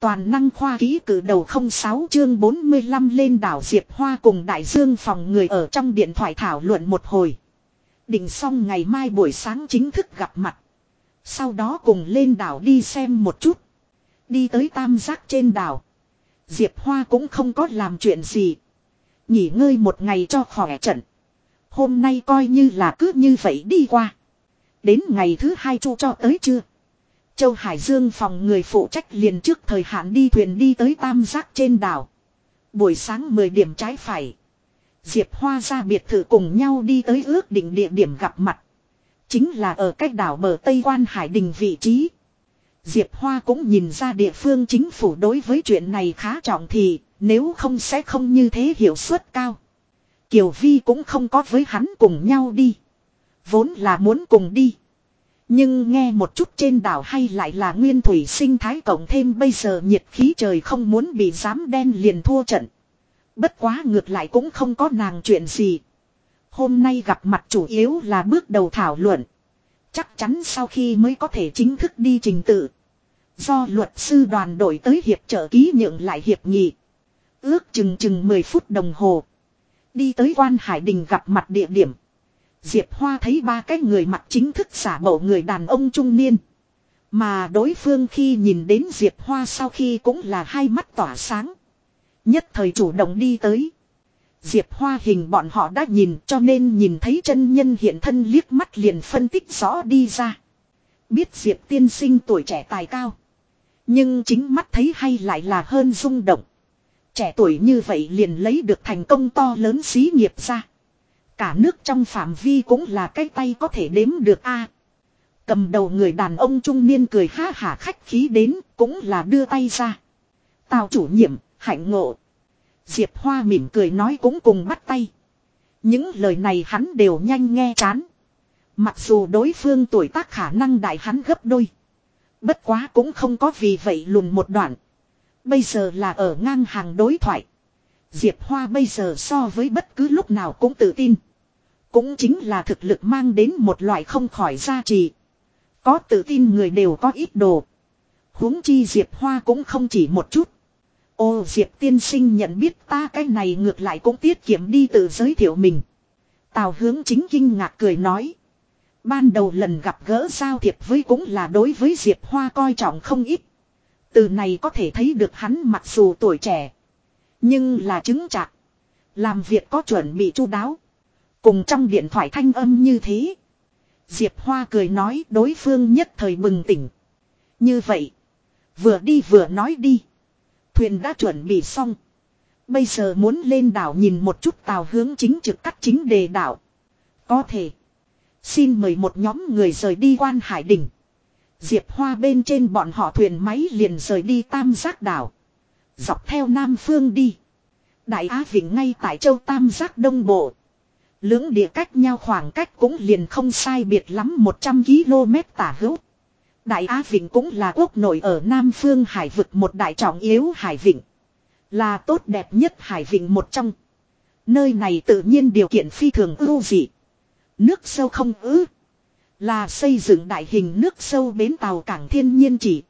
Toàn năng khoa ký cử đầu 06 chương 45 lên đảo Diệp Hoa cùng Đại Dương phòng người ở trong điện thoại thảo luận một hồi. Định xong ngày mai buổi sáng chính thức gặp mặt. Sau đó cùng lên đảo đi xem một chút. Đi tới tam giác trên đảo. Diệp Hoa cũng không có làm chuyện gì. Nghỉ ngơi một ngày cho khỏe trận. Hôm nay coi như là cứ như vậy đi qua. Đến ngày thứ hai chu cho tới chưa. Châu Hải Dương phòng người phụ trách liền trước thời hạn đi thuyền đi tới tam giác trên đảo. Buổi sáng 10 điểm trái phải. Diệp Hoa ra biệt thự cùng nhau đi tới ước định địa điểm gặp mặt. Chính là ở cách đảo bờ Tây Quan Hải Đình vị trí. Diệp Hoa cũng nhìn ra địa phương chính phủ đối với chuyện này khá trọng thì, nếu không sẽ không như thế hiệu suất cao. Kiều Vi cũng không có với hắn cùng nhau đi. Vốn là muốn cùng đi. Nhưng nghe một chút trên đảo hay lại là nguyên thủy sinh thái cộng thêm bây giờ nhiệt khí trời không muốn bị dám đen liền thua trận. Bất quá ngược lại cũng không có nàng chuyện gì. Hôm nay gặp mặt chủ yếu là bước đầu thảo luận. Chắc chắn sau khi mới có thể chính thức đi trình tự. Do luật sư đoàn đội tới hiệp trợ ký nhượng lại hiệp nghị. Ước chừng chừng 10 phút đồng hồ. Đi tới quan hải đình gặp mặt địa điểm. Diệp Hoa thấy ba cái người mặc chính thức giả bộ người đàn ông trung niên. Mà đối phương khi nhìn đến Diệp Hoa sau khi cũng là hai mắt tỏa sáng. Nhất thời chủ động đi tới. Diệp Hoa hình bọn họ đã nhìn cho nên nhìn thấy chân nhân hiện thân liếc mắt liền phân tích rõ đi ra. Biết Diệp tiên sinh tuổi trẻ tài cao. Nhưng chính mắt thấy hay lại là hơn rung động. Trẻ tuổi như vậy liền lấy được thành công to lớn xí nghiệp ra. Cả nước trong phạm vi cũng là cái tay có thể đếm được a. cầm đầu người đàn ông trung niên cười ha hả khách khí đến cũng là đưa tay ra. Tào chủ nhiệm, hạnh ngộ. Diệp Hoa mỉm cười nói cũng cùng bắt tay. Những lời này hắn đều nhanh nghe chán. Mặc dù đối phương tuổi tác khả năng đại hắn gấp đôi. Bất quá cũng không có vì vậy lùn một đoạn. Bây giờ là ở ngang hàng đối thoại. Diệp Hoa bây giờ so với bất cứ lúc nào cũng tự tin. Cũng chính là thực lực mang đến một loại không khỏi gia trì. Có tự tin người đều có ít đồ. huống chi Diệp Hoa cũng không chỉ một chút. Ô, Diệp tiên sinh nhận biết ta cái này ngược lại cũng tiết kiệm đi tự giới thiệu mình. Tào hướng chính kinh ngạc cười nói. Ban đầu lần gặp gỡ giao thiệp với cũng là đối với Diệp Hoa coi trọng không ít. Từ này có thể thấy được hắn mặc dù tuổi trẻ. Nhưng là chứng chặt. Làm việc có chuẩn bị chu đáo. Cùng trong điện thoại thanh âm như thế. Diệp Hoa cười nói đối phương nhất thời bừng tỉnh. Như vậy. Vừa đi vừa nói đi. Thuyền đã chuẩn bị xong. Bây giờ muốn lên đảo nhìn một chút tàu hướng chính trực cắt chính đề đảo. Có thể. Xin mời một nhóm người rời đi quan hải đỉnh. Diệp Hoa bên trên bọn họ thuyền máy liền rời đi tam giác đảo. Dọc theo Nam Phương đi. Đại Á Vịnh ngay tại châu Tam Giác Đông Bộ. Lưỡng địa cách nhau khoảng cách cũng liền không sai biệt lắm 100 km tả hữu. Đại Á Vịnh cũng là quốc nội ở Nam Phương Hải vực một đại trọng yếu Hải Vịnh. Là tốt đẹp nhất Hải Vịnh một trong. Nơi này tự nhiên điều kiện phi thường ưu dị. Nước sâu không ứ Là xây dựng đại hình nước sâu bến tàu cảng thiên nhiên chỉ.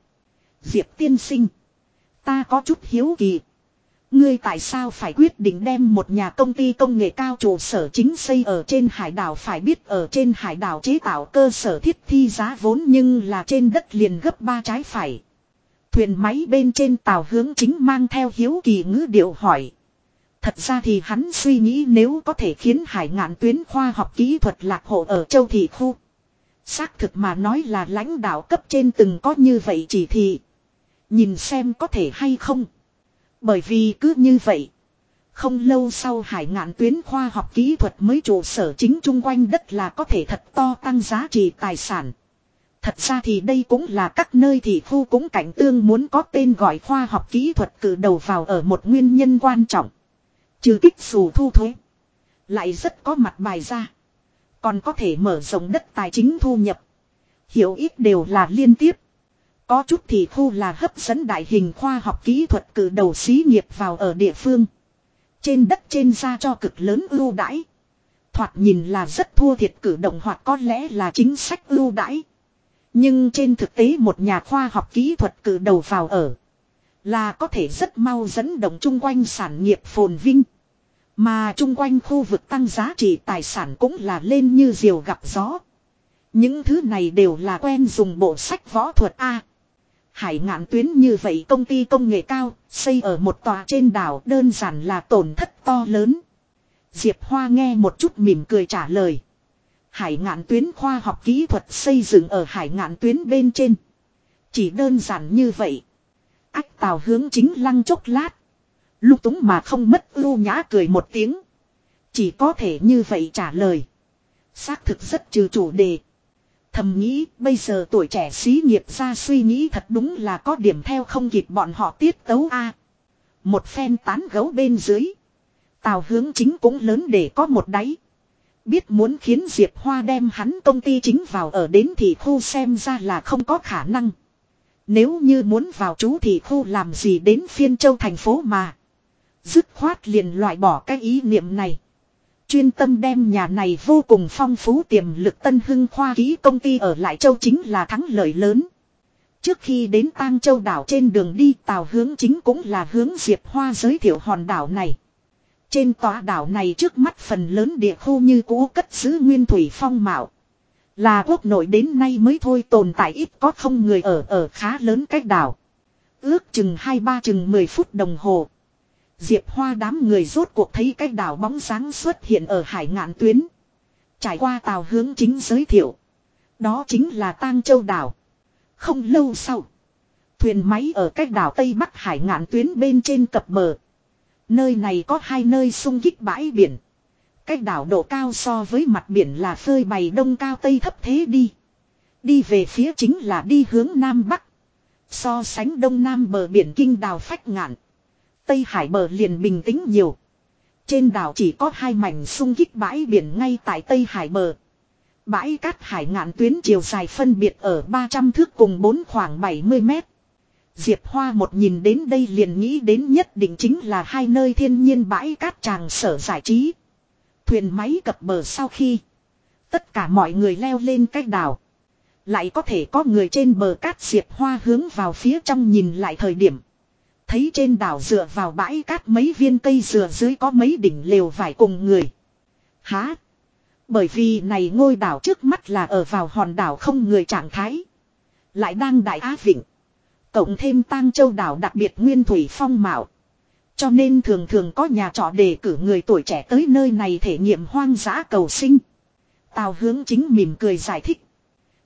Diệp tiên sinh. Ta có chút hiếu kỳ. Ngươi tại sao phải quyết định đem một nhà công ty công nghệ cao trụ sở chính xây ở trên hải đảo phải biết ở trên hải đảo chế tạo cơ sở thiết thi giá vốn nhưng là trên đất liền gấp ba trái phải. Thuyền máy bên trên tàu hướng chính mang theo hiếu kỳ ngữ điệu hỏi. Thật ra thì hắn suy nghĩ nếu có thể khiến hải ngạn tuyến khoa học kỹ thuật lạc hộ ở châu thị khu. Xác thực mà nói là lãnh đạo cấp trên từng có như vậy chỉ thị. Nhìn xem có thể hay không. Bởi vì cứ như vậy. Không lâu sau hải ngạn tuyến khoa học kỹ thuật mới trụ sở chính chung quanh đất là có thể thật to tăng giá trị tài sản. Thật ra thì đây cũng là các nơi thị khu cũng cảnh tương muốn có tên gọi khoa học kỹ thuật cử đầu vào ở một nguyên nhân quan trọng. Trừ kích dù thu thuế. Lại rất có mặt bài ra. Còn có thể mở rộng đất tài chính thu nhập. Hiểu ít đều là liên tiếp. Có chút thì khu là hấp dẫn đại hình khoa học kỹ thuật cử đầu xí nghiệp vào ở địa phương. Trên đất trên ra cho cực lớn ưu đãi. Thoạt nhìn là rất thua thiệt cử động hoặc có lẽ là chính sách ưu đãi. Nhưng trên thực tế một nhà khoa học kỹ thuật cử đầu vào ở. Là có thể rất mau dẫn động chung quanh sản nghiệp phồn vinh. Mà chung quanh khu vực tăng giá trị tài sản cũng là lên như diều gặp gió. Những thứ này đều là quen dùng bộ sách võ thuật A. Hải ngạn tuyến như vậy công ty công nghệ cao, xây ở một tòa trên đảo đơn giản là tổn thất to lớn. Diệp Hoa nghe một chút mỉm cười trả lời. Hải ngạn tuyến khoa học kỹ thuật xây dựng ở hải ngạn tuyến bên trên. Chỉ đơn giản như vậy. Ách tào hướng chính lăng chốc lát. Lúc túng mà không mất ưu nhã cười một tiếng. Chỉ có thể như vậy trả lời. Xác thực rất trừ chủ đề. Thầm nghĩ, bây giờ tuổi trẻ xí nghiệp ra suy nghĩ thật đúng là có điểm theo không kịp bọn họ tiết tấu a Một phen tán gấu bên dưới. Tào hướng chính cũng lớn để có một đáy. Biết muốn khiến Diệp Hoa đem hắn công ty chính vào ở đến thì khu xem ra là không có khả năng. Nếu như muốn vào chú thì khu làm gì đến phiên châu thành phố mà. Dứt khoát liền loại bỏ cái ý niệm này. Chuyên tâm đem nhà này vô cùng phong phú tiềm lực tân hưng khoa ký công ty ở lại châu chính là thắng lợi lớn. Trước khi đến tang châu đảo trên đường đi tàu hướng chính cũng là hướng Diệp Hoa giới thiệu hòn đảo này. Trên tòa đảo này trước mắt phần lớn địa khu như cũ cất giữ nguyên thủy phong mạo. Là quốc nội đến nay mới thôi, tồn tại ít có không người ở ở khá lớn cách đảo. Ước chừng 2-3 chừng 10 phút đồng hồ. Diệp Hoa đám người rốt cuộc thấy cái đảo bóng sáng xuất hiện ở hải ngạn tuyến. Trải qua tàu hướng chính giới thiệu. Đó chính là Tang Châu đảo. Không lâu sau. Thuyền máy ở cách đảo Tây Bắc hải ngạn tuyến bên trên cập bờ. Nơi này có hai nơi sung kích bãi biển. Cách đảo độ cao so với mặt biển là phơi bày đông cao tây thấp thế đi. Đi về phía chính là đi hướng nam bắc. So sánh đông nam bờ biển kinh đào phách ngạn. Tây hải bờ liền bình tĩnh nhiều. Trên đảo chỉ có hai mảnh sung kích bãi biển ngay tại Tây Hải bờ. Bãi cát hải ngạn tuyến chiều dài phân biệt ở 300 thước cùng 4 khoảng 70 mét. Diệp Hoa một nhìn đến đây liền nghĩ đến nhất định chính là hai nơi thiên nhiên bãi cát tràng sở giải trí. Thuyền máy cập bờ sau khi. Tất cả mọi người leo lên cách đảo. Lại có thể có người trên bờ cát Diệp Hoa hướng vào phía trong nhìn lại thời điểm. Thấy trên đảo dựa vào bãi cát mấy viên cây dừa dưới có mấy đỉnh lều vải cùng người. Há? Bởi vì này ngôi đảo trước mắt là ở vào hòn đảo không người trạng thái. Lại đang đại á vịnh. Cộng thêm tang châu đảo đặc biệt nguyên thủy phong mạo. Cho nên thường thường có nhà trọ đề cử người tuổi trẻ tới nơi này thể nghiệm hoang dã cầu sinh. Tào hướng chính mỉm cười giải thích.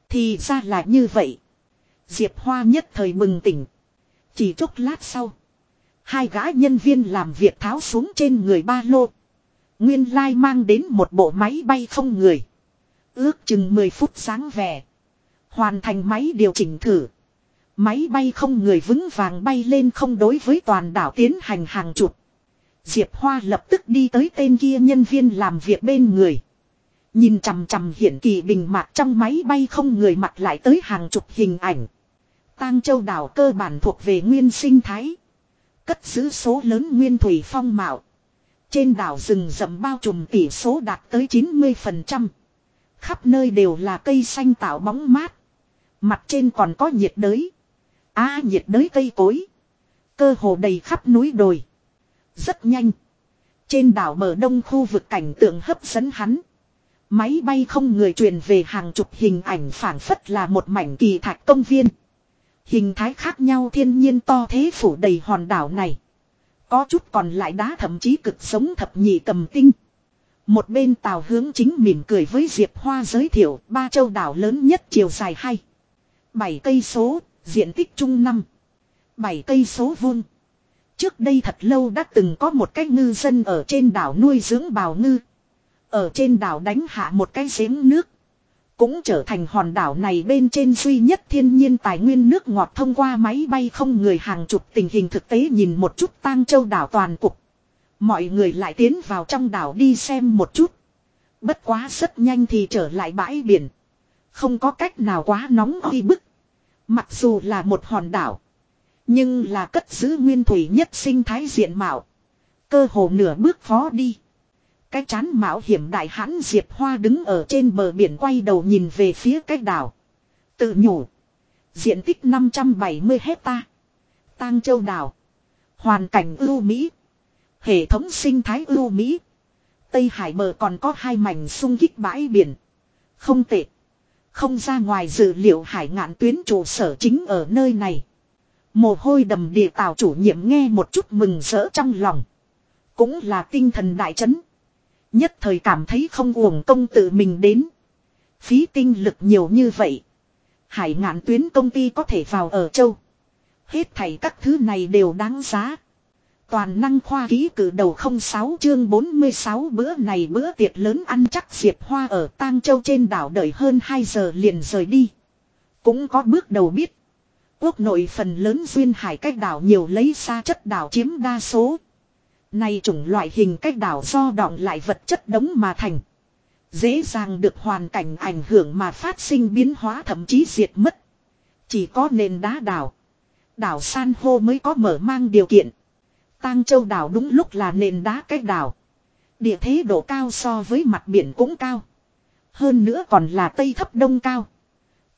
Thì ra là như vậy. Diệp Hoa nhất thời mừng tỉnh. Chỉ chốc lát sau. Hai gã nhân viên làm việc tháo xuống trên người ba lô. Nguyên lai mang đến một bộ máy bay không người. Ước chừng 10 phút sáng vẻ. Hoàn thành máy điều chỉnh thử. Máy bay không người vững vàng bay lên không đối với toàn đảo tiến hành hàng chục. Diệp Hoa lập tức đi tới tên kia nhân viên làm việc bên người. Nhìn chằm chằm hiển kỳ bình mạc trong máy bay không người mặt lại tới hàng chục hình ảnh. Tang Châu đảo cơ bản thuộc về nguyên sinh thái. Cất giữ số lớn nguyên thủy phong mạo. Trên đảo rừng rậm bao trùm tỷ số đạt tới 90%. Khắp nơi đều là cây xanh tạo bóng mát. Mặt trên còn có nhiệt đới. Á, nhiệt đới cây cối. Cơ hồ đầy khắp núi đồi. Rất nhanh. Trên đảo bờ đông khu vực cảnh tượng hấp dẫn hắn. Máy bay không người truyền về hàng chục hình ảnh phản phất là một mảnh kỳ thạch công viên. Hình thái khác nhau thiên nhiên to thế phủ đầy hòn đảo này. Có chút còn lại đá thậm chí cực sống thập nhị cầm tinh. Một bên tàu hướng chính mỉm cười với Diệp Hoa giới thiệu ba châu đảo lớn nhất chiều dài hay. Bảy cây số, diện tích trung năm. Bảy cây số vuông. Trước đây thật lâu đã từng có một cái ngư dân ở trên đảo nuôi dưỡng bào ngư. Ở trên đảo đánh hạ một cái giếng nước. Cũng trở thành hòn đảo này bên trên duy nhất thiên nhiên tài nguyên nước ngọt thông qua máy bay không người hàng chục tình hình thực tế nhìn một chút tang châu đảo toàn cục. Mọi người lại tiến vào trong đảo đi xem một chút. Bất quá rất nhanh thì trở lại bãi biển. Không có cách nào quá nóng oi bức. Mặc dù là một hòn đảo. Nhưng là cất giữ nguyên thủy nhất sinh thái diện mạo. Cơ hồ nửa bước phó đi. Cái chán mạo hiểm đại hãn Diệp Hoa đứng ở trên bờ biển quay đầu nhìn về phía cái đảo. Tự nhủ. Diện tích 570 hecta. tăng Châu đảo. Hoàn cảnh ưu mỹ. Hệ thống sinh thái ưu mỹ. Tây Hải bờ còn có hai mảnh sung kích bãi biển. Không tệ. Không ra ngoài dự liệu hải ngạn tuyến trụ sở chính ở nơi này. Mồ hôi đầm địa tàu chủ nhiệm nghe một chút mừng rỡ trong lòng. Cũng là tinh thần đại chấn. Nhất thời cảm thấy không uổng công tự mình đến. Phí tinh lực nhiều như vậy. Hải ngạn tuyến công ty có thể vào ở châu. Hết thảy các thứ này đều đáng giá. Toàn năng khoa ký cử đầu 06 chương 46 bữa này bữa tiệc lớn ăn chắc Diệp Hoa ở Tang Châu trên đảo đợi hơn 2 giờ liền rời đi. Cũng có bước đầu biết. Quốc nội phần lớn duyên hải cách đảo nhiều lấy xa chất đảo chiếm đa số. Này chủng loại hình cách đảo do đọng lại vật chất đống mà thành. Dễ dàng được hoàn cảnh ảnh hưởng mà phát sinh biến hóa thậm chí diệt mất. Chỉ có nền đá đảo. Đảo san hô mới có mở mang điều kiện. Tang Châu đảo đúng lúc là nền đá cách đảo. Địa thế độ cao so với mặt biển cũng cao. Hơn nữa còn là tây thấp đông cao.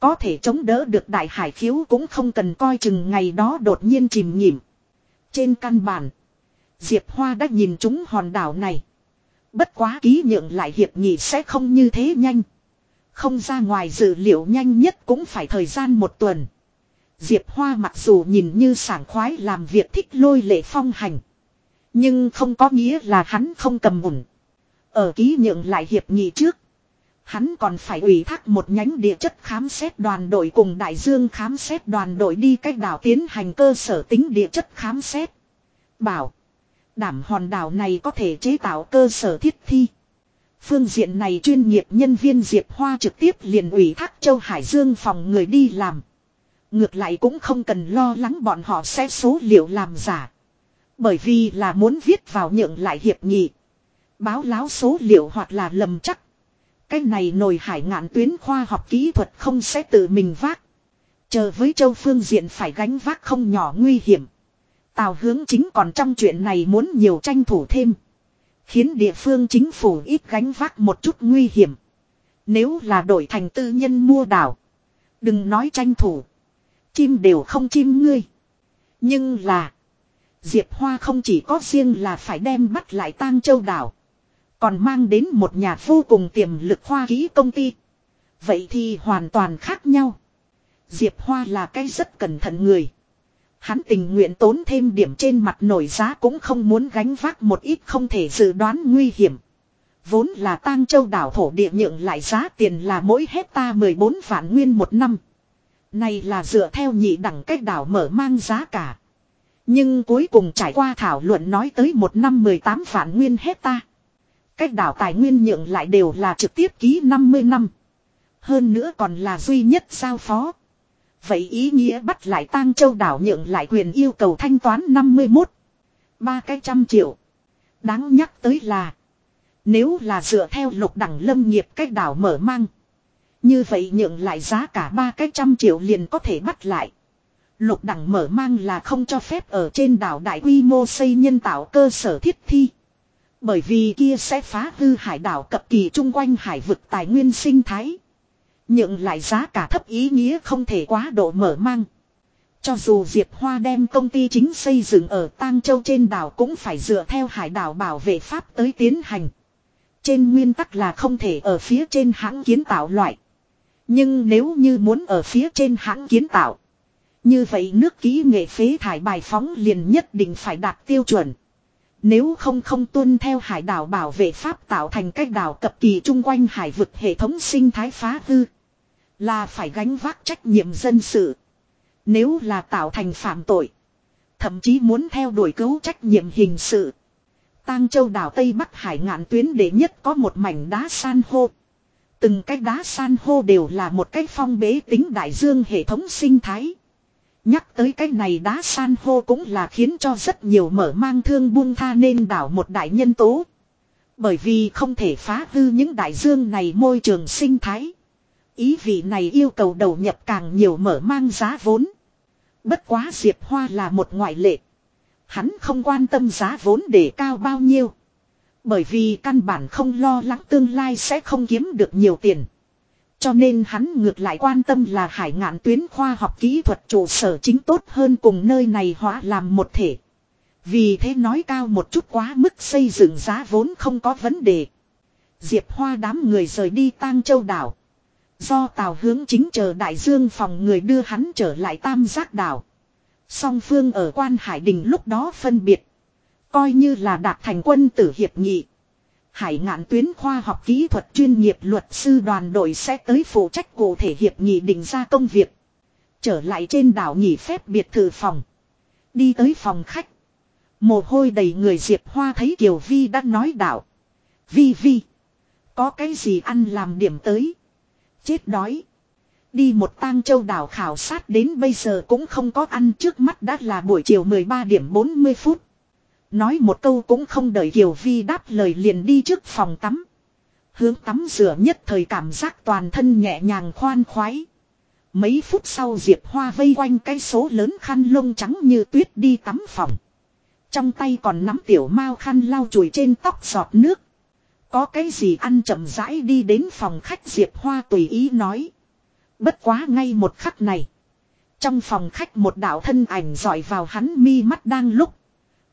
Có thể chống đỡ được đại hải khiếu cũng không cần coi chừng ngày đó đột nhiên chìm nhìm. Trên căn bản, Diệp Hoa đã nhìn chúng hòn đảo này. Bất quá ký nhượng lại hiệp nghị sẽ không như thế nhanh. Không ra ngoài dự liệu nhanh nhất cũng phải thời gian một tuần. Diệp Hoa mặc dù nhìn như sảng khoái làm việc thích lôi lệ phong hành. Nhưng không có nghĩa là hắn không cầm ổn. Ở ký nhượng lại hiệp nghị trước. Hắn còn phải ủy thác một nhánh địa chất khám xét đoàn đội cùng đại dương khám xét đoàn đội đi cách đảo tiến hành cơ sở tính địa chất khám xét. Bảo. Đảm hòn đảo này có thể chế tạo cơ sở thiết thi. Phương diện này chuyên nghiệp nhân viên Diệp Hoa trực tiếp liền ủy thác Châu Hải Dương phòng người đi làm. Ngược lại cũng không cần lo lắng bọn họ sẽ số liệu làm giả. Bởi vì là muốn viết vào nhượng lại hiệp nghị. Báo láo số liệu hoặc là lầm chắc. Cái này nồi hải ngạn tuyến khoa học kỹ thuật không sẽ tự mình vác. Chờ với châu phương diện phải gánh vác không nhỏ nguy hiểm. Tào hướng chính còn trong chuyện này muốn nhiều tranh thủ thêm. Khiến địa phương chính phủ ít gánh vác một chút nguy hiểm. Nếu là đổi thành tư nhân mua đảo. Đừng nói tranh thủ. Chim đều không chim ngươi. Nhưng là. Diệp Hoa không chỉ có riêng là phải đem bắt lại tang châu đảo. Còn mang đến một nhà vô cùng tiềm lực hoa ký công ty. Vậy thì hoàn toàn khác nhau. Diệp Hoa là cái rất cẩn thận người. Hắn tình nguyện tốn thêm điểm trên mặt nổi giá cũng không muốn gánh vác một ít không thể dự đoán nguy hiểm. Vốn là tang châu đảo thổ địa nhượng lại giá tiền là mỗi hecta 14 vạn nguyên một năm. Này là dựa theo nhị đẳng cách đảo mở mang giá cả. Nhưng cuối cùng trải qua thảo luận nói tới một năm 18 vạn nguyên hecta. Cách đảo tài nguyên nhượng lại đều là trực tiếp ký 50 năm. Hơn nữa còn là duy nhất giao phó. Vậy ý nghĩa bắt lại tang châu đảo nhượng lại quyền yêu cầu thanh toán 51. Ba cái trăm triệu. Đáng nhắc tới là. Nếu là dựa theo lục đẳng lâm nghiệp cách đảo mở mang. Như vậy nhượng lại giá cả ba cái trăm triệu liền có thể bắt lại. Lục đẳng mở mang là không cho phép ở trên đảo đại quy mô xây nhân tạo cơ sở thiết thi. Bởi vì kia sẽ phá hư hải đảo cập kỳ chung quanh hải vực tài nguyên sinh thái. Nhượng lại giá cả thấp ý nghĩa không thể quá độ mở mang. Cho dù Diệp Hoa đem công ty chính xây dựng ở Tang Châu trên đảo cũng phải dựa theo hải đảo bảo vệ pháp tới tiến hành. Trên nguyên tắc là không thể ở phía trên hãng kiến tạo loại. Nhưng nếu như muốn ở phía trên hãng kiến tạo. Như vậy nước ký nghệ phế thải bài phóng liền nhất định phải đạt tiêu chuẩn. Nếu không không tuân theo hải đảo bảo vệ pháp tạo thành cách đảo cập kỳ chung quanh hải vực hệ thống sinh thái phá hư. Là phải gánh vác trách nhiệm dân sự. Nếu là tạo thành phạm tội. Thậm chí muốn theo đuổi cứu trách nhiệm hình sự. Tang châu đảo Tây Bắc Hải ngạn tuyến đệ nhất có một mảnh đá san hô. Từng cái đá san hô đều là một cái phong bế tính đại dương hệ thống sinh thái. Nhắc tới cái này đá san hô cũng là khiến cho rất nhiều mở mang thương buông tha nên đảo một đại nhân tố. Bởi vì không thể phá hư những đại dương này môi trường sinh thái. Ý vị này yêu cầu đầu nhập càng nhiều mở mang giá vốn. Bất quá Diệp Hoa là một ngoại lệ. Hắn không quan tâm giá vốn để cao bao nhiêu. Bởi vì căn bản không lo lắng tương lai sẽ không kiếm được nhiều tiền. Cho nên hắn ngược lại quan tâm là hải ngạn tuyến khoa học kỹ thuật trụ sở chính tốt hơn cùng nơi này hóa làm một thể. Vì thế nói cao một chút quá mức xây dựng giá vốn không có vấn đề. Diệp Hoa đám người rời đi tang châu đảo. Do tàu hướng chính chờ đại dương phòng người đưa hắn trở lại tam giác đảo. Song phương ở quan hải đình lúc đó phân biệt. Coi như là đạt thành quân tử hiệp nghị. Hải ngạn tuyến khoa học kỹ thuật chuyên nghiệp luật sư đoàn đội sẽ tới phụ trách cụ thể hiệp nghị định ra công việc. Trở lại trên đảo nghỉ phép biệt thự phòng. Đi tới phòng khách. Mồ hôi đầy người Diệp Hoa thấy Kiều Vi đã nói đảo. Vi Vi. Có cái gì ăn làm điểm tới. Chết đói. Đi một tang châu đảo khảo sát đến bây giờ cũng không có ăn trước mắt đã là buổi chiều 13 điểm 40 phút. Nói một câu cũng không đợi Kiều Vi đáp lời liền đi trước phòng tắm. Hướng tắm rửa nhất thời cảm giác toàn thân nhẹ nhàng khoan khoái. Mấy phút sau Diệp Hoa vây quanh cái số lớn khăn lông trắng như tuyết đi tắm phòng. Trong tay còn nắm tiểu mao khăn lau chùi trên tóc giọt nước. Có cái gì ăn chậm rãi đi đến phòng khách Diệp Hoa tùy ý nói. Bất quá ngay một khắc này. Trong phòng khách một đạo thân ảnh dọi vào hắn mi mắt đang lúc.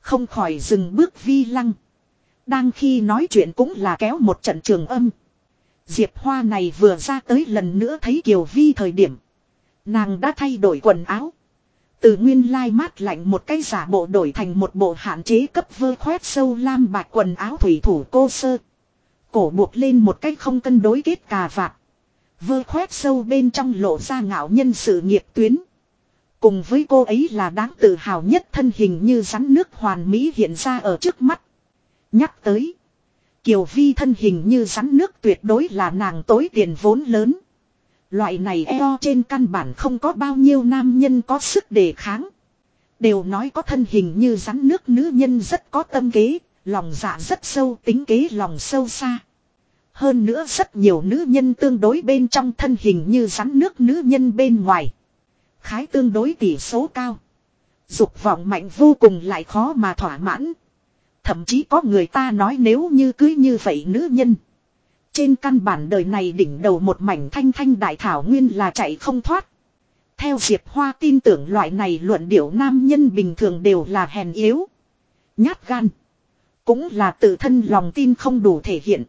Không khỏi dừng bước vi lăng. Đang khi nói chuyện cũng là kéo một trận trường âm. Diệp Hoa này vừa ra tới lần nữa thấy Kiều Vi thời điểm. Nàng đã thay đổi quần áo. Từ nguyên lai mát lạnh một cái giả bộ đổi thành một bộ hạn chế cấp vơ khoét sâu lam bạc quần áo thủy thủ cô sơ. Cổ buộc lên một cái không cân đối kết cà vạt. Vơ khoét sâu bên trong lộ ra ngạo nhân sự nghiệp tuyến. Cùng với cô ấy là đáng tự hào nhất thân hình như rắn nước hoàn mỹ hiện ra ở trước mắt. Nhắc tới. Kiều Vi thân hình như rắn nước tuyệt đối là nàng tối tiền vốn lớn. Loại này eo trên căn bản không có bao nhiêu nam nhân có sức đề kháng. Đều nói có thân hình như rắn nước nữ nhân rất có tâm kế, lòng dạ rất sâu tính kế lòng sâu xa. Hơn nữa rất nhiều nữ nhân tương đối bên trong thân hình như rắn nước nữ nhân bên ngoài. Khái tương đối tỷ số cao. Dục vọng mạnh vô cùng lại khó mà thỏa mãn. Thậm chí có người ta nói nếu như cưới như vậy nữ nhân. Trên căn bản đời này đỉnh đầu một mảnh thanh thanh đại thảo nguyên là chạy không thoát. Theo Diệp Hoa tin tưởng loại này luận điệu nam nhân bình thường đều là hèn yếu. Nhát gan. Cũng là tự thân lòng tin không đủ thể hiện.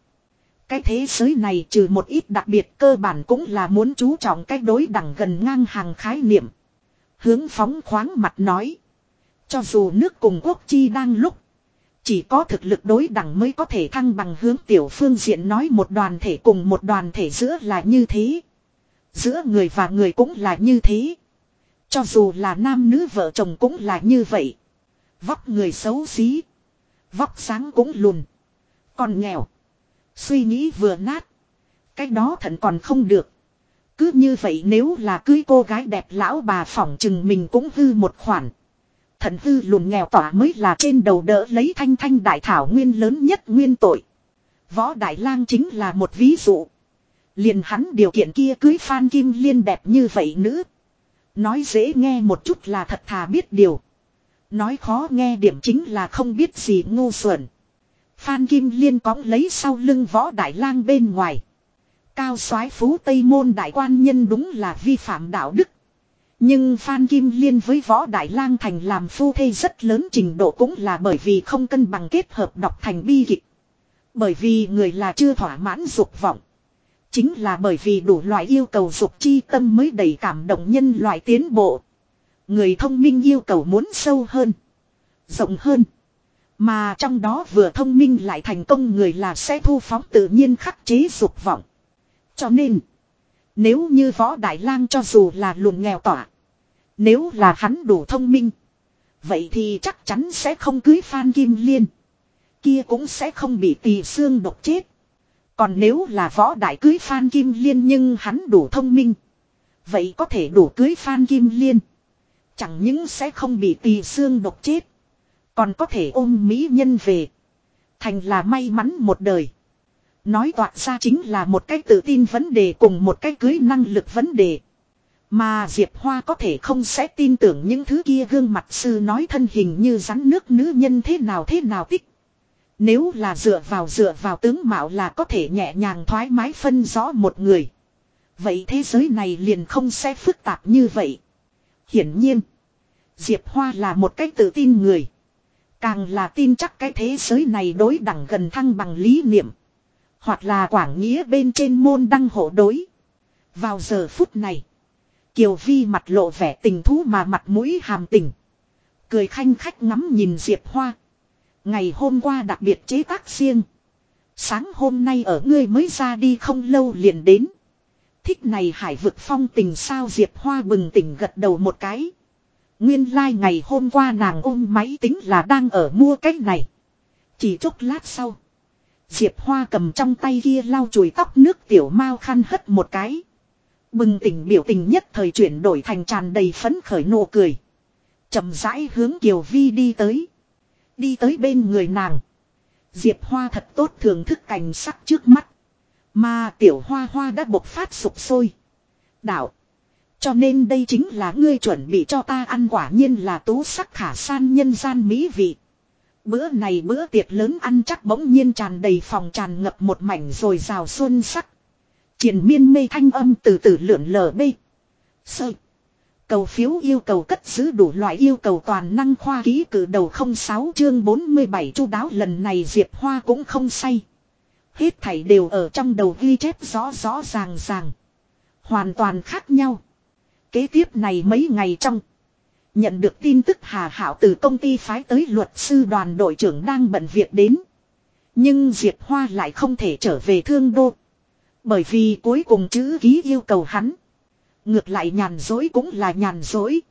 Cái thế giới này trừ một ít đặc biệt cơ bản cũng là muốn chú trọng cái đối đẳng gần ngang hàng khái niệm. Hướng phóng khoáng mặt nói. Cho dù nước cùng quốc chi đang lúc. Chỉ có thực lực đối đẳng mới có thể thăng bằng hướng tiểu phương diện nói một đoàn thể cùng một đoàn thể giữa là như thế. Giữa người và người cũng là như thế. Cho dù là nam nữ vợ chồng cũng là như vậy. Vóc người xấu xí. Vóc sáng cũng lùn. Còn nghèo. Suy nghĩ vừa nát. Cái đó thận còn không được. Cứ như vậy nếu là cưới cô gái đẹp lão bà phỏng chừng mình cũng hư một khoản. Thận hư lùn nghèo tỏa mới là trên đầu đỡ lấy thanh thanh đại thảo nguyên lớn nhất nguyên tội. Võ Đại lang chính là một ví dụ. Liền hắn điều kiện kia cưới Phan Kim Liên đẹp như vậy nữ. Nói dễ nghe một chút là thật thà biết điều. Nói khó nghe điểm chính là không biết gì ngu xuẩn. Phan Kim Liên cõng lấy sau lưng võ đại lang bên ngoài. Cao soái phú Tây Môn đại quan nhân đúng là vi phạm đạo đức. Nhưng Phan Kim Liên với võ đại lang thành làm phu thê rất lớn trình độ cũng là bởi vì không cân bằng kết hợp đọc thành bi kịch. Bởi vì người là chưa thỏa mãn dục vọng. Chính là bởi vì đủ loại yêu cầu dục chi tâm mới đầy cảm động nhân loại tiến bộ. Người thông minh yêu cầu muốn sâu hơn. Rộng hơn. Mà trong đó vừa thông minh lại thành công người là sẽ thu phóng tự nhiên khắc chế dục vọng. Cho nên, nếu như võ Đại lang cho dù là luồng nghèo tỏa, nếu là hắn đủ thông minh, vậy thì chắc chắn sẽ không cưới Phan Kim Liên. Kia cũng sẽ không bị tỳ xương độc chết. Còn nếu là võ đại cưới Phan Kim Liên nhưng hắn đủ thông minh. Vậy có thể đủ cưới Phan Kim Liên. Chẳng những sẽ không bị tỳ xương độc chết. Còn có thể ôm mỹ nhân về. Thành là may mắn một đời. Nói toạc ra chính là một cái tự tin vấn đề cùng một cái cưới năng lực vấn đề. Mà Diệp Hoa có thể không sẽ tin tưởng những thứ kia gương mặt sư nói thân hình như rắn nước nữ nhân thế nào thế nào tích. Nếu là dựa vào dựa vào tướng mạo là có thể nhẹ nhàng thoải mái phân rõ một người. Vậy thế giới này liền không sẽ phức tạp như vậy. Hiển nhiên. Diệp Hoa là một cách tự tin người. Càng là tin chắc cái thế giới này đối đẳng gần thăng bằng lý niệm. Hoặc là quảng nghĩa bên trên môn đăng hộ đối. Vào giờ phút này. Kiều Vi mặt lộ vẻ tình thú mà mặt mũi hàm tình. Cười khanh khách ngắm nhìn Diệp Hoa. Ngày hôm qua đặc biệt chế tác riêng. Sáng hôm nay ở ngươi mới ra đi không lâu liền đến. Thích này hải vực phong tình sao Diệp Hoa bừng tỉnh gật đầu một cái. Nguyên lai like ngày hôm qua nàng ôm máy tính là đang ở mua cái này. Chỉ chốc lát sau. Diệp Hoa cầm trong tay kia lau chùi tóc nước tiểu mau khăn hất một cái. Bừng tỉnh biểu tình nhất thời chuyển đổi thành tràn đầy phấn khởi nụ cười. chậm rãi hướng Kiều Vi đi tới. Đi tới bên người nàng. Diệp Hoa thật tốt thưởng thức cảnh sắc trước mắt. Mà tiểu hoa hoa đã bộc phát sụp sôi. Đạo. Cho nên đây chính là ngươi chuẩn bị cho ta ăn quả nhiên là tú sắc khả san nhân gian mỹ vị. Bữa này bữa tiệc lớn ăn chắc bỗng nhiên tràn đầy phòng tràn ngập một mảnh rồi rào xuân sắc. triển miên mê thanh âm từ từ lượn lờ bê. Sơ. Cầu phiếu yêu cầu cất giữ đủ loại yêu cầu toàn năng khoa ký cử đầu 06 chương 47 chu đáo lần này Diệp Hoa cũng không say. Hết thảy đều ở trong đầu ghi chép rõ rõ ràng ràng. Hoàn toàn khác nhau. Kế tiếp này mấy ngày trong. Nhận được tin tức Hà Hảo từ công ty phái tới luật sư đoàn đội trưởng đang bận việc đến. Nhưng Diệp Hoa lại không thể trở về thương đô. Bởi vì cuối cùng chữ ký yêu cầu hắn. Ngược lại nhàn dối cũng là nhàn dối.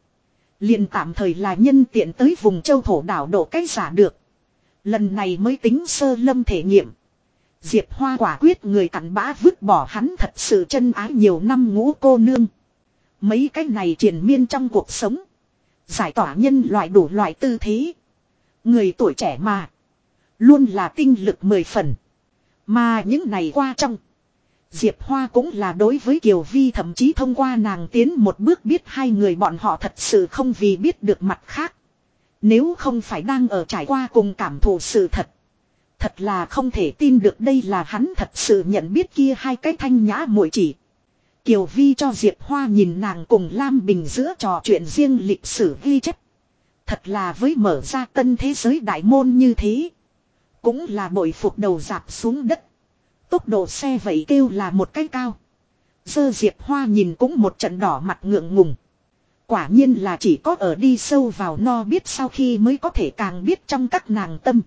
liền tạm thời là nhân tiện tới vùng châu thổ đảo độ cách giả được. Lần này mới tính sơ lâm thể nghiệm. Diệp Hoa quả quyết người cặn bã vứt bỏ hắn thật sự chân ái nhiều năm ngũ cô nương. Mấy cái này triển miên trong cuộc sống. Giải tỏa nhân loại đủ loại tư thế. Người tuổi trẻ mà. Luôn là tinh lực mười phần. Mà những này qua trong. Diệp Hoa cũng là đối với Kiều Vi thậm chí thông qua nàng tiến một bước biết hai người bọn họ thật sự không vì biết được mặt khác. Nếu không phải đang ở trải qua cùng cảm thụ sự thật. Thật là không thể tin được đây là hắn thật sự nhận biết kia hai cái thanh nhã muội chỉ. Kiều Vi cho Diệp Hoa nhìn nàng cùng Lam Bình giữa trò chuyện riêng lịch sử ghi chép. Thật là với mở ra tân thế giới đại môn như thế. Cũng là bội phục đầu dạp xuống đất. Tốc độ xe vậy kêu là một cái cao. Dơ Diệp Hoa nhìn cũng một trận đỏ mặt ngượng ngùng. Quả nhiên là chỉ có ở đi sâu vào no biết sau khi mới có thể càng biết trong các nàng tâm.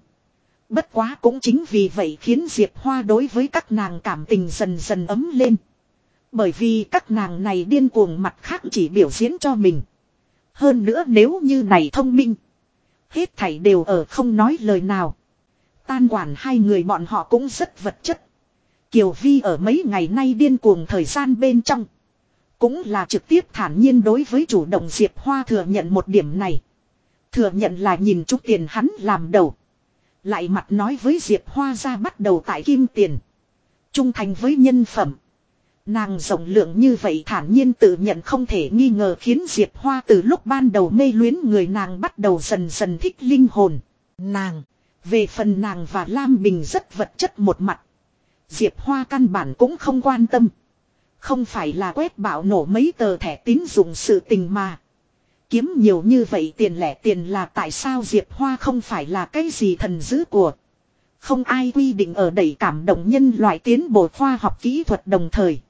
Bất quá cũng chính vì vậy khiến Diệp Hoa đối với các nàng cảm tình dần dần ấm lên. Bởi vì các nàng này điên cuồng mặt khác chỉ biểu diễn cho mình. Hơn nữa nếu như này thông minh. Hết thảy đều ở không nói lời nào. Tan quản hai người bọn họ cũng rất vật chất. Kiều Vi ở mấy ngày nay điên cuồng thời gian bên trong. Cũng là trực tiếp thản nhiên đối với chủ động Diệp Hoa thừa nhận một điểm này. Thừa nhận là nhìn chút tiền hắn làm đầu. Lại mặt nói với Diệp Hoa ra bắt đầu tại kim tiền. Trung thành với nhân phẩm. Nàng rộng lượng như vậy thản nhiên tự nhận không thể nghi ngờ khiến Diệp Hoa từ lúc ban đầu mê luyến người nàng bắt đầu dần dần thích linh hồn. Nàng, về phần nàng và Lam Bình rất vật chất một mặt. Diệp Hoa căn bản cũng không quan tâm. Không phải là quét bạo nổ mấy tờ thẻ tín dụng sự tình mà. Kiếm nhiều như vậy tiền lẻ tiền là tại sao Diệp Hoa không phải là cái gì thần dữ của. Không ai quy định ở đẩy cảm động nhân loại tiến bộ khoa học kỹ thuật đồng thời.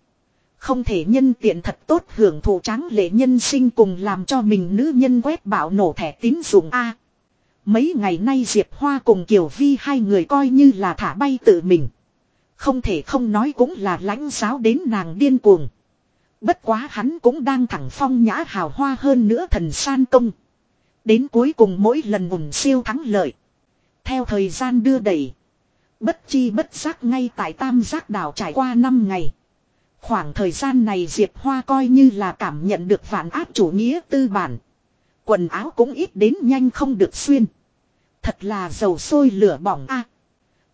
Không thể nhân tiện thật tốt hưởng thụ tráng lệ nhân sinh cùng làm cho mình nữ nhân quét bạo nổ thẻ tín dụng A. mấy ngày nay Diệp Hoa cùng Kiều Vi hai người coi như là thả bay tự mình. Không thể không nói cũng là lãnh giáo đến nàng điên cuồng. Bất quá hắn cũng đang thẳng phong nhã hào hoa hơn nữa thần san công. Đến cuối cùng mỗi lần ủng siêu thắng lợi. Theo thời gian đưa đẩy. Bất chi bất giác ngay tại tam giác đảo trải qua 5 ngày. Khoảng thời gian này Diệp Hoa coi như là cảm nhận được vạn áp chủ nghĩa tư bản. Quần áo cũng ít đến nhanh không được xuyên. Thật là dầu sôi lửa bỏng a.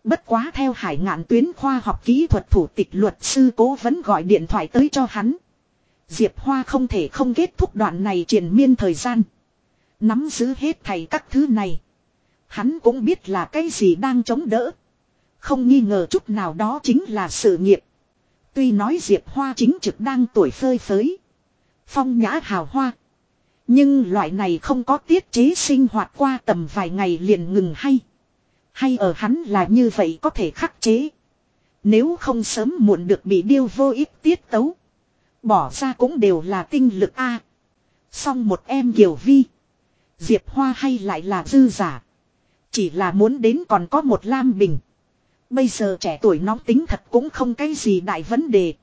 bất quá theo hải ngạn tuyến khoa học kỹ thuật thủ tịch luật sư cố vẫn gọi điện thoại tới cho hắn. Diệp Hoa không thể không kết thúc đoạn này triền miên thời gian. Nắm giữ hết thầy các thứ này. Hắn cũng biết là cái gì đang chống đỡ. Không nghi ngờ chút nào đó chính là sự nghiệp. Tuy nói Diệp Hoa chính trực đang tuổi phơi phới. Phong nhã hào hoa. Nhưng loại này không có tiết chế sinh hoạt qua tầm vài ngày liền ngừng hay. Hay ở hắn là như vậy có thể khắc chế. Nếu không sớm muộn được bị điêu vô ích tiết tấu. Bỏ ra cũng đều là tinh lực A. Xong một em Kiều Vi. Diệp Hoa hay lại là dư giả. Chỉ là muốn đến còn có một Lam Bình. Bây giờ trẻ tuổi nóng tính thật cũng không cái gì đại vấn đề.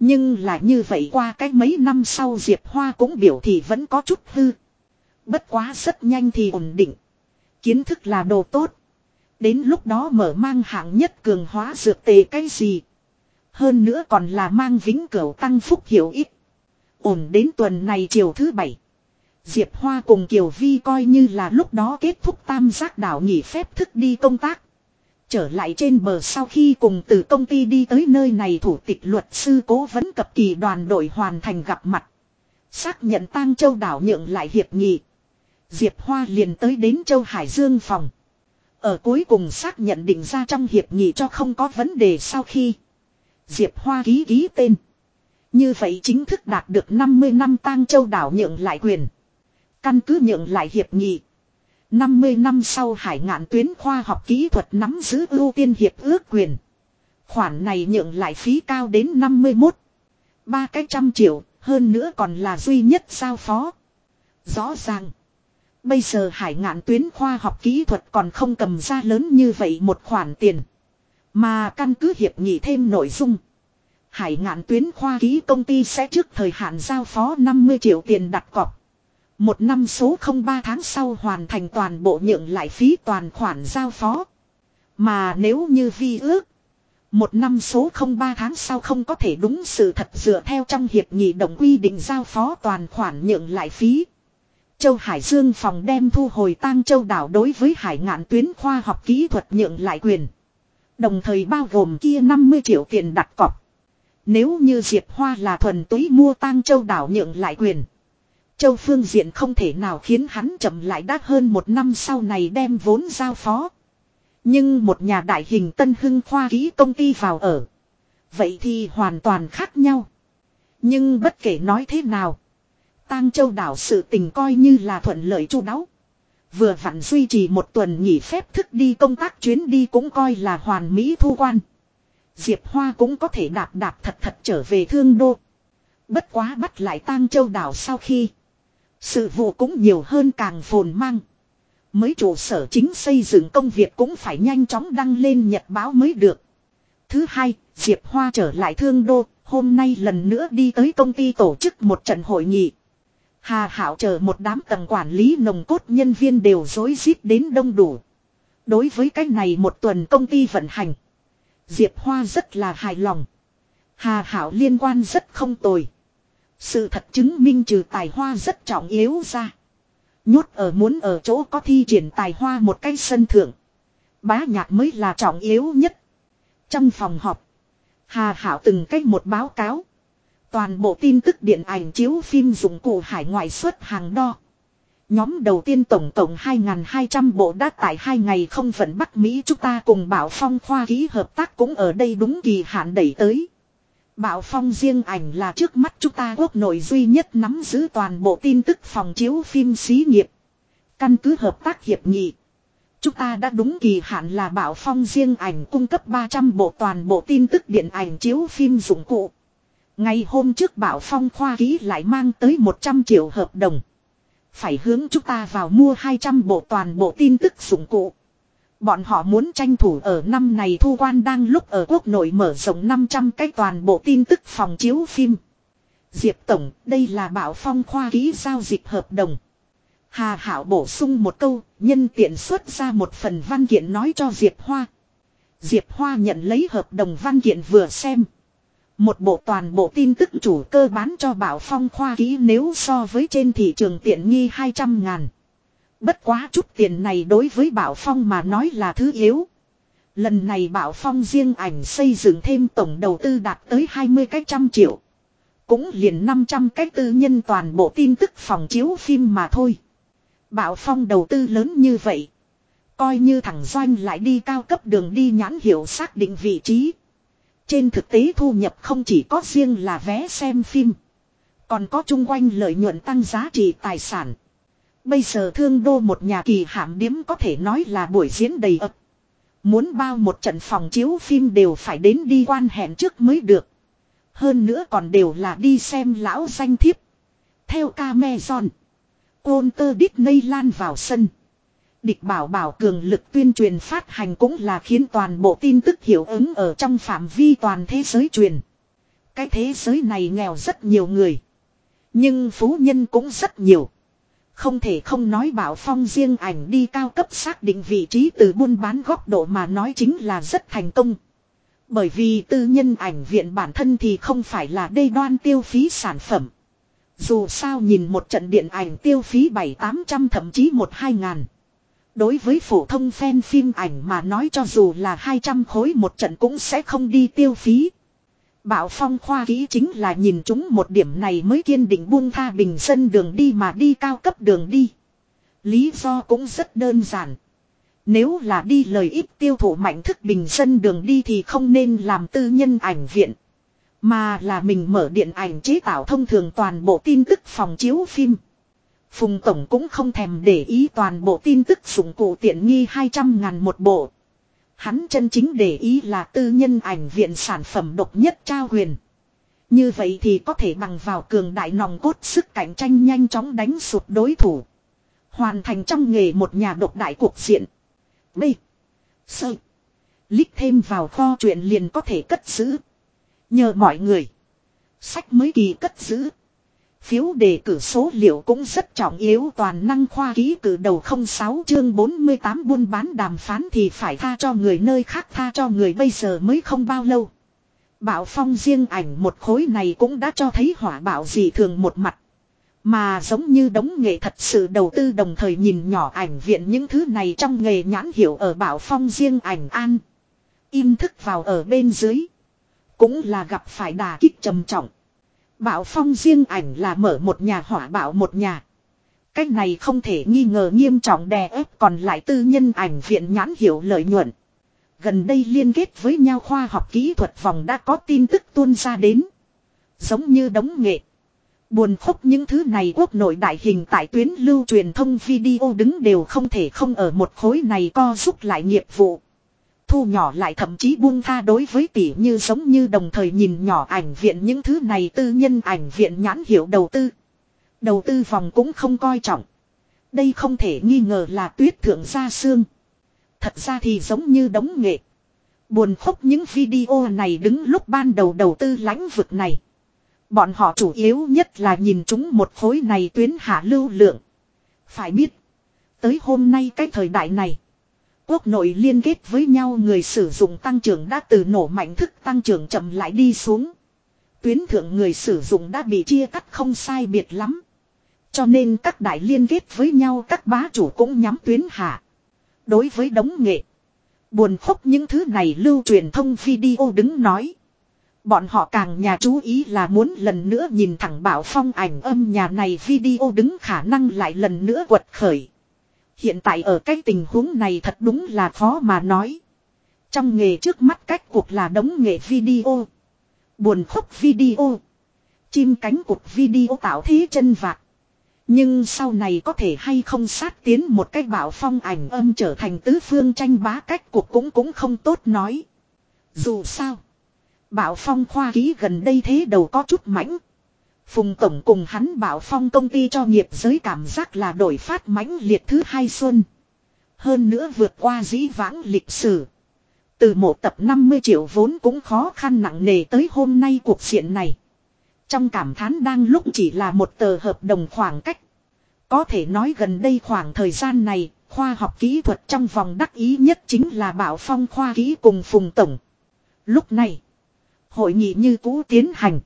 Nhưng là như vậy qua cái mấy năm sau Diệp Hoa cũng biểu thị vẫn có chút hư. Bất quá rất nhanh thì ổn định. Kiến thức là đồ tốt. Đến lúc đó mở mang hạng nhất cường hóa dược tề cái gì. Hơn nữa còn là mang vĩnh cửu tăng phúc hiểu ít. Ổn đến tuần này chiều thứ bảy. Diệp Hoa cùng Kiều Vi coi như là lúc đó kết thúc tam giác đảo nghỉ phép thức đi công tác. Trở lại trên bờ sau khi cùng từ công ty đi tới nơi này, thủ tịch luật sư cố vấn cập kỳ đoàn đội hoàn thành gặp mặt. Xác nhận tang châu đảo nhượng lại hiệp nghị. Diệp Hoa liền tới đến châu Hải Dương phòng. Ở cuối cùng xác nhận định ra trong hiệp nghị cho không có vấn đề sau khi. Diệp Hoa ký ký tên. Như vậy chính thức đạt được 50 năm tang châu đảo nhượng lại quyền. Căn cứ nhượng lại hiệp nghị. 50 năm sau hải ngạn tuyến khoa học kỹ thuật nắm giữ ưu tiên hiệp ước quyền. Khoản này nhượng lại phí cao đến 51. Ba cái trăm triệu, hơn nữa còn là duy nhất giao phó. Rõ ràng. Bây giờ hải ngạn tuyến khoa học kỹ thuật còn không cầm ra lớn như vậy một khoản tiền. Mà căn cứ hiệp nghị thêm nội dung. Hải ngạn tuyến khoa ký công ty sẽ trước thời hạn giao phó 50 triệu tiền đặt cọc. Một năm số 03 tháng sau hoàn thành toàn bộ nhượng lại phí toàn khoản giao phó. Mà nếu như vi ước. Một năm số 03 tháng sau không có thể đúng sự thật dựa theo trong hiệp nghị đồng quy định giao phó toàn khoản nhượng lại phí. Châu Hải Dương phòng đem thu hồi tang châu đảo đối với hải ngạn tuyến khoa học kỹ thuật nhượng lại quyền. Đồng thời bao gồm kia 50 triệu tiền đặt cọc. Nếu như Diệp Hoa là thuần túy mua tang châu đảo nhượng lại quyền. Châu phương diện không thể nào khiến hắn chậm lại đắt hơn một năm sau này đem vốn giao phó. Nhưng một nhà đại hình tân hưng khoa ký công ty vào ở. Vậy thì hoàn toàn khác nhau. Nhưng bất kể nói thế nào. Tang châu đảo sự tình coi như là thuận lợi chu đáo. Vừa vặn duy trì một tuần nghỉ phép thức đi công tác chuyến đi cũng coi là hoàn mỹ thu quan. Diệp Hoa cũng có thể đạp đạp thật thật trở về thương đô. Bất quá bắt lại tang châu đảo sau khi. Sự vụ cũng nhiều hơn càng phồn mang. Mới trụ sở chính xây dựng công việc cũng phải nhanh chóng đăng lên nhật báo mới được. Thứ hai, Diệp Hoa trở lại thương đô, hôm nay lần nữa đi tới công ty tổ chức một trận hội nghị. Hà Hảo chờ một đám tầng quản lý nồng cốt nhân viên đều dối rít đến đông đủ. Đối với cái này một tuần công ty vận hành. Diệp Hoa rất là hài lòng. Hà Hảo liên quan rất không tồi. Sự thật chứng minh trừ tài hoa rất trọng yếu ra. Nhốt ở muốn ở chỗ có thi triển tài hoa một cái sân thượng. Bá nhạc mới là trọng yếu nhất. Trong phòng họp. Hà Hảo từng cách một báo cáo. Toàn bộ tin tức điện ảnh chiếu phim dụng cụ hải ngoại xuất hàng đo. Nhóm đầu tiên tổng tổng 2.200 bộ đã tại hai ngày không phận Bắc Mỹ chúng ta cùng Bảo Phong khoa ký hợp tác cũng ở đây đúng kỳ hạn đẩy tới. Bảo Phong riêng ảnh là trước mắt chúng ta quốc nội duy nhất nắm giữ toàn bộ tin tức phòng chiếu phim xí nghiệp. Căn cứ hợp tác hiệp nghị. Chúng ta đã đúng kỳ hạn là Bảo Phong riêng ảnh cung cấp 300 bộ toàn bộ tin tức điện ảnh chiếu phim dụng cụ. Ngày hôm trước Bảo Phong khoa ký lại mang tới 100 triệu hợp đồng. Phải hướng chúng ta vào mua 200 bộ toàn bộ tin tức dụng cụ. Bọn họ muốn tranh thủ ở năm này thu quan đang lúc ở quốc nội mở rộng 500 cái toàn bộ tin tức phòng chiếu phim. Diệp Tổng, đây là Bảo Phong khoa ký giao dịch hợp đồng. Hà Hảo bổ sung một câu, nhân tiện xuất ra một phần văn kiện nói cho Diệp Hoa. Diệp Hoa nhận lấy hợp đồng văn kiện vừa xem. Một bộ toàn bộ tin tức chủ cơ bán cho Bảo Phong khoa ký nếu so với trên thị trường tiện nghi 200 ngàn. Bất quá chút tiền này đối với Bảo Phong mà nói là thứ yếu. Lần này Bảo Phong riêng ảnh xây dựng thêm tổng đầu tư đạt tới 20 cái trăm triệu. Cũng liền 500 cái tư nhân toàn bộ tin tức phòng chiếu phim mà thôi. Bảo Phong đầu tư lớn như vậy. Coi như thằng Doanh lại đi cao cấp đường đi nhãn hiệu xác định vị trí. Trên thực tế thu nhập không chỉ có riêng là vé xem phim. Còn có chung quanh lợi nhuận tăng giá trị tài sản. Bây giờ thương đô một nhà kỳ hạm điếm có thể nói là buổi diễn đầy ập. Muốn bao một trận phòng chiếu phim đều phải đến đi quan hẹn trước mới được. Hơn nữa còn đều là đi xem lão danh thiếp. Theo ca me giòn. Côn tơ đít ngây lan vào sân. Địch bảo bảo cường lực tuyên truyền phát hành cũng là khiến toàn bộ tin tức hiệu ứng ở trong phạm vi toàn thế giới truyền. Cái thế giới này nghèo rất nhiều người. Nhưng phú nhân cũng rất nhiều. Không thể không nói bảo phong riêng ảnh đi cao cấp xác định vị trí từ buôn bán góc độ mà nói chính là rất thành công. Bởi vì tư nhân ảnh viện bản thân thì không phải là đê đoan tiêu phí sản phẩm. Dù sao nhìn một trận điện ảnh tiêu phí 7-800 thậm chí 1-2 ngàn. Đối với phổ thông fan phim ảnh mà nói cho dù là 200 khối một trận cũng sẽ không đi tiêu phí. Bảo phong khoa ký chính là nhìn chúng một điểm này mới kiên định buông tha bình dân đường đi mà đi cao cấp đường đi. Lý do cũng rất đơn giản. Nếu là đi lời ít tiêu thụ mạnh thức bình dân đường đi thì không nên làm tư nhân ảnh viện. Mà là mình mở điện ảnh chế tạo thông thường toàn bộ tin tức phòng chiếu phim. Phùng Tổng cũng không thèm để ý toàn bộ tin tức dụng cụ tiện nghi 200 ngàn một bộ. Hắn chân chính để ý là tư nhân ảnh viện sản phẩm độc nhất trao huyền. Như vậy thì có thể bằng vào cường đại nòng cốt sức cạnh tranh nhanh chóng đánh sụt đối thủ. Hoàn thành trong nghề một nhà độc đại cuộc diện. B. Sơ. Lít thêm vào kho chuyện liền có thể cất giữ. Nhờ mọi người. Sách mới kỳ cất giữ. Phiếu đề cử số liệu cũng rất trọng yếu toàn năng khoa ký cử đầu 06 chương 48 buôn bán đàm phán thì phải tha cho người nơi khác, tha cho người bây giờ mới không bao lâu. Bảo phong riêng ảnh một khối này cũng đã cho thấy hỏa bảo gì thường một mặt. Mà giống như đống nghệ thật sự đầu tư đồng thời nhìn nhỏ ảnh viện những thứ này trong nghề nhãn hiệu ở bảo phong riêng ảnh an. im thức vào ở bên dưới. Cũng là gặp phải đà kích trầm trọng. Bảo phong riêng ảnh là mở một nhà, hỏa bảo một nhà. Cách này không thể nghi ngờ nghiêm trọng đè ép, còn lại tư nhân ảnh viện nhãn hiệu lợi nhuận. Gần đây liên kết với nhau khoa học kỹ thuật vòng đã có tin tức tuôn ra đến. Giống như đống nghệ. Buồn khúc những thứ này quốc nội đại hình tại tuyến lưu truyền thông video đứng đều không thể không ở một khối này co giúp lại nghiệp vụ. Thu nhỏ lại thậm chí buông tha đối với tỷ như giống như đồng thời nhìn nhỏ ảnh viện những thứ này tư nhân ảnh viện nhãn hiệu đầu tư. Đầu tư vòng cũng không coi trọng. Đây không thể nghi ngờ là tuyết thượng gia xương. Thật ra thì giống như đống nghệ. Buồn khúc những video này đứng lúc ban đầu đầu tư lãnh vực này. Bọn họ chủ yếu nhất là nhìn chúng một khối này tuyến hạ lưu lượng. Phải biết. Tới hôm nay cái thời đại này. Quốc nội liên kết với nhau người sử dụng tăng trưởng đã từ nổ mạnh thức tăng trưởng chậm lại đi xuống. Tuyến thượng người sử dụng đã bị chia cắt không sai biệt lắm. Cho nên các đại liên kết với nhau các bá chủ cũng nhắm tuyến hạ. Đối với đống nghệ. Buồn khóc những thứ này lưu truyền thông video đứng nói. Bọn họ càng nhà chú ý là muốn lần nữa nhìn thẳng bảo phong ảnh âm nhà này video đứng khả năng lại lần nữa quật khởi. Hiện tại ở cái tình huống này thật đúng là khó mà nói. Trong nghề trước mắt cách cuộc là đống nghệ video. Buồn khúc video. Chim cánh cuộc video tạo thế chân vạc. Nhưng sau này có thể hay không sát tiến một cách bảo phong ảnh âm trở thành tứ phương tranh bá cách cuộc cũng cũng không tốt nói. Dù sao. Bảo phong khoa ký gần đây thế đầu có chút mảnh. Phùng Tổng cùng hắn bảo phong công ty cho nghiệp giới cảm giác là đổi phát mãnh liệt thứ hai xuân. Hơn nữa vượt qua dĩ vãng lịch sử. Từ một tập 50 triệu vốn cũng khó khăn nặng nề tới hôm nay cuộc diện này. Trong cảm thán đang lúc chỉ là một tờ hợp đồng khoảng cách. Có thể nói gần đây khoảng thời gian này, khoa học kỹ thuật trong vòng đắc ý nhất chính là Bảo Phong khoa kỹ cùng Phùng Tổng. Lúc này, hội nghị như cũ tiến hành.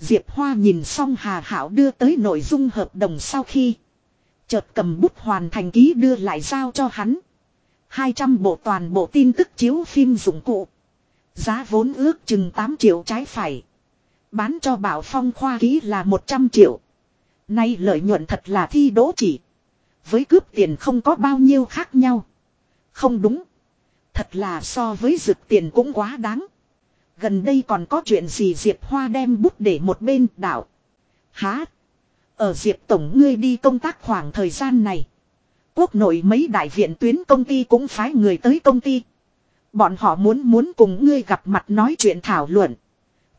Diệp Hoa nhìn xong Hà Hảo đưa tới nội dung hợp đồng sau khi. Chợt cầm bút hoàn thành ký đưa lại giao cho hắn. 200 bộ toàn bộ tin tức chiếu phim dụng cụ. Giá vốn ước chừng 8 triệu trái phải. Bán cho Bảo Phong khoa ký là 100 triệu. Nay lợi nhuận thật là thi đỗ chỉ. Với cướp tiền không có bao nhiêu khác nhau. Không đúng. Thật là so với rực tiền cũng quá đáng. Gần đây còn có chuyện gì Diệp Hoa đem bút để một bên đảo. Há. Ở Diệp Tổng ngươi đi công tác khoảng thời gian này. Quốc nội mấy đại viện tuyến công ty cũng phái người tới công ty. Bọn họ muốn muốn cùng ngươi gặp mặt nói chuyện thảo luận.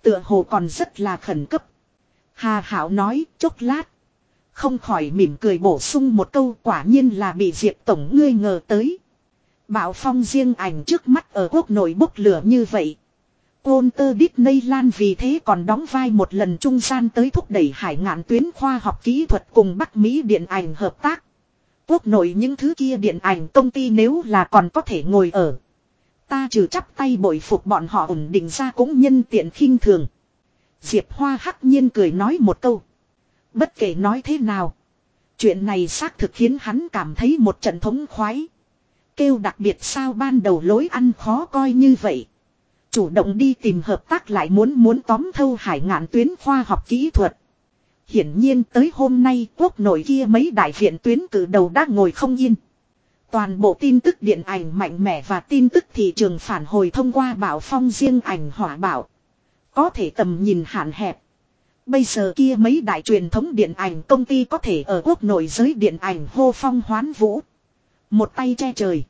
Tựa hồ còn rất là khẩn cấp. Hà Hảo nói, chốc lát. Không khỏi mỉm cười bổ sung một câu, quả nhiên là bị Diệp Tổng ngươi ngờ tới. Bảo phong riêng ảnh trước mắt ở quốc nội bốc lửa như vậy. Walter Disney Lan vì thế còn đóng vai một lần trung gian tới thúc đẩy hải ngạn tuyến khoa học kỹ thuật cùng Bắc Mỹ điện ảnh hợp tác. Quốc nội những thứ kia điện ảnh công ty nếu là còn có thể ngồi ở. Ta trừ chắp tay bội phục bọn họ ổn định ra cũng nhân tiện khinh thường. Diệp Hoa hắc nhiên cười nói một câu. Bất kể nói thế nào. Chuyện này xác thực khiến hắn cảm thấy một trận thống khoái. Kêu đặc biệt sao ban đầu lối ăn khó coi như vậy. Chủ động đi tìm hợp tác lại muốn muốn tóm thâu hải ngạn tuyến khoa học kỹ thuật. Hiển nhiên tới hôm nay quốc nội kia mấy đại viện tuyến cử đầu đã ngồi không yên. Toàn bộ tin tức điện ảnh mạnh mẽ và tin tức thị trường phản hồi thông qua bảo phong riêng ảnh hỏa bảo. Có thể tầm nhìn hạn hẹp. Bây giờ kia mấy đại truyền thống điện ảnh công ty có thể ở quốc nội giới điện ảnh hô phong hoán vũ. Một tay che trời.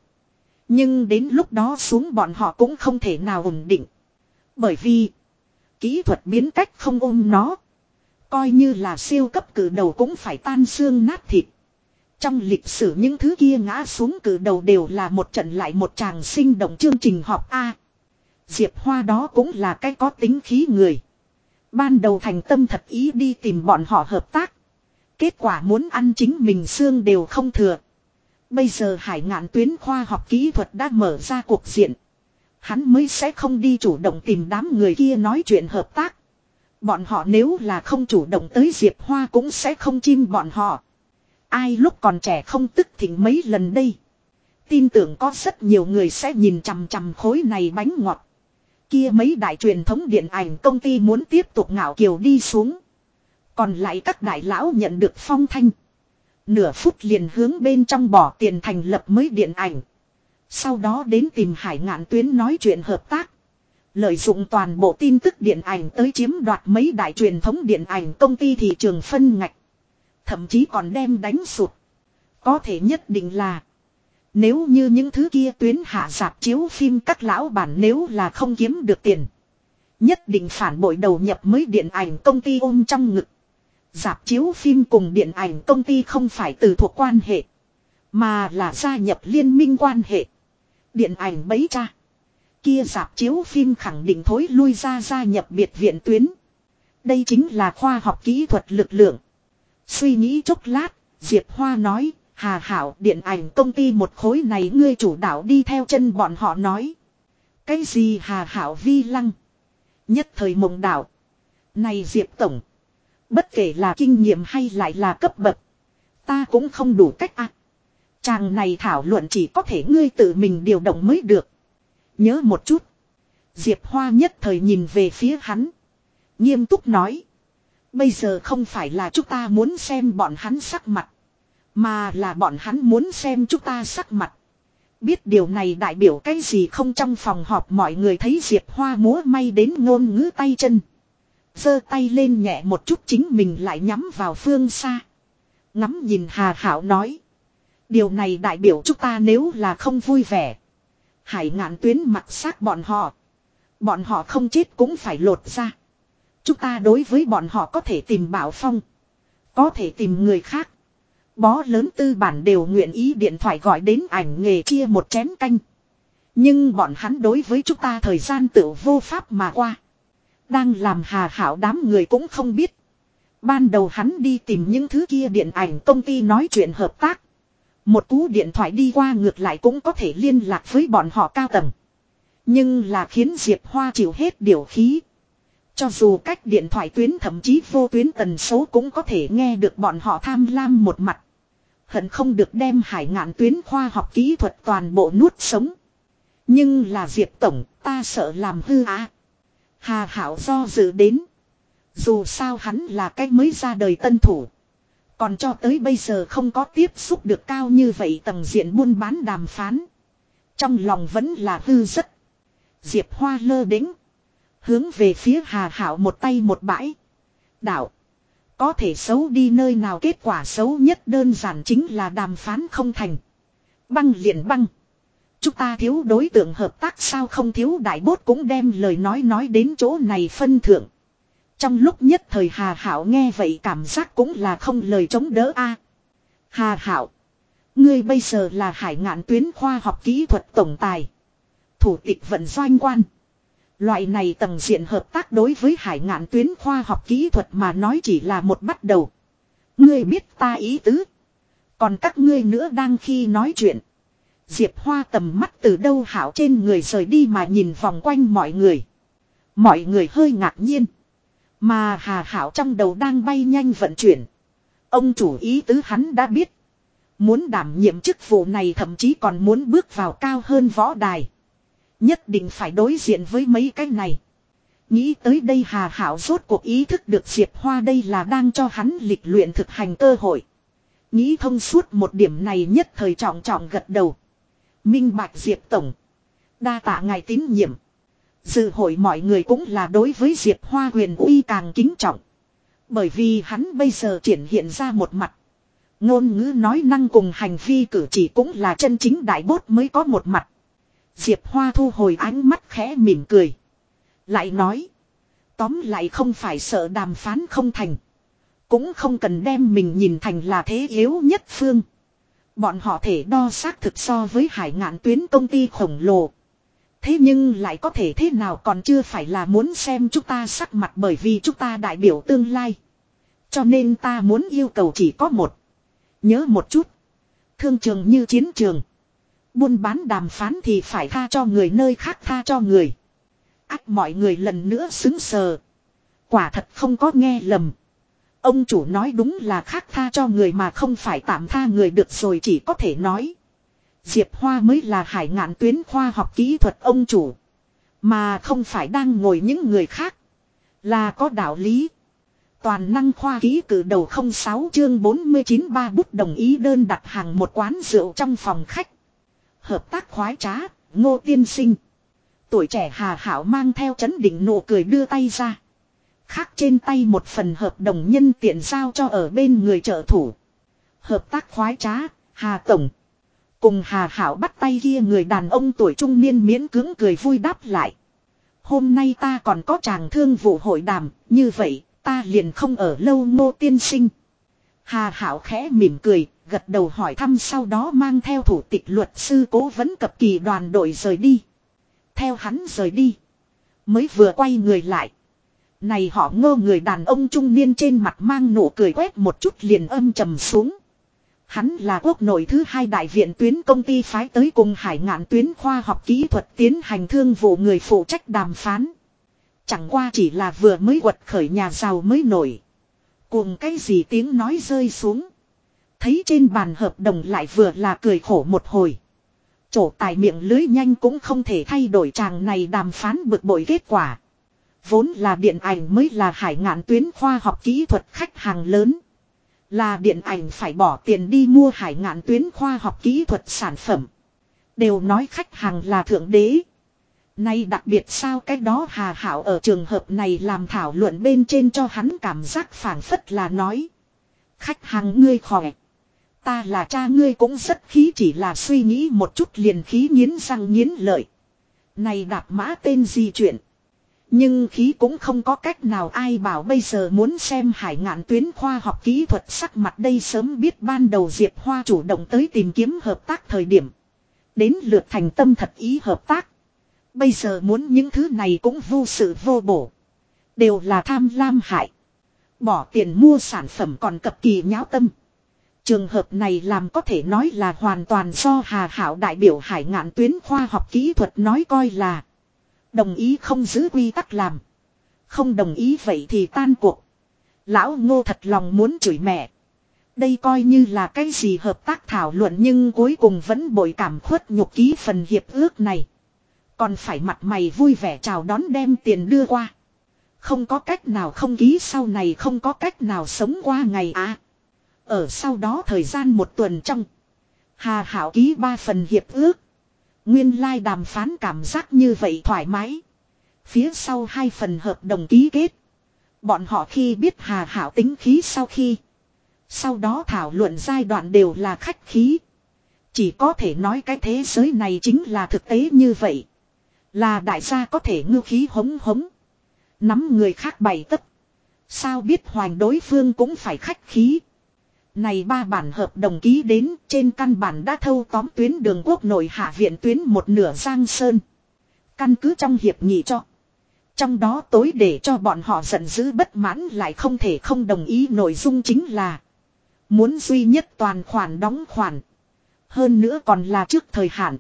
Nhưng đến lúc đó xuống bọn họ cũng không thể nào ổn định. Bởi vì, kỹ thuật biến cách không ôm nó. Coi như là siêu cấp cử đầu cũng phải tan xương nát thịt. Trong lịch sử những thứ kia ngã xuống cử đầu đều là một trận lại một tràng sinh động chương trình họp A. Diệp Hoa đó cũng là cái có tính khí người. Ban đầu thành tâm thật ý đi tìm bọn họ hợp tác. Kết quả muốn ăn chính mình xương đều không thừa. Bây giờ hải ngạn tuyến khoa học kỹ thuật đã mở ra cuộc diện. Hắn mới sẽ không đi chủ động tìm đám người kia nói chuyện hợp tác. Bọn họ nếu là không chủ động tới Diệp Hoa cũng sẽ không chim bọn họ. Ai lúc còn trẻ không tức thỉnh mấy lần đây. Tin tưởng có rất nhiều người sẽ nhìn chằm chằm khối này bánh ngọt. Kia mấy đại truyền thống điện ảnh công ty muốn tiếp tục ngạo kiều đi xuống. Còn lại các đại lão nhận được phong thanh. Nửa phút liền hướng bên trong bỏ tiền thành lập mới điện ảnh. Sau đó đến tìm hải ngạn tuyến nói chuyện hợp tác. Lợi dụng toàn bộ tin tức điện ảnh tới chiếm đoạt mấy đại truyền thống điện ảnh công ty thị trường phân ngạch. Thậm chí còn đem đánh sụt. Có thể nhất định là. Nếu như những thứ kia tuyến hạ giạp chiếu phim các lão bản nếu là không kiếm được tiền. Nhất định phản bội đầu nhập mới điện ảnh công ty ôm trong ngực. Giạp chiếu phim cùng điện ảnh công ty không phải từ thuộc quan hệ. Mà là gia nhập liên minh quan hệ. Điện ảnh bấy cha. Kia giạp chiếu phim khẳng định thối lui ra gia nhập biệt viện tuyến. Đây chính là khoa học kỹ thuật lực lượng. Suy nghĩ chốc lát, Diệp Hoa nói, Hà Hảo điện ảnh công ty một khối này ngươi chủ đạo đi theo chân bọn họ nói. Cái gì Hà Hảo vi lăng? Nhất thời mộng đạo. Này Diệp Tổng. Bất kể là kinh nghiệm hay lại là cấp bậc. Ta cũng không đủ cách ạ. Chàng này thảo luận chỉ có thể ngươi tự mình điều động mới được. Nhớ một chút. Diệp Hoa nhất thời nhìn về phía hắn. Nghiêm túc nói. Bây giờ không phải là chúng ta muốn xem bọn hắn sắc mặt. Mà là bọn hắn muốn xem chúng ta sắc mặt. Biết điều này đại biểu cái gì không trong phòng họp mọi người thấy Diệp Hoa múa may đến ngôn ngữ tay chân giơ tay lên nhẹ một chút chính mình lại nhắm vào phương xa. Ngắm nhìn Hà Hảo nói. Điều này đại biểu chúng ta nếu là không vui vẻ. Hải ngạn tuyến mặt xác bọn họ. Bọn họ không chết cũng phải lột ra. Chúng ta đối với bọn họ có thể tìm bảo phong. Có thể tìm người khác. Bó lớn tư bản đều nguyện ý điện thoại gọi đến ảnh nghề chia một chén canh. Nhưng bọn hắn đối với chúng ta thời gian tự vô pháp mà qua. Đang làm hà hảo đám người cũng không biết. Ban đầu hắn đi tìm những thứ kia điện ảnh công ty nói chuyện hợp tác. Một cú điện thoại đi qua ngược lại cũng có thể liên lạc với bọn họ cao tầng. Nhưng là khiến Diệp Hoa chịu hết điều khí. Cho dù cách điện thoại tuyến thậm chí vô tuyến tần số cũng có thể nghe được bọn họ tham lam một mặt. Hận không được đem hải ngạn tuyến khoa học kỹ thuật toàn bộ nuốt sống. Nhưng là Diệp Tổng, ta sợ làm hư á. Hà Hảo do dự đến. Dù sao hắn là cái mới ra đời tân thủ. Còn cho tới bây giờ không có tiếp xúc được cao như vậy tầng diện buôn bán đàm phán. Trong lòng vẫn là hư rất. Diệp Hoa lơ đính. Hướng về phía Hà Hảo một tay một bãi. Đạo. Có thể xấu đi nơi nào kết quả xấu nhất đơn giản chính là đàm phán không thành. Băng liền băng. Chúng ta thiếu đối tượng hợp tác sao không thiếu đại bốt cũng đem lời nói nói đến chỗ này phân thượng. Trong lúc nhất thời Hà Hảo nghe vậy cảm giác cũng là không lời chống đỡ a. Hà Hảo. Ngươi bây giờ là hải ngạn tuyến khoa học kỹ thuật tổng tài. Thủ tịch vận doanh quan. Loại này tầng diện hợp tác đối với hải ngạn tuyến khoa học kỹ thuật mà nói chỉ là một bắt đầu. Ngươi biết ta ý tứ. Còn các ngươi nữa đang khi nói chuyện. Diệp Hoa tầm mắt từ đâu hảo trên người rời đi mà nhìn vòng quanh mọi người. Mọi người hơi ngạc nhiên. Mà Hà Hảo trong đầu đang bay nhanh vận chuyển. Ông chủ ý tứ hắn đã biết. Muốn đảm nhiệm chức vụ này thậm chí còn muốn bước vào cao hơn võ đài. Nhất định phải đối diện với mấy cái này. Nghĩ tới đây Hà Hảo rốt cuộc ý thức được Diệp Hoa đây là đang cho hắn lịch luyện thực hành cơ hội. Nghĩ thông suốt một điểm này nhất thời trọng trọng gật đầu. Minh Bạch Diệp Tổng. Đa tạ ngài tín nhiệm. Dự hội mọi người cũng là đối với Diệp Hoa huyền uy càng kính trọng. Bởi vì hắn bây giờ triển hiện ra một mặt. Ngôn ngữ nói năng cùng hành vi cử chỉ cũng là chân chính đại bốt mới có một mặt. Diệp Hoa thu hồi ánh mắt khẽ mỉm cười. Lại nói. Tóm lại không phải sợ đàm phán không thành. Cũng không cần đem mình nhìn thành là thế yếu nhất phương. Bọn họ thể đo xác thực so với hải ngạn tuyến công ty khổng lồ. Thế nhưng lại có thể thế nào còn chưa phải là muốn xem chúng ta sắc mặt bởi vì chúng ta đại biểu tương lai. Cho nên ta muốn yêu cầu chỉ có một. Nhớ một chút. Thương trường như chiến trường. Buôn bán đàm phán thì phải tha cho người nơi khác tha cho người. Ác mọi người lần nữa xứng sờ. Quả thật không có nghe lầm. Ông chủ nói đúng là khác tha cho người mà không phải tạm tha người được rồi chỉ có thể nói. Diệp Hoa mới là hải ngạn tuyến khoa học kỹ thuật ông chủ. Mà không phải đang ngồi những người khác. Là có đạo lý. Toàn năng khoa ký cử đầu 06 chương 49 ba bút đồng ý đơn đặt hàng một quán rượu trong phòng khách. Hợp tác khoái trá, ngô tiên sinh. Tuổi trẻ hà hảo mang theo chấn định nụ cười đưa tay ra. Khác trên tay một phần hợp đồng nhân tiện giao cho ở bên người trợ thủ. Hợp tác khoái trá, Hà Tổng. Cùng Hà Hảo bắt tay kia người đàn ông tuổi trung niên miễn cưỡng cười vui đáp lại. Hôm nay ta còn có chàng thương vụ hội đàm, như vậy, ta liền không ở lâu ngô tiên sinh. Hà Hảo khẽ mỉm cười, gật đầu hỏi thăm sau đó mang theo thủ tịch luật sư cố vấn cập kỳ đoàn đội rời đi. Theo hắn rời đi. Mới vừa quay người lại. Này họ ngơ người đàn ông trung niên trên mặt mang nụ cười quét một chút liền âm trầm xuống. Hắn là quốc nội thứ hai đại viện tuyến công ty phái tới cùng hải ngạn tuyến khoa học kỹ thuật tiến hành thương vụ người phụ trách đàm phán. Chẳng qua chỉ là vừa mới quật khởi nhà giàu mới nổi. Cùng cái gì tiếng nói rơi xuống. Thấy trên bàn hợp đồng lại vừa là cười khổ một hồi. Chỗ tài miệng lưới nhanh cũng không thể thay đổi chàng này đàm phán bực bội kết quả. Vốn là điện ảnh mới là hải ngạn tuyến khoa học kỹ thuật khách hàng lớn. Là điện ảnh phải bỏ tiền đi mua hải ngạn tuyến khoa học kỹ thuật sản phẩm. Đều nói khách hàng là thượng đế. Nay đặc biệt sao cái đó hà hảo ở trường hợp này làm thảo luận bên trên cho hắn cảm giác phản phất là nói. Khách hàng ngươi khỏe. Ta là cha ngươi cũng rất khí chỉ là suy nghĩ một chút liền khí nghiến răng nghiến lợi. Này đạp mã tên gì chuyện. Nhưng khí cũng không có cách nào ai bảo bây giờ muốn xem hải ngạn tuyến khoa học kỹ thuật sắc mặt đây sớm biết ban đầu Diệp Hoa chủ động tới tìm kiếm hợp tác thời điểm. Đến lượt thành tâm thật ý hợp tác. Bây giờ muốn những thứ này cũng vô sự vô bổ. Đều là tham lam hại. Bỏ tiền mua sản phẩm còn cập kỳ nháo tâm. Trường hợp này làm có thể nói là hoàn toàn do Hà Hảo đại biểu hải ngạn tuyến khoa học kỹ thuật nói coi là. Đồng ý không giữ quy tắc làm. Không đồng ý vậy thì tan cuộc. Lão ngô thật lòng muốn chửi mẹ. Đây coi như là cái gì hợp tác thảo luận nhưng cuối cùng vẫn bội cảm khuất nhục ký phần hiệp ước này. Còn phải mặt mày vui vẻ chào đón đem tiền đưa qua. Không có cách nào không ký sau này không có cách nào sống qua ngày à. Ở sau đó thời gian một tuần trong. Hà Hảo ký ba phần hiệp ước. Nguyên lai like đàm phán cảm giác như vậy thoải mái. Phía sau hai phần hợp đồng ký kết. Bọn họ khi biết hà hảo tính khí sau khi. Sau đó thảo luận giai đoạn đều là khách khí. Chỉ có thể nói cái thế giới này chính là thực tế như vậy. Là đại gia có thể ngư khí hống hống. Nắm người khác bày tất. Sao biết hoàng đối phương cũng phải khách khí. Này ba bản hợp đồng ký đến, trên căn bản đã thâu tóm tuyến đường quốc nội hạ viện tuyến một nửa giang sơn. Căn cứ trong hiệp nghị cho. Trong đó tối để cho bọn họ giận dữ bất mãn lại không thể không đồng ý nội dung chính là. Muốn duy nhất toàn khoản đóng khoản. Hơn nữa còn là trước thời hạn.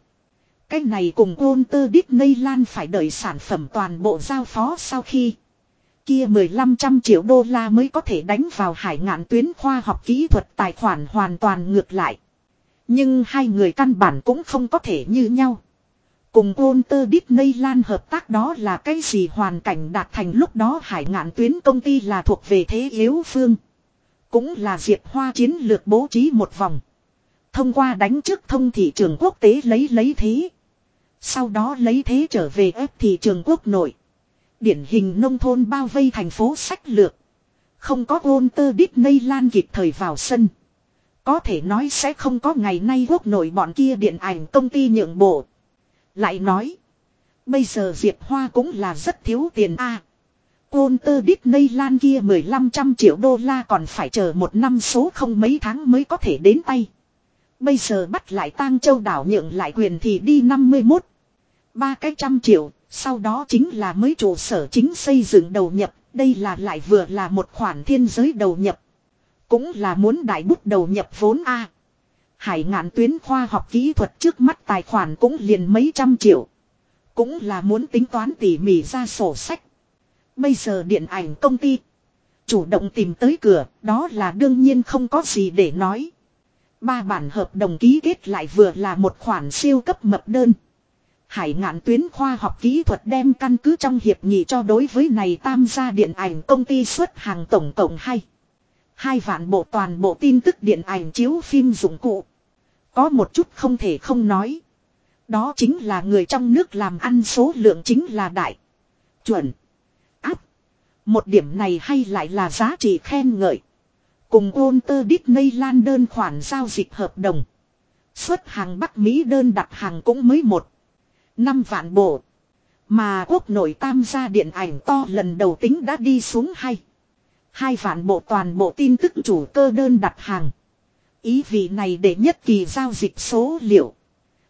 Cái này cùng ôn Walter Disneyland phải đợi sản phẩm toàn bộ giao phó sau khi. Kia 1500 triệu đô la mới có thể đánh vào hải ngạn tuyến khoa học kỹ thuật tài khoản hoàn toàn ngược lại. Nhưng hai người căn bản cũng không có thể như nhau. Cùng Walter Disneyland hợp tác đó là cái gì hoàn cảnh đạt thành lúc đó hải ngạn tuyến công ty là thuộc về thế yếu phương. Cũng là Diệp Hoa chiến lược bố trí một vòng. Thông qua đánh trước thông thị trường quốc tế lấy lấy thế. Sau đó lấy thế trở về ép thị trường quốc nội. Điển hình nông thôn bao vây thành phố sách lược. Không có Walter Disneyland kịp thời vào sân. Có thể nói sẽ không có ngày nay quốc nội bọn kia điện ảnh công ty nhượng bộ. Lại nói. Bây giờ Diệp Hoa cũng là rất thiếu tiền a. À, Walter Disneyland kia 1500 triệu đô la còn phải chờ một năm số không mấy tháng mới có thể đến tay. Bây giờ bắt lại tang châu đảo nhượng lại quyền thì đi 51. Ba cái trăm triệu, sau đó chính là mới trụ sở chính xây dựng đầu nhập, đây là lại vừa là một khoản thiên giới đầu nhập. Cũng là muốn đại bút đầu nhập vốn A. Hải ngạn tuyến khoa học kỹ thuật trước mắt tài khoản cũng liền mấy trăm triệu. Cũng là muốn tính toán tỉ mỉ ra sổ sách. Bây giờ điện ảnh công ty. Chủ động tìm tới cửa, đó là đương nhiên không có gì để nói. Ba bản hợp đồng ký kết lại vừa là một khoản siêu cấp mập đơn. Hải ngạn tuyến khoa học kỹ thuật đem căn cứ trong hiệp nghị cho đối với này tam gia điện ảnh công ty xuất hàng tổng cộng hay. Hai vạn bộ toàn bộ tin tức điện ảnh chiếu phim dụng cụ. Có một chút không thể không nói. Đó chính là người trong nước làm ăn số lượng chính là đại. Chuẩn. Áp. Một điểm này hay lại là giá trị khen ngợi. Cùng Walter Disneyland đơn khoản giao dịch hợp đồng. Xuất hàng Bắc Mỹ đơn đặt hàng cũng mới một. Năm vạn bộ. Mà quốc nội tam gia điện ảnh to lần đầu tính đã đi xuống hay. Hai vạn bộ toàn bộ tin tức chủ cơ đơn đặt hàng. Ý vị này để nhất kỳ giao dịch số liệu.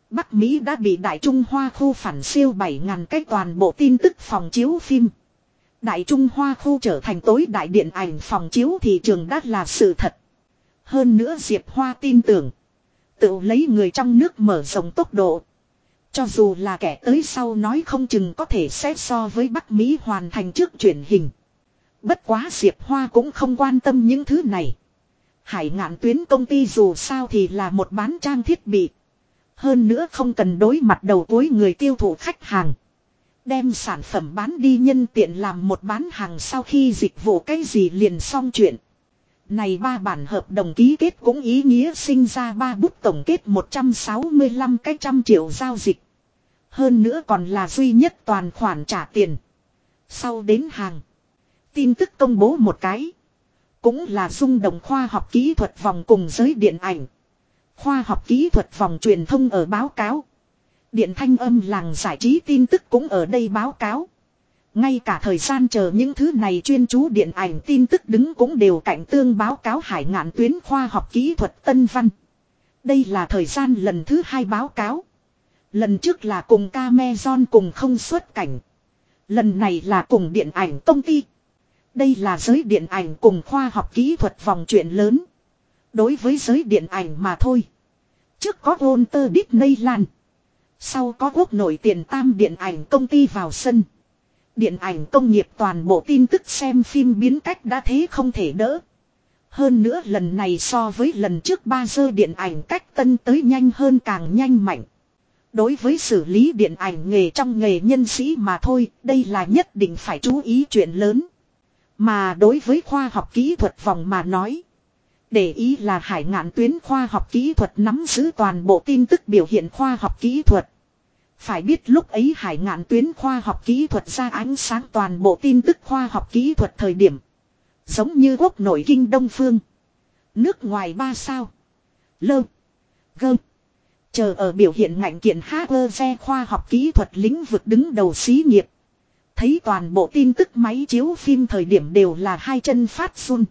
Bắc Mỹ đã bị Đại Trung Hoa khu phản siêu 7.000 cái toàn bộ tin tức phòng chiếu phim. Đại Trung Hoa khu trở thành tối đại điện ảnh phòng chiếu thị trường đã là sự thật. Hơn nữa Diệp Hoa tin tưởng. Tự lấy người trong nước mở rộng tốc độ. Cho dù là kẻ tới sau nói không chừng có thể xét so với Bắc Mỹ hoàn thành trước truyền hình. Bất quá Diệp Hoa cũng không quan tâm những thứ này. Hải ngạn tuyến công ty dù sao thì là một bán trang thiết bị. Hơn nữa không cần đối mặt đầu cuối người tiêu thụ khách hàng. Đem sản phẩm bán đi nhân tiện làm một bán hàng sau khi dịch vụ cái gì liền xong chuyện. Này ba bản hợp đồng ký kết cũng ý nghĩa sinh ra ba bút tổng kết 165 cái trăm triệu giao dịch. Hơn nữa còn là duy nhất toàn khoản trả tiền. Sau đến hàng. Tin tức công bố một cái. Cũng là dung động khoa học kỹ thuật vòng cùng giới điện ảnh. Khoa học kỹ thuật vòng truyền thông ở báo cáo. Điện thanh âm làng giải trí tin tức cũng ở đây báo cáo. Ngay cả thời gian chờ những thứ này chuyên chú điện ảnh tin tức đứng cũng đều cạnh tương báo cáo hải ngạn tuyến khoa học kỹ thuật tân văn. Đây là thời gian lần thứ hai báo cáo. Lần trước là cùng Cameron cùng không xuất cảnh. Lần này là cùng điện ảnh công ty. Đây là giới điện ảnh cùng khoa học kỹ thuật vòng chuyện lớn. Đối với giới điện ảnh mà thôi. Trước có Walter Disneyland. Sau có quốc nổi tiền tam điện ảnh công ty vào sân. Điện ảnh công nghiệp toàn bộ tin tức xem phim biến cách đã thế không thể đỡ. Hơn nữa lần này so với lần trước ba giờ điện ảnh cách tân tới nhanh hơn càng nhanh mạnh. Đối với xử lý điện ảnh nghề trong nghề nhân sĩ mà thôi, đây là nhất định phải chú ý chuyện lớn. Mà đối với khoa học kỹ thuật vòng mà nói. Để ý là hải ngạn tuyến khoa học kỹ thuật nắm giữ toàn bộ tin tức biểu hiện khoa học kỹ thuật. Phải biết lúc ấy hải ngạn tuyến khoa học kỹ thuật ra ánh sáng toàn bộ tin tức khoa học kỹ thuật thời điểm. Giống như quốc nội kinh đông phương. Nước ngoài ba sao. Lơ. Gơ. Chờ ở biểu hiện ngạnh kiện HE khoa học kỹ thuật lĩnh vực đứng đầu xí nghiệp. Thấy toàn bộ tin tức máy chiếu phim thời điểm đều là hai chân phát run.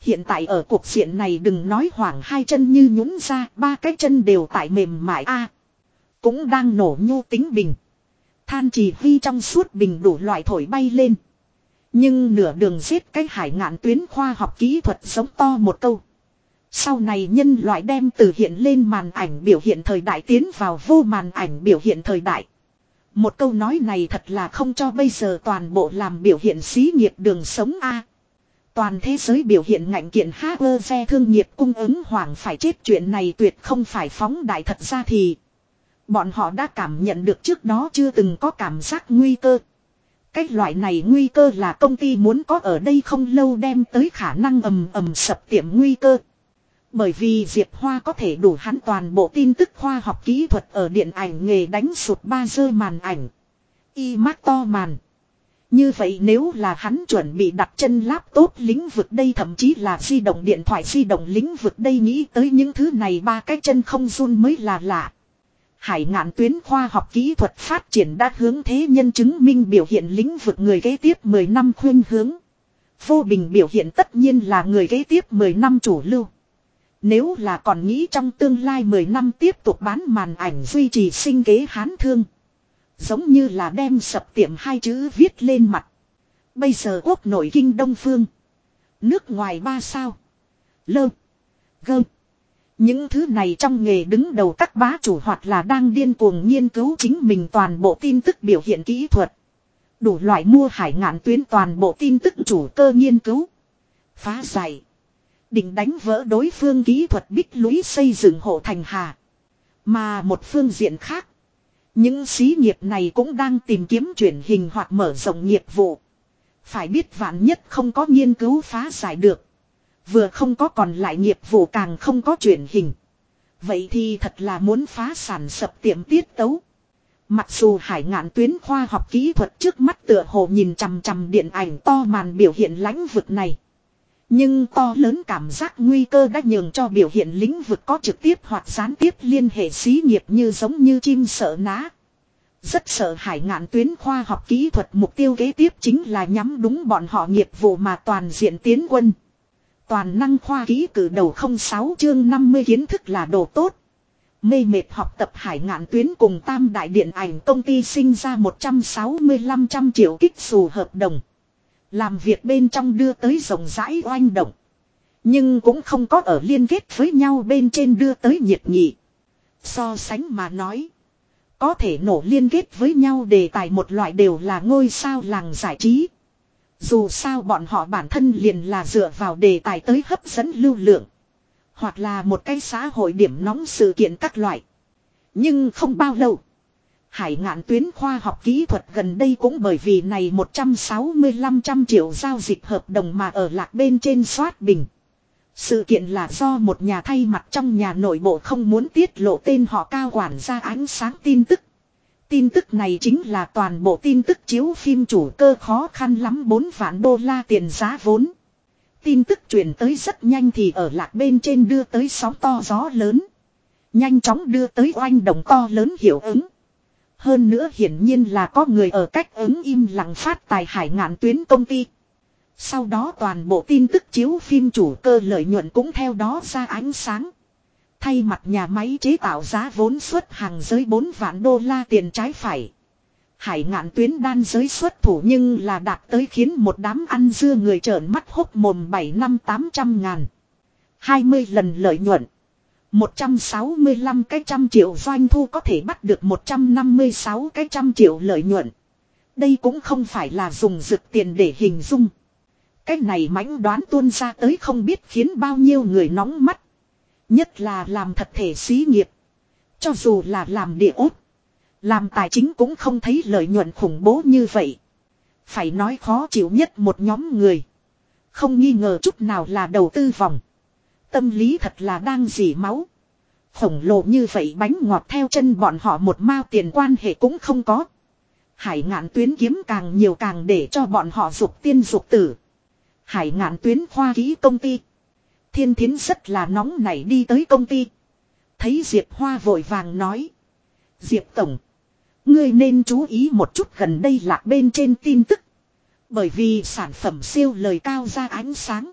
Hiện tại ở cuộc diện này đừng nói hoảng hai chân như nhũng ra, ba cái chân đều tại mềm mại a cũng đang nổ nhu tính bình. Than chỉ huy trong suốt bình đủ loại thổi bay lên. Nhưng nửa đường giết cái hải ngạn tuyến khoa học kỹ thuật giống to một câu. Sau này nhân loại đem từ hiện lên màn ảnh biểu hiện thời đại tiến vào vô màn ảnh biểu hiện thời đại. Một câu nói này thật là không cho bây giờ toàn bộ làm biểu hiện xí nghiệp đường sống A. Toàn thế giới biểu hiện ngạnh kiện HR thương nghiệp cung ứng hoảng phải chết, chuyện này tuyệt không phải phóng đại thật ra thì. Bọn họ đã cảm nhận được trước đó chưa từng có cảm giác nguy cơ. Cái loại này nguy cơ là công ty muốn có ở đây không lâu đem tới khả năng ầm ầm sập tiệm nguy cơ. Bởi vì Diệp Hoa có thể đủ hắn toàn bộ tin tức khoa học kỹ thuật ở điện ảnh nghề đánh sụt ba dơ màn ảnh. Y mắc to màn. Như vậy nếu là hắn chuẩn bị đặt chân laptop lĩnh vực đây thậm chí là di động điện thoại di động lĩnh vực đây nghĩ tới những thứ này ba cái chân không run mới là lạ. Hải ngạn tuyến khoa học kỹ thuật phát triển đã hướng thế nhân chứng minh biểu hiện lĩnh vực người kế tiếp 10 năm khuyên hướng. Vô bình biểu hiện tất nhiên là người kế tiếp 10 năm chủ lưu. Nếu là còn nghĩ trong tương lai 10 năm tiếp tục bán màn ảnh duy trì sinh kế hán thương. Giống như là đem sập tiệm hai chữ viết lên mặt. Bây giờ quốc nội kinh đông phương. Nước ngoài ba sao. Lơ. gơm những thứ này trong nghề đứng đầu các bá chủ hoặc là đang điên cuồng nghiên cứu chính mình toàn bộ tin tức biểu hiện kỹ thuật. Đủ loại mua hải ngạn tuyến toàn bộ tin tức chủ cơ nghiên cứu. Phá giải. Định đánh vỡ đối phương kỹ thuật bích lũy xây dựng hộ thành hà. Mà một phương diện khác. Những xí nghiệp này cũng đang tìm kiếm chuyển hình hoặc mở rộng nghiệp vụ. Phải biết vạn nhất không có nghiên cứu phá giải được. Vừa không có còn lại nghiệp vụ càng không có chuyển hình. Vậy thì thật là muốn phá sản sập tiệm tiết tấu. Mặc dù hải ngạn tuyến khoa học kỹ thuật trước mắt tựa hồ nhìn chằm chằm điện ảnh to màn biểu hiện lãnh vực này. Nhưng to lớn cảm giác nguy cơ đã nhường cho biểu hiện lĩnh vực có trực tiếp hoặc gián tiếp liên hệ xí nghiệp như giống như chim sợ ná. Rất sợ hải ngạn tuyến khoa học kỹ thuật mục tiêu kế tiếp chính là nhắm đúng bọn họ nghiệp vụ mà toàn diện tiến quân. Toàn năng khoa ký cử đầu 06 chương 50 kiến thức là đồ tốt. Mê mệt học tập hải ngạn tuyến cùng tam đại điện ảnh công ty sinh ra 165 trăm triệu kích xù hợp đồng. Làm việc bên trong đưa tới rộng rãi oanh động. Nhưng cũng không có ở liên kết với nhau bên trên đưa tới nhiệt nghị. So sánh mà nói. Có thể nổ liên kết với nhau đề tài một loại đều là ngôi sao làng giải trí. Dù sao bọn họ bản thân liền là dựa vào đề tài tới hấp dẫn lưu lượng. Hoặc là một cái xã hội điểm nóng sự kiện các loại. Nhưng không bao lâu. Hải ngạn tuyến khoa học kỹ thuật gần đây cũng bởi vì này 165 trăm triệu giao dịch hợp đồng mà ở lạc bên trên soát bình. Sự kiện là do một nhà thay mặt trong nhà nội bộ không muốn tiết lộ tên họ cao quản ra ánh sáng tin tức. Tin tức này chính là toàn bộ tin tức chiếu phim chủ cơ khó khăn lắm 4 vạn đô la tiền giá vốn. Tin tức truyền tới rất nhanh thì ở lạc bên trên đưa tới sóng to gió lớn. Nhanh chóng đưa tới oanh động to lớn hiệu ứng. Hơn nữa hiển nhiên là có người ở cách ứng im lặng phát tài hải ngạn tuyến công ty. Sau đó toàn bộ tin tức chiếu phim chủ cơ lợi nhuận cũng theo đó ra ánh sáng. Thay mặt nhà máy chế tạo giá vốn xuất hàng giới 4 vạn đô la tiền trái phải. Hải ngạn tuyến đan giới xuất thủ nhưng là đạt tới khiến một đám ăn dưa người trợn mắt hốc mồm 7 năm 800 ngàn. 20 lần lợi nhuận. 165 cái trăm triệu doanh thu có thể bắt được 156 cái trăm triệu lợi nhuận. Đây cũng không phải là dùng dực tiền để hình dung. Cái này mãnh đoán tuôn ra tới không biết khiến bao nhiêu người nóng mắt. Nhất là làm thật thể xí nghiệp. Cho dù là làm địa ốt. Làm tài chính cũng không thấy lợi nhuận khủng bố như vậy. Phải nói khó chịu nhất một nhóm người. Không nghi ngờ chút nào là đầu tư vòng. Tâm lý thật là đang dỉ máu. Khổng lồ như vậy bánh ngọt theo chân bọn họ một mao tiền quan hệ cũng không có. Hải ngạn tuyến kiếm càng nhiều càng để cho bọn họ dục tiên dục tử. Hải ngạn tuyến khoa ký công ty. Thiên thiến rất là nóng nảy đi tới công ty. Thấy Diệp Hoa vội vàng nói. Diệp Tổng. Ngươi nên chú ý một chút gần đây lạc bên trên tin tức. Bởi vì sản phẩm siêu lời cao ra ánh sáng.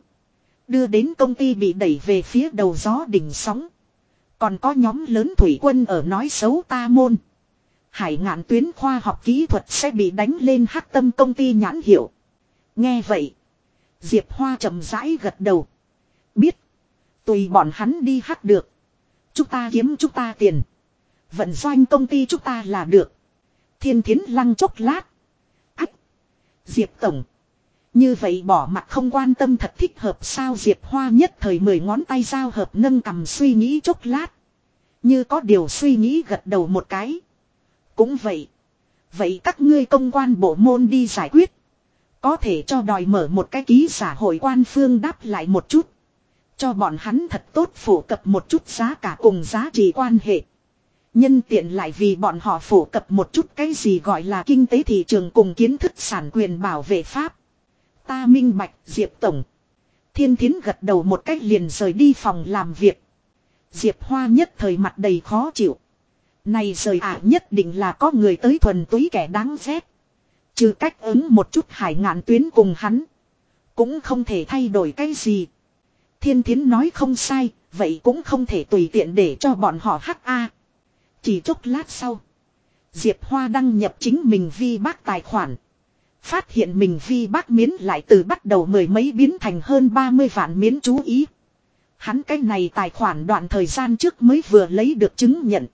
Đưa đến công ty bị đẩy về phía đầu gió đỉnh sóng. Còn có nhóm lớn thủy quân ở nói xấu ta môn. Hải ngạn tuyến khoa học kỹ thuật sẽ bị đánh lên hắc tâm công ty nhãn hiệu. Nghe vậy. Diệp Hoa chậm rãi gật đầu. Biết. Tùy bọn hắn đi hát được. Chúng ta kiếm chúng ta tiền. Vận doanh công ty chúng ta là được. Thiên thiến lăng chốc lát. Ách. Diệp Tổng. Như vậy bỏ mặt không quan tâm thật thích hợp sao Diệp Hoa nhất thời mười ngón tay giao hợp nâng cầm suy nghĩ chốc lát. Như có điều suy nghĩ gật đầu một cái. Cũng vậy. Vậy các ngươi công quan bộ môn đi giải quyết. Có thể cho đòi mở một cái ký giả hội quan phương đáp lại một chút. Cho bọn hắn thật tốt phổ cập một chút giá cả cùng giá trị quan hệ. Nhân tiện lại vì bọn họ phổ cập một chút cái gì gọi là kinh tế thị trường cùng kiến thức sản quyền bảo vệ pháp. Ta minh bạch, Diệp Tổng. Thiên thiến gật đầu một cách liền rời đi phòng làm việc. Diệp Hoa nhất thời mặt đầy khó chịu. Này rời ả nhất định là có người tới thuần túy kẻ đáng ghét. Trừ cách ứng một chút hải ngạn tuyến cùng hắn. Cũng không thể thay đổi cái gì. Thiên thiến nói không sai, vậy cũng không thể tùy tiện để cho bọn họ hắc a. Chỉ chốc lát sau. Diệp Hoa đăng nhập chính mình vi bác tài khoản. Phát hiện mình vi bác miến lại từ bắt đầu mười mấy biến thành hơn 30 vạn miến chú ý. Hắn cái này tài khoản đoạn thời gian trước mới vừa lấy được chứng nhận.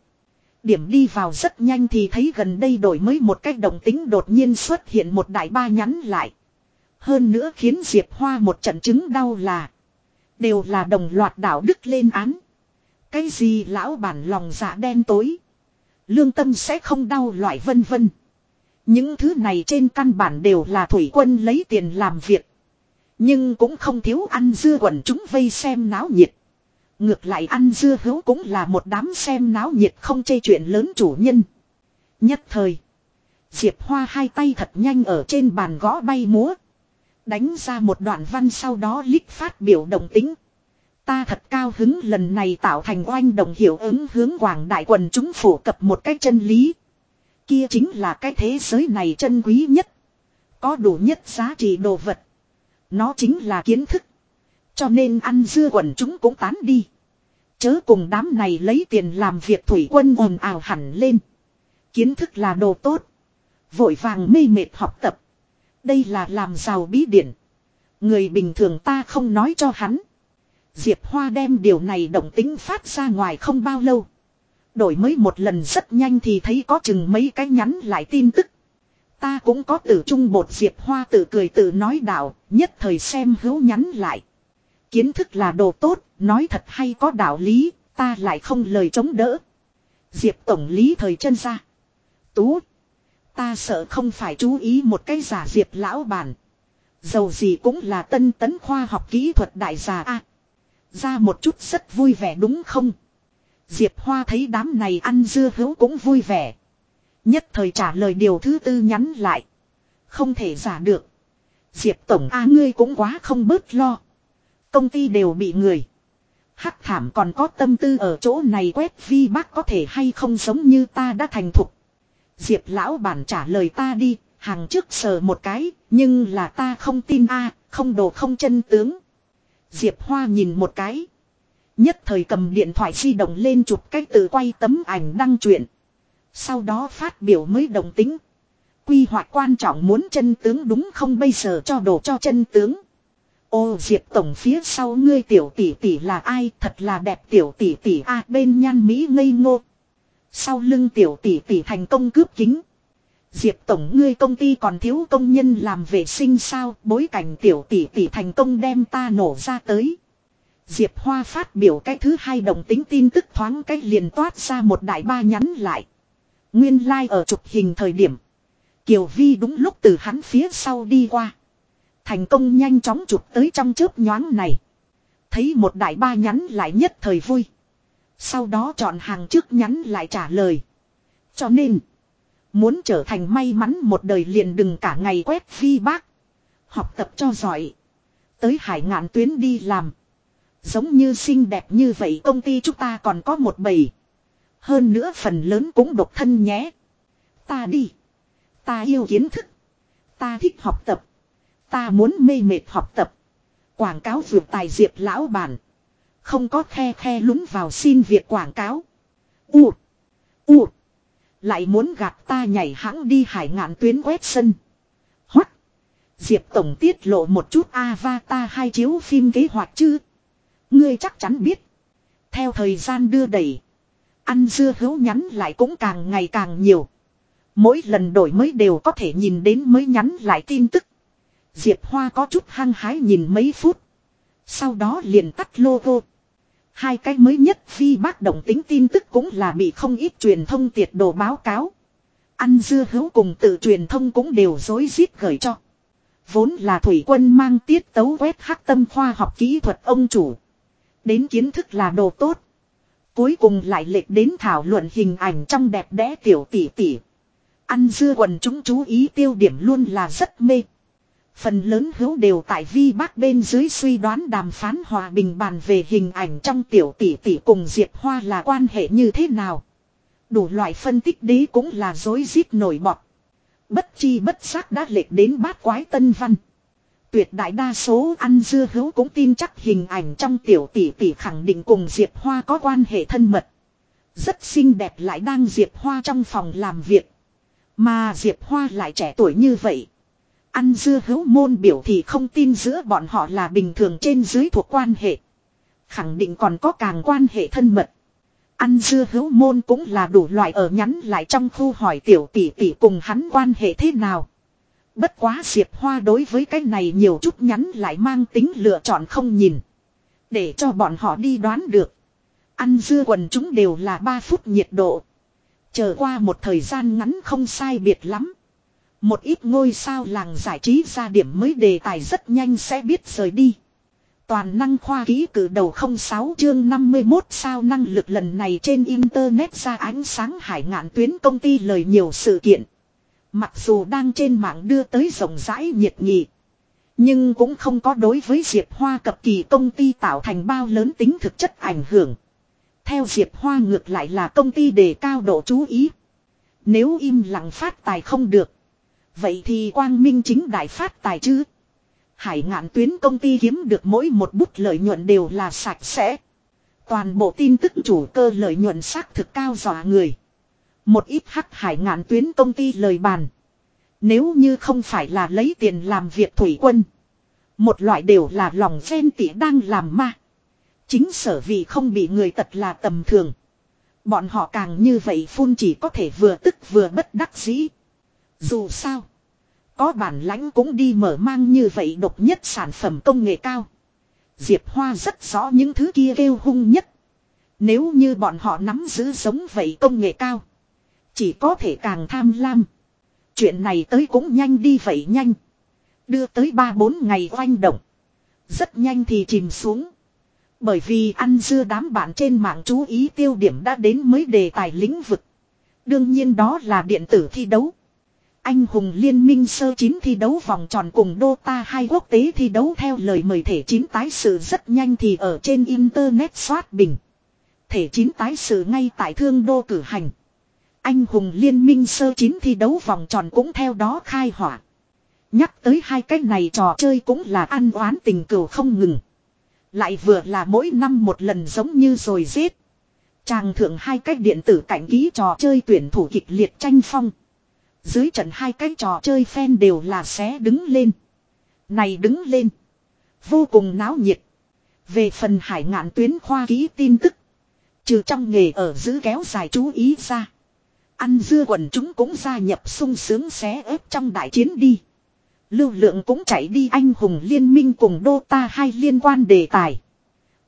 Điểm đi vào rất nhanh thì thấy gần đây đổi mới một cách đồng tính đột nhiên xuất hiện một đại ba nhắn lại. Hơn nữa khiến Diệp Hoa một trận chứng đau là. Đều là đồng loạt đạo đức lên án. Cái gì lão bản lòng dạ đen tối. Lương tâm sẽ không đau loại vân vân. Những thứ này trên căn bản đều là thủy quân lấy tiền làm việc. Nhưng cũng không thiếu ăn dưa quần chúng vây xem náo nhiệt. Ngược lại ăn dưa hấu cũng là một đám xem náo nhiệt không chê chuyện lớn chủ nhân. Nhất thời. Diệp Hoa hai tay thật nhanh ở trên bàn gõ bay múa. Đánh ra một đoạn văn sau đó lít phát biểu động tính. Ta thật cao hứng lần này tạo thành oanh đồng hiệu ứng hướng quảng đại quần chúng phổ cập một cách chân lý. Kia chính là cái thế giới này chân quý nhất. Có đủ nhất giá trị đồ vật. Nó chính là kiến thức. Cho nên ăn dưa quần chúng cũng tán đi. Chớ cùng đám này lấy tiền làm việc thủy quân ồn ào hẳn lên. Kiến thức là đồ tốt. Vội vàng mê mệt học tập. Đây là làm giàu bí điển. Người bình thường ta không nói cho hắn. Diệp Hoa đem điều này động tính phát ra ngoài không bao lâu. Đổi mới một lần rất nhanh thì thấy có chừng mấy cái nhắn lại tin tức. Ta cũng có tử trung bột Diệp Hoa tự cười tự nói đạo, nhất thời xem hữu nhắn lại. Kiến thức là đồ tốt, nói thật hay có đạo lý, ta lại không lời chống đỡ. Diệp Tổng lý thời chân ra. Tú. Ta sợ không phải chú ý một cái giả Diệp lão bản. Dầu gì cũng là tân tấn khoa học kỹ thuật đại giả a Ra một chút rất vui vẻ đúng không? Diệp Hoa thấy đám này ăn dưa hấu cũng vui vẻ. Nhất thời trả lời điều thứ tư nhắn lại. Không thể giả được. Diệp Tổng A ngươi cũng quá không bớt lo. Công ty đều bị người. Hắc thảm còn có tâm tư ở chỗ này quét vi bác có thể hay không giống như ta đã thành thục. Diệp lão bản trả lời ta đi, hàng trước sờ một cái, nhưng là ta không tin a, không đồ không chân tướng. Diệp Hoa nhìn một cái. Nhất thời cầm điện thoại di động lên chụp cái tự quay tấm ảnh đăng truyện. Sau đó phát biểu mới đồng tính. Quy hoạch quan trọng muốn chân tướng đúng không bây giờ cho đồ cho chân tướng. Ô Diệp Tổng phía sau ngươi tiểu tỷ tỷ là ai thật là đẹp tiểu tỷ tỷ a bên nhan Mỹ ngây ngô. Sau lưng tiểu tỷ tỷ thành công cướp kính. Diệp Tổng ngươi công ty còn thiếu công nhân làm vệ sinh sao bối cảnh tiểu tỷ tỷ thành công đem ta nổ ra tới. Diệp Hoa phát biểu cái thứ hai đồng tính tin tức thoáng cách liền toát ra một đại ba nhắn lại. Nguyên lai like ở chụp hình thời điểm. Kiều Vi đúng lúc từ hắn phía sau đi qua. Thành công nhanh chóng chụp tới trong chớp nhoáng này. Thấy một đại ba nhắn lại nhất thời vui. Sau đó chọn hàng trước nhắn lại trả lời. Cho nên. Muốn trở thành may mắn một đời liền đừng cả ngày quét phi bác. Học tập cho giỏi. Tới hải ngạn tuyến đi làm. Giống như xinh đẹp như vậy công ty chúng ta còn có một bầy. Hơn nữa phần lớn cũng độc thân nhé. Ta đi. Ta yêu kiến thức. Ta thích học tập. Ta muốn mê mệt học tập. Quảng cáo vượt tài diệp lão bản. Không có khe khe lúng vào xin việc quảng cáo. U. U. Lại muốn gạt ta nhảy hãng đi hải ngạn tuyến quét sân. Hoắc. Diệp Tổng tiết lộ một chút avatar hai chiếu phim kế hoạch chứ. Ngươi chắc chắn biết. Theo thời gian đưa đẩy. Ăn dưa hấu nhắn lại cũng càng ngày càng nhiều. Mỗi lần đổi mới đều có thể nhìn đến mới nhắn lại tin tức. Diệp Hoa có chút hăng hái nhìn mấy phút. Sau đó liền tắt logo. Hai cái mới nhất phi bác động tính tin tức cũng là bị không ít truyền thông tiệt đồ báo cáo. Ăn dưa hấu cùng tự truyền thông cũng đều dối rít gửi cho. Vốn là thủy quân mang tiết tấu quét hắc tâm khoa học kỹ thuật ông chủ. Đến kiến thức là đồ tốt. Cuối cùng lại lệch đến thảo luận hình ảnh trong đẹp đẽ tiểu tỷ tỷ. Ăn dưa quần chúng chú ý tiêu điểm luôn là rất mê. Phần lớn hữu đều tại vi bác bên dưới suy đoán đàm phán hòa bình bàn về hình ảnh trong tiểu tỷ tỷ cùng Diệp Hoa là quan hệ như thế nào. Đủ loại phân tích đế cũng là dối rít nổi bọt. Bất chi bất giác đã lệch đến bát quái tân văn. Tuyệt đại đa số ăn dưa hữu cũng tin chắc hình ảnh trong tiểu tỷ tỷ khẳng định cùng Diệp Hoa có quan hệ thân mật. Rất xinh đẹp lại đang Diệp Hoa trong phòng làm việc. Mà Diệp Hoa lại trẻ tuổi như vậy. Ăn dưa hữu môn biểu thì không tin giữa bọn họ là bình thường trên dưới thuộc quan hệ. Khẳng định còn có càng quan hệ thân mật. Ăn dưa hữu môn cũng là đủ loại ở nhắn lại trong khu hỏi tiểu tỷ tỷ cùng hắn quan hệ thế nào. Bất quá Diệp Hoa đối với cái này nhiều chút nhắn lại mang tính lựa chọn không nhìn. Để cho bọn họ đi đoán được. Ăn dưa quần chúng đều là 3 phút nhiệt độ. Chờ qua một thời gian ngắn không sai biệt lắm. Một ít ngôi sao làng giải trí ra điểm mới đề tài rất nhanh sẽ biết rời đi. Toàn năng khoa ký cử đầu 06 chương 51 sao năng lực lần này trên Internet ra ánh sáng hải ngạn tuyến công ty lời nhiều sự kiện. Mặc dù đang trên mạng đưa tới rộng rãi nhiệt nghị. Nhưng cũng không có đối với Diệp Hoa cập kỳ công ty tạo thành bao lớn tính thực chất ảnh hưởng. Theo Diệp Hoa ngược lại là công ty đề cao độ chú ý. Nếu im lặng phát tài không được. Vậy thì quang minh chính đại phát tài chứ. Hải ngạn tuyến công ty kiếm được mỗi một bút lợi nhuận đều là sạch sẽ. Toàn bộ tin tức chủ cơ lợi nhuận xác thực cao dọa người. Một ít hắc hải ngạn tuyến công ty lời bàn. Nếu như không phải là lấy tiền làm việc thủy quân. Một loại đều là lòng ghen tỉ đang làm ma. Chính sở vì không bị người tật là tầm thường. Bọn họ càng như vậy phun chỉ có thể vừa tức vừa bất đắc dĩ. Dù sao. Có bản lãnh cũng đi mở mang như vậy độc nhất sản phẩm công nghệ cao. Diệp Hoa rất rõ những thứ kia kêu hung nhất. Nếu như bọn họ nắm giữ giống vậy công nghệ cao. Chỉ có thể càng tham lam. Chuyện này tới cũng nhanh đi vậy nhanh. Đưa tới 3-4 ngày oanh động. Rất nhanh thì chìm xuống. Bởi vì ăn dưa đám bạn trên mạng chú ý tiêu điểm đã đến mới đề tài lĩnh vực. Đương nhiên đó là điện tử thi đấu. Anh hùng liên minh sơ chín thi đấu vòng tròn cùng Dota hai quốc tế thi đấu theo lời mời thể chín tái sự rất nhanh thì ở trên internet soát bình. Thể chín tái sự ngay tại thương đô cử hành. Anh hùng liên minh sơ chín thi đấu vòng tròn cũng theo đó khai hỏa. Nhắc tới hai cái này trò chơi cũng là ăn oán tình cừu không ngừng. Lại vừa là mỗi năm một lần giống như rồi giết. Chàng thượng hai cái điện tử cảnh ký trò chơi tuyển thủ kịch liệt tranh phong. Dưới trận hai cái trò chơi fan đều là xé đứng lên. Này đứng lên. Vô cùng náo nhiệt. Về phần hải ngạn tuyến khoa ký tin tức. Trừ trong nghề ở giữ kéo dài chú ý ra. Ăn dưa quần chúng cũng gia nhập sung sướng xé ép trong đại chiến đi. Lưu lượng cũng chạy đi anh hùng liên minh cùng Dota hai liên quan đề tài.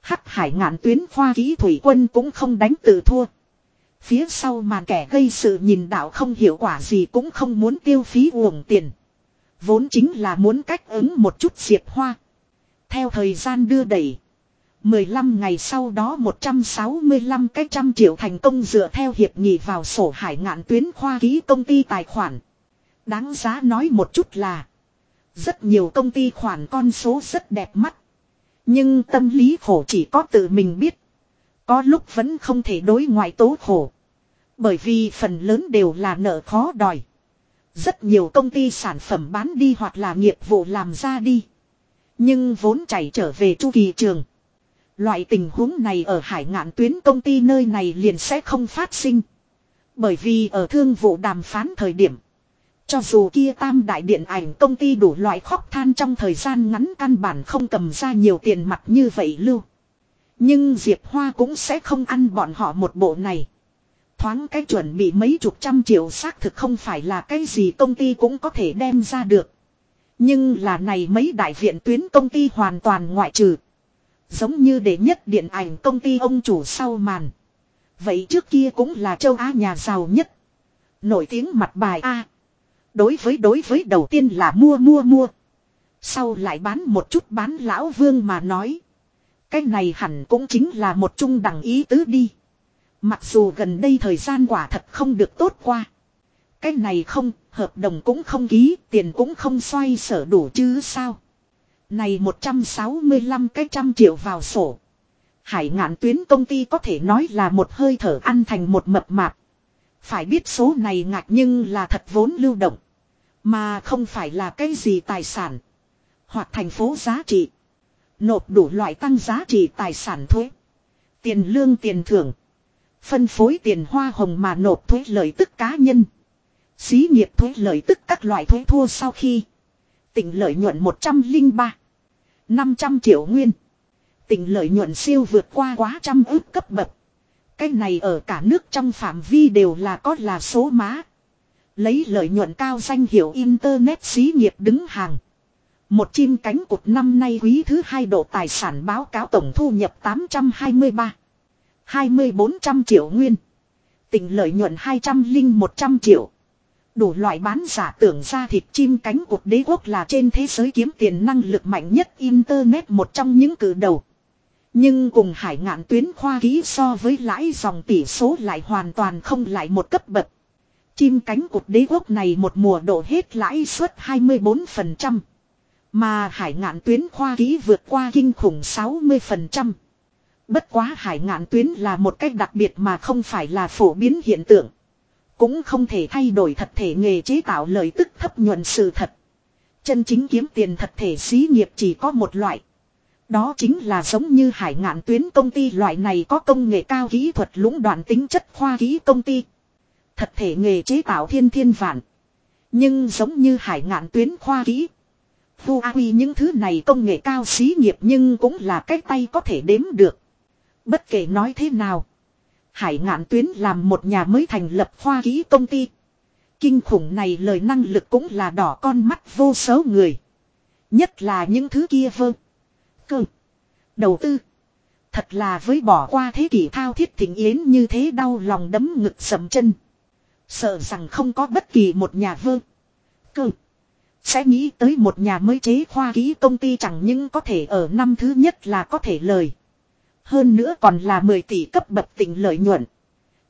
Hắc hải ngạn tuyến khoa ký thủy quân cũng không đánh từ thua. Phía sau màn kẻ gây sự nhìn đạo không hiệu quả gì cũng không muốn tiêu phí uổng tiền. Vốn chính là muốn cách ứng một chút diệt hoa. Theo thời gian đưa đẩy. 15 ngày sau đó 165 cái trăm triệu thành công dựa theo hiệp nghị vào sổ hải ngạn tuyến khoa ký công ty tài khoản. Đáng giá nói một chút là, rất nhiều công ty khoản con số rất đẹp mắt. Nhưng tâm lý khổ chỉ có tự mình biết. Có lúc vẫn không thể đối ngoại tố khổ. Bởi vì phần lớn đều là nợ khó đòi. Rất nhiều công ty sản phẩm bán đi hoặc là nghiệp vụ làm ra đi. Nhưng vốn chảy trở về chu kỳ trường. Loại tình huống này ở hải ngạn tuyến công ty nơi này liền sẽ không phát sinh. Bởi vì ở thương vụ đàm phán thời điểm. Cho dù kia tam đại điện ảnh công ty đủ loại khóc than trong thời gian ngắn căn bản không cầm ra nhiều tiền mặt như vậy lưu. Nhưng Diệp Hoa cũng sẽ không ăn bọn họ một bộ này. Thoáng cái chuẩn bị mấy chục trăm triệu xác thực không phải là cái gì công ty cũng có thể đem ra được. Nhưng là này mấy đại viện tuyến công ty hoàn toàn ngoại trừ. Giống như đệ nhất điện ảnh công ty ông chủ sau màn. Vậy trước kia cũng là châu Á nhà giàu nhất. Nổi tiếng mặt bài A. Đối với đối với đầu tiên là mua mua mua. Sau lại bán một chút bán lão vương mà nói. Cái này hẳn cũng chính là một trung đẳng ý tứ đi. Mặc dù gần đây thời gian quả thật không được tốt qua. Cái này không, hợp đồng cũng không ký, tiền cũng không xoay sở đủ chứ sao. Này 165 cái trăm triệu vào sổ. Hải ngạn tuyến công ty có thể nói là một hơi thở ăn thành một mập mạp. Phải biết số này ngạc nhưng là thật vốn lưu động. Mà không phải là cái gì tài sản. Hoặc thành phố giá trị. Nộp đủ loại tăng giá trị tài sản thuế. Tiền lương tiền thưởng. Phân phối tiền hoa hồng mà nộp thuế lợi tức cá nhân. Xí nghiệp thuế lợi tức các loại thuế thua sau khi. Tỉnh lợi nhuận 103. 500 triệu nguyên. Tỉnh lợi nhuận siêu vượt qua quá trăm ước cấp bậc. Cái này ở cả nước trong phạm vi đều là có là số má. Lấy lợi nhuận cao danh hiệu Internet xí nghiệp đứng hàng. Một chim cánh cụt năm nay quý thứ hai độ tài sản báo cáo tổng thu nhập 823. 2400 triệu nguyên. Tỉnh lợi nhuận 200 linh 100 triệu. Đủ loại bán giả tưởng ra thịt chim cánh cụt đế quốc là trên thế giới kiếm tiền năng lực mạnh nhất Internet một trong những cử đầu. Nhưng cùng hải ngạn tuyến khoa ký so với lãi dòng tỷ số lại hoàn toàn không lại một cấp bậc. Chim cánh cụt đế quốc này một mùa độ hết lãi suất 24%. Mà hải ngạn tuyến khoa ký vượt qua kinh khủng 60%. Bất quá hải ngạn tuyến là một cách đặc biệt mà không phải là phổ biến hiện tượng. Cũng không thể thay đổi thật thể nghề chế tạo lợi tức thấp nhuận sự thật. Chân chính kiếm tiền thật thể xí nghiệp chỉ có một loại. Đó chính là giống như hải ngạn tuyến công ty loại này có công nghệ cao kỹ thuật lũng đoạn tính chất khoa kỹ công ty. Thật thể nghề chế tạo thiên thiên vạn. Nhưng giống như hải ngạn tuyến khoa kỹ phu quy những thứ này công nghệ cao xí nghiệp nhưng cũng là cái tay có thể đếm được. Bất kể nói thế nào. Hải ngạn tuyến làm một nhà mới thành lập khoa kỹ công ty. Kinh khủng này lời năng lực cũng là đỏ con mắt vô số người. Nhất là những thứ kia vơ. Cơ. Đầu tư. Thật là với bỏ qua thế kỷ thao thiết thỉnh yến như thế đau lòng đấm ngực sầm chân. Sợ rằng không có bất kỳ một nhà vơ. Cơ. Sẽ nghĩ tới một nhà mới chế khoa ký công ty chẳng những có thể ở năm thứ nhất là có thể lời. Hơn nữa còn là 10 tỷ cấp bậc tỉnh lợi nhuận.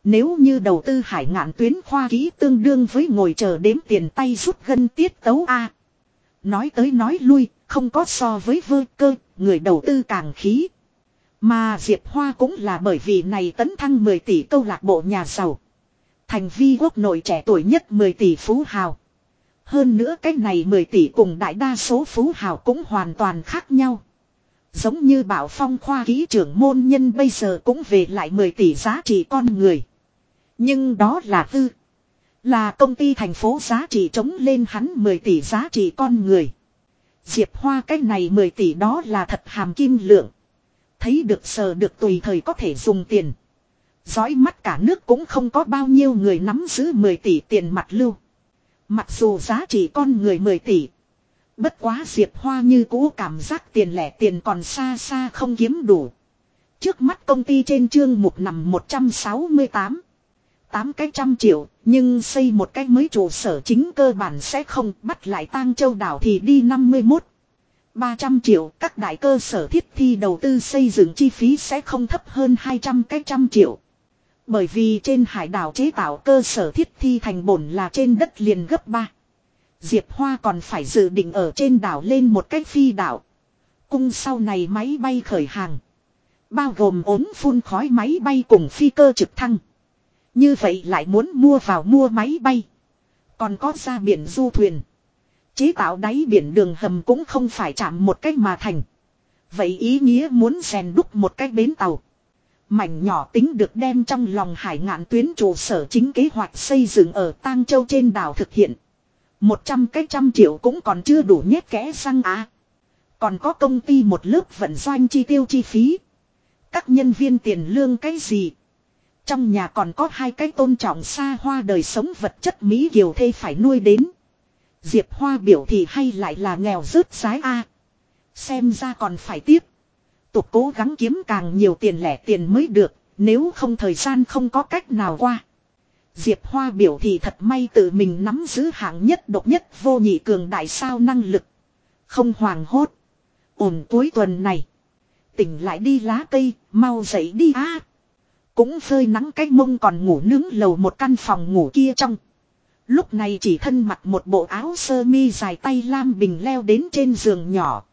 Nếu như đầu tư hải ngạn tuyến khoa ký tương đương với ngồi chờ đếm tiền tay rút gân tiết tấu A. Nói tới nói lui, không có so với vơ cơ, người đầu tư càng khí. Mà Diệp Hoa cũng là bởi vì này tấn thăng 10 tỷ câu lạc bộ nhà giàu. Thành vi quốc nội trẻ tuổi nhất 10 tỷ phú hào. Hơn nữa cái này 10 tỷ cùng đại đa số phú hào cũng hoàn toàn khác nhau. Giống như bảo phong khoa ký trưởng môn nhân bây giờ cũng về lại 10 tỷ giá trị con người. Nhưng đó là tư. Là công ty thành phố giá trị chống lên hắn 10 tỷ giá trị con người. Diệp Hoa cái này 10 tỷ đó là thật hàm kim lượng. Thấy được sờ được tùy thời có thể dùng tiền. Dõi mắt cả nước cũng không có bao nhiêu người nắm giữ 10 tỷ tiền mặt lưu. Mặc dù giá trị con người 10 tỷ. Bất quá Diệp Hoa như cũ cảm giác tiền lẻ tiền còn xa xa không kiếm đủ. Trước mắt công ty trên chương mục nằm 168. 8 cái trăm triệu, nhưng xây một cái mới trụ sở chính cơ bản sẽ không bắt lại tang châu đảo thì đi 51. 300 triệu các đại cơ sở thiết thi đầu tư xây dựng chi phí sẽ không thấp hơn 200 cái trăm triệu. Bởi vì trên hải đảo chế tạo cơ sở thiết thi thành bổn là trên đất liền gấp 3. Diệp Hoa còn phải dự định ở trên đảo lên một cách phi đảo. Cung sau này máy bay khởi hàng. Bao gồm ốm phun khói máy bay cùng phi cơ trực thăng. Như vậy lại muốn mua vào mua máy bay. Còn có ra biển du thuyền. Chế tạo đáy biển đường hầm cũng không phải chạm một cách mà thành. Vậy ý nghĩa muốn rèn đúc một cách bến tàu. Mảnh nhỏ tính được đem trong lòng hải ngạn tuyến trụ sở chính kế hoạch xây dựng ở Tang Châu trên đảo thực hiện. Một trăm cái trăm triệu cũng còn chưa đủ nhét kẽ răng á. Còn có công ty một lớp vận doanh chi tiêu chi phí. Các nhân viên tiền lương cái gì. Trong nhà còn có hai cái tôn trọng xa hoa đời sống vật chất Mỹ kiều thê phải nuôi đến. Diệp Hoa biểu thì hay lại là nghèo rớt sái A. Xem ra còn phải tiếp. Tục cố gắng kiếm càng nhiều tiền lẻ tiền mới được, nếu không thời gian không có cách nào qua. Diệp Hoa biểu thì thật may tự mình nắm giữ hạng nhất độc nhất vô nhị cường đại sao năng lực. Không hoàng hốt. Ổn cuối tuần này. Tỉnh lại đi lá cây, mau dậy đi á. Cũng phơi nắng cái mông còn ngủ nướng lầu một căn phòng ngủ kia trong. Lúc này chỉ thân mặc một bộ áo sơ mi dài tay lam bình leo đến trên giường nhỏ.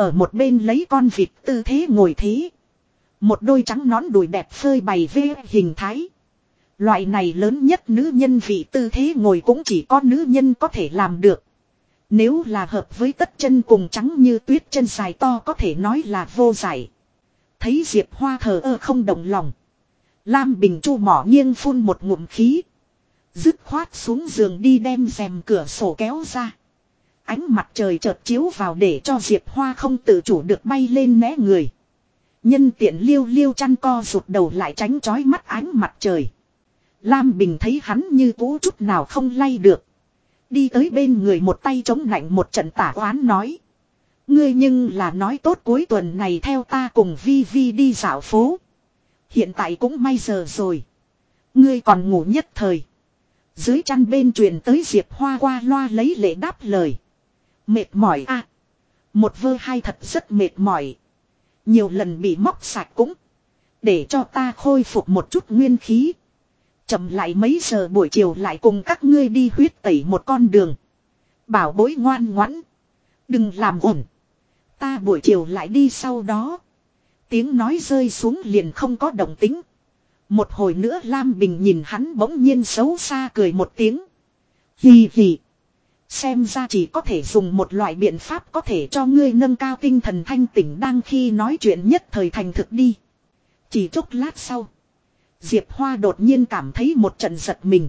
Ở một bên lấy con vịt tư thế ngồi thế. Một đôi trắng nón đùi đẹp phơi bày vê hình thái. Loại này lớn nhất nữ nhân vị tư thế ngồi cũng chỉ có nữ nhân có thể làm được. Nếu là hợp với tất chân cùng trắng như tuyết chân dài to có thể nói là vô giải. Thấy Diệp Hoa thờ ơ không động lòng. Lam Bình Chu mỏ nghiêng phun một ngụm khí. Dứt khoát xuống giường đi đem rèm cửa sổ kéo ra. Ánh mặt trời chợt chiếu vào để cho Diệp Hoa không tự chủ được bay lên né người. Nhân tiện liêu liêu chăn co rụt đầu lại tránh chói mắt ánh mặt trời. Lam Bình thấy hắn như cũ chút nào không lay được. Đi tới bên người một tay chống nạnh một trận tả oán nói. Ngươi nhưng là nói tốt cuối tuần này theo ta cùng Vi Vi đi dạo phố. Hiện tại cũng may giờ rồi. Ngươi còn ngủ nhất thời. Dưới chăn bên truyền tới Diệp Hoa qua loa lấy lệ đáp lời. Mệt mỏi à. Một vơ hai thật rất mệt mỏi. Nhiều lần bị móc sạch cũng. Để cho ta khôi phục một chút nguyên khí. Chậm lại mấy giờ buổi chiều lại cùng các ngươi đi huyết tẩy một con đường. Bảo bối ngoan ngoãn. Đừng làm ổn. Ta buổi chiều lại đi sau đó. Tiếng nói rơi xuống liền không có động tính. Một hồi nữa Lam Bình nhìn hắn bỗng nhiên xấu xa cười một tiếng. Hì hì. Xem ra chỉ có thể dùng một loại biện pháp có thể cho ngươi nâng cao tinh thần thanh tỉnh đang khi nói chuyện nhất thời thành thực đi. Chỉ chốc lát sau. Diệp Hoa đột nhiên cảm thấy một trận giật mình.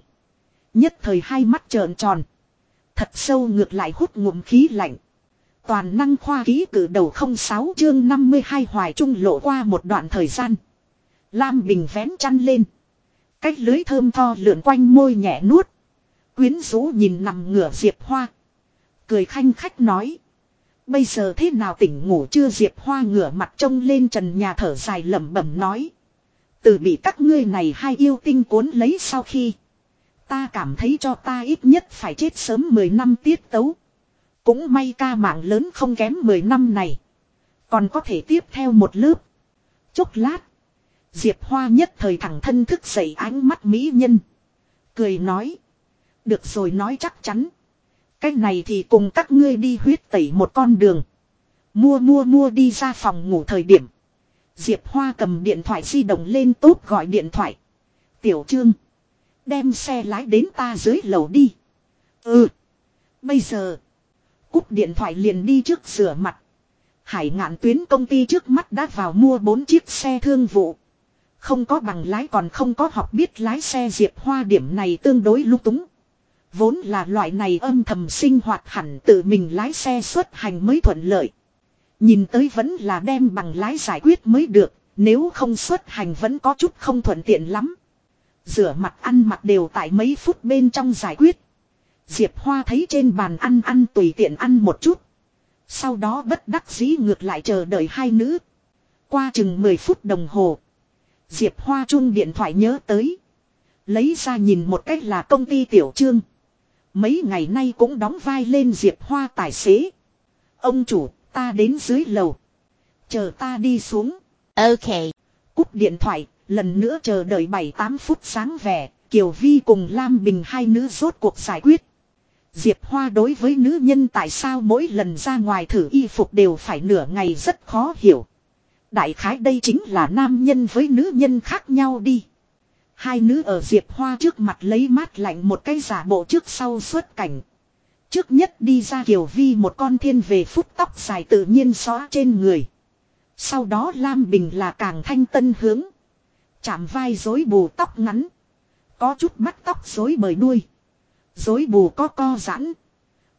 Nhất thời hai mắt trợn tròn. Thật sâu ngược lại hút ngụm khí lạnh. Toàn năng khoa ký cử đầu 06 chương 52 hoài trung lộ qua một đoạn thời gian. Lam Bình vén chăn lên. Cách lưới thơm tho lượn quanh môi nhẹ nuốt. Quyến rũ nhìn nằm ngửa Diệp Hoa. Cười khanh khách nói. Bây giờ thế nào tỉnh ngủ chưa Diệp Hoa ngửa mặt trông lên trần nhà thở dài lẩm bẩm nói. Từ bị các ngươi này hai yêu tinh cuốn lấy sau khi. Ta cảm thấy cho ta ít nhất phải chết sớm 10 năm tiết tấu. Cũng may ca mạng lớn không kém 10 năm này. Còn có thể tiếp theo một lớp. Chốc lát. Diệp Hoa nhất thời thẳng thân thức dậy ánh mắt mỹ nhân. Cười nói. Được rồi nói chắc chắn. Cái này thì cùng các ngươi đi huyết tẩy một con đường. Mua mua mua đi ra phòng ngủ thời điểm. Diệp Hoa cầm điện thoại di động lên tốt gọi điện thoại. Tiểu Trương. Đem xe lái đến ta dưới lầu đi. Ừ. Bây giờ. Cúp điện thoại liền đi trước rửa mặt. Hải ngạn tuyến công ty trước mắt đã vào mua bốn chiếc xe thương vụ. Không có bằng lái còn không có học biết lái xe Diệp Hoa điểm này tương đối lung túng. Vốn là loại này âm thầm sinh hoạt hẳn tự mình lái xe xuất hành mới thuận lợi. Nhìn tới vẫn là đem bằng lái giải quyết mới được, nếu không xuất hành vẫn có chút không thuận tiện lắm. Rửa mặt ăn mặc đều tại mấy phút bên trong giải quyết. Diệp Hoa thấy trên bàn ăn ăn tùy tiện ăn một chút. Sau đó bất đắc dĩ ngược lại chờ đợi hai nữ. Qua chừng 10 phút đồng hồ. Diệp Hoa chung điện thoại nhớ tới. Lấy ra nhìn một cách là công ty tiểu trương. Mấy ngày nay cũng đóng vai lên Diệp Hoa tài xế. Ông chủ, Ta đến dưới lầu. Chờ ta đi xuống. Ok. Cúp điện thoại, lần nữa chờ đợi 7-8 phút sáng vẻ, Kiều Vi cùng Lam Bình hai nữ rốt cuộc giải quyết. Diệp Hoa đối với nữ nhân tại sao mỗi lần ra ngoài thử y phục đều phải nửa ngày rất khó hiểu. Đại khái đây chính là nam nhân với nữ nhân khác nhau đi. Hai nữ ở Diệp Hoa trước mặt lấy mát lạnh một cái giả bộ trước sau xuất cảnh. Trước nhất đi ra Kiều Vi một con thiên về phút tóc dài tự nhiên xóa trên người. Sau đó Lam Bình là càng thanh tân hướng. Chạm vai rối bù tóc ngắn. Có chút bắt tóc rối bởi đuôi. rối bù có co giãn.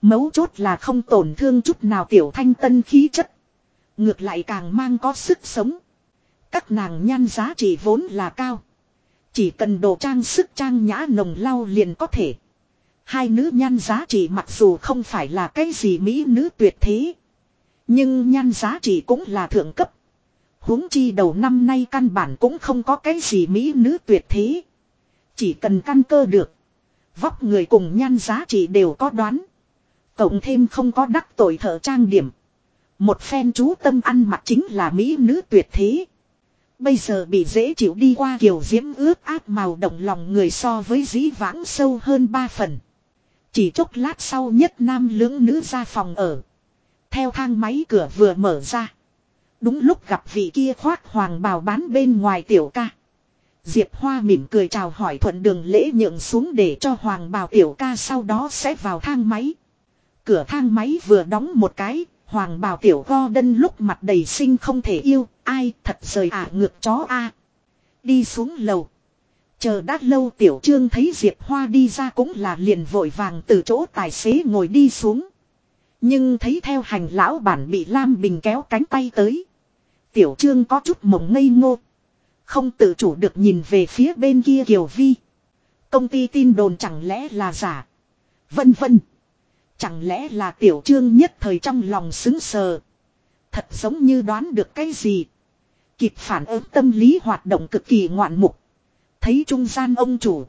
Mấu chốt là không tổn thương chút nào tiểu thanh tân khí chất. Ngược lại càng mang có sức sống. Các nàng nhan giá trị vốn là cao. Chỉ cần đồ trang sức trang nhã nồng lau liền có thể. Hai nữ nhan giá trị mặc dù không phải là cái gì mỹ nữ tuyệt thế. Nhưng nhan giá trị cũng là thượng cấp. huống chi đầu năm nay căn bản cũng không có cái gì mỹ nữ tuyệt thế. Chỉ cần căn cơ được. Vóc người cùng nhan giá trị đều có đoán. Cộng thêm không có đắc tội thợ trang điểm. Một phen chú tâm ăn mặc chính là mỹ nữ tuyệt thế. Bây giờ bị dễ chịu đi qua kiểu diễm ướt áp màu động lòng người so với dĩ vãng sâu hơn ba phần. Chỉ chốc lát sau nhất nam lưỡng nữ ra phòng ở. Theo thang máy cửa vừa mở ra. Đúng lúc gặp vị kia khoác hoàng bào bán bên ngoài tiểu ca. Diệp Hoa mỉm cười chào hỏi thuận đường lễ nhượng xuống để cho hoàng bào tiểu ca sau đó sẽ vào thang máy. Cửa thang máy vừa đóng một cái, hoàng bào tiểu go đân lúc mặt đầy sinh không thể yêu, ai thật rời ả ngược chó a Đi xuống lầu. Chờ đã lâu tiểu trương thấy Diệp Hoa đi ra cũng là liền vội vàng từ chỗ tài xế ngồi đi xuống. Nhưng thấy theo hành lão bản bị Lam Bình kéo cánh tay tới. Tiểu trương có chút mộng ngây ngô. Không tự chủ được nhìn về phía bên kia Kiều Vi. Công ty tin đồn chẳng lẽ là giả. Vân vân. Chẳng lẽ là tiểu trương nhất thời trong lòng xứng sờ. Thật giống như đoán được cái gì. Kịp phản ứng tâm lý hoạt động cực kỳ ngoạn mục. Thấy trung gian ông chủ.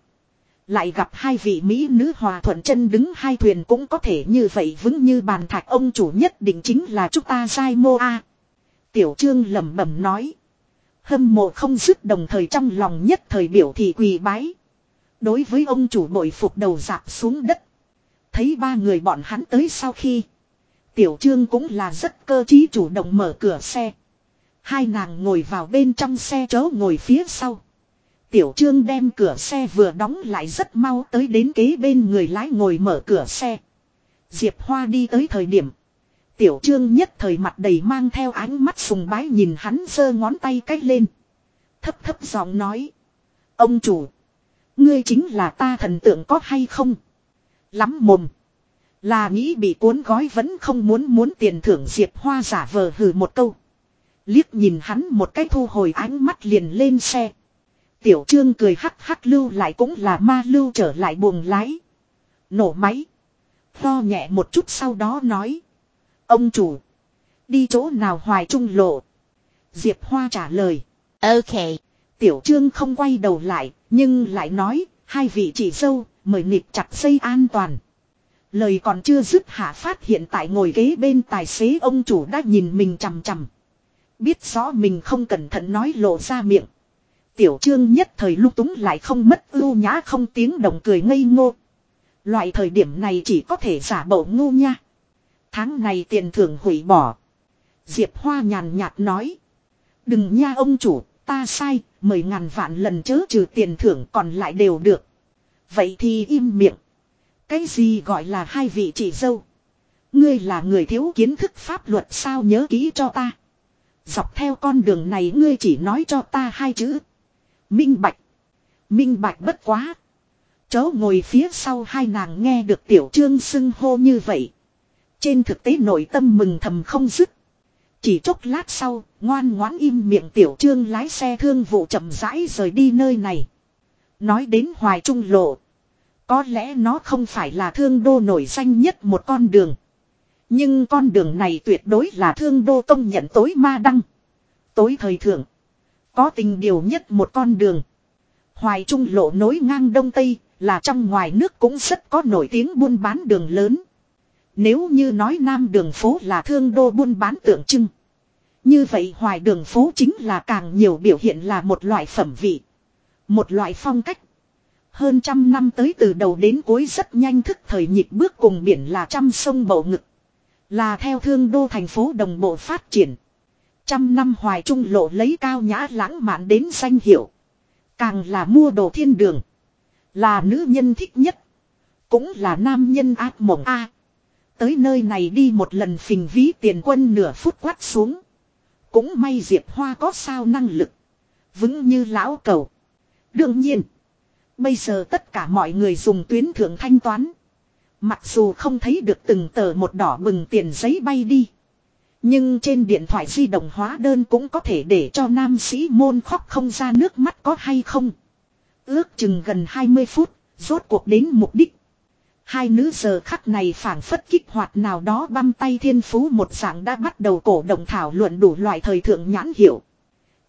Lại gặp hai vị Mỹ nữ hòa thuận chân đứng hai thuyền cũng có thể như vậy vững như bàn thạch ông chủ nhất định chính là chúng ta sai mô a. Tiểu trương lẩm bẩm nói. Hâm mộ không dứt đồng thời trong lòng nhất thời biểu thị quỳ bái. Đối với ông chủ bội phục đầu dạp xuống đất. Thấy ba người bọn hắn tới sau khi. Tiểu trương cũng là rất cơ trí chủ động mở cửa xe. Hai nàng ngồi vào bên trong xe chớ ngồi phía sau. Tiểu trương đem cửa xe vừa đóng lại rất mau tới đến kế bên người lái ngồi mở cửa xe. Diệp Hoa đi tới thời điểm. Tiểu trương nhất thời mặt đầy mang theo ánh mắt sùng bái nhìn hắn giơ ngón tay cách lên. Thấp thấp giọng nói. Ông chủ. Ngươi chính là ta thần tượng có hay không? Lắm mồm. Là nghĩ bị cuốn gói vẫn không muốn muốn tiền thưởng Diệp Hoa giả vờ hừ một câu. Liếc nhìn hắn một cái thu hồi ánh mắt liền lên xe. Tiểu trương cười hắc hắc lưu lại cũng là ma lưu trở lại buồng lái. Nổ máy. Lo nhẹ một chút sau đó nói. Ông chủ. Đi chỗ nào hoài trung lộ. Diệp Hoa trả lời. Ok. Tiểu trương không quay đầu lại. Nhưng lại nói. Hai vị chị dâu. Mời nịp chặt dây an toàn. Lời còn chưa dứt hạ phát hiện tại ngồi ghế bên tài xế ông chủ đã nhìn mình chằm chằm. Biết rõ mình không cẩn thận nói lộ ra miệng. Tiểu trương nhất thời lúc túng lại không mất ưu nhã không tiếng đồng cười ngây ngô. Loại thời điểm này chỉ có thể giả bộ ngu nha. Tháng này tiền thưởng hủy bỏ. Diệp Hoa nhàn nhạt nói. Đừng nha ông chủ, ta sai, mười ngàn vạn lần chớ trừ tiền thưởng còn lại đều được. Vậy thì im miệng. Cái gì gọi là hai vị chị dâu? Ngươi là người thiếu kiến thức pháp luật sao nhớ kỹ cho ta. Dọc theo con đường này ngươi chỉ nói cho ta hai chữ. Minh bạch. Minh bạch bất quá. Chớ ngồi phía sau hai nàng nghe được tiểu trương xưng hô như vậy. Trên thực tế nội tâm mừng thầm không dứt. Chỉ chốc lát sau, ngoan ngoãn im miệng tiểu trương lái xe thương vụ chậm rãi rời đi nơi này. Nói đến hoài trung lộ. Có lẽ nó không phải là thương đô nổi danh nhất một con đường. Nhưng con đường này tuyệt đối là thương đô công nhận tối ma đăng. Tối thời thượng. Có tình điều nhất một con đường. Hoài trung lộ nối ngang đông tây, là trong ngoài nước cũng rất có nổi tiếng buôn bán đường lớn. Nếu như nói nam đường phố là thương đô buôn bán tượng trưng. Như vậy hoài đường phố chính là càng nhiều biểu hiện là một loại phẩm vị. Một loại phong cách. Hơn trăm năm tới từ đầu đến cuối rất nhanh thức thời nhịp bước cùng biển là trăm sông bầu ngực. Là theo thương đô thành phố đồng bộ phát triển. Trăm năm hoài trung lộ lấy cao nhã lãng mạn đến danh hiệu. Càng là mua đồ thiên đường. Là nữ nhân thích nhất. Cũng là nam nhân ác mộng A. Tới nơi này đi một lần phình ví tiền quân nửa phút quát xuống. Cũng may Diệp Hoa có sao năng lực. Vững như lão cầu. Đương nhiên. Bây giờ tất cả mọi người dùng tuyến thượng thanh toán. Mặc dù không thấy được từng tờ một đỏ bừng tiền giấy bay đi. Nhưng trên điện thoại di động hóa đơn cũng có thể để cho nam sĩ môn khóc không ra nước mắt có hay không. Ước chừng gần 20 phút, rốt cuộc đến mục đích. Hai nữ giờ khắc này phản phất kích hoạt nào đó băm tay thiên phú một dạng đã bắt đầu cổ động thảo luận đủ loại thời thượng nhãn hiệu.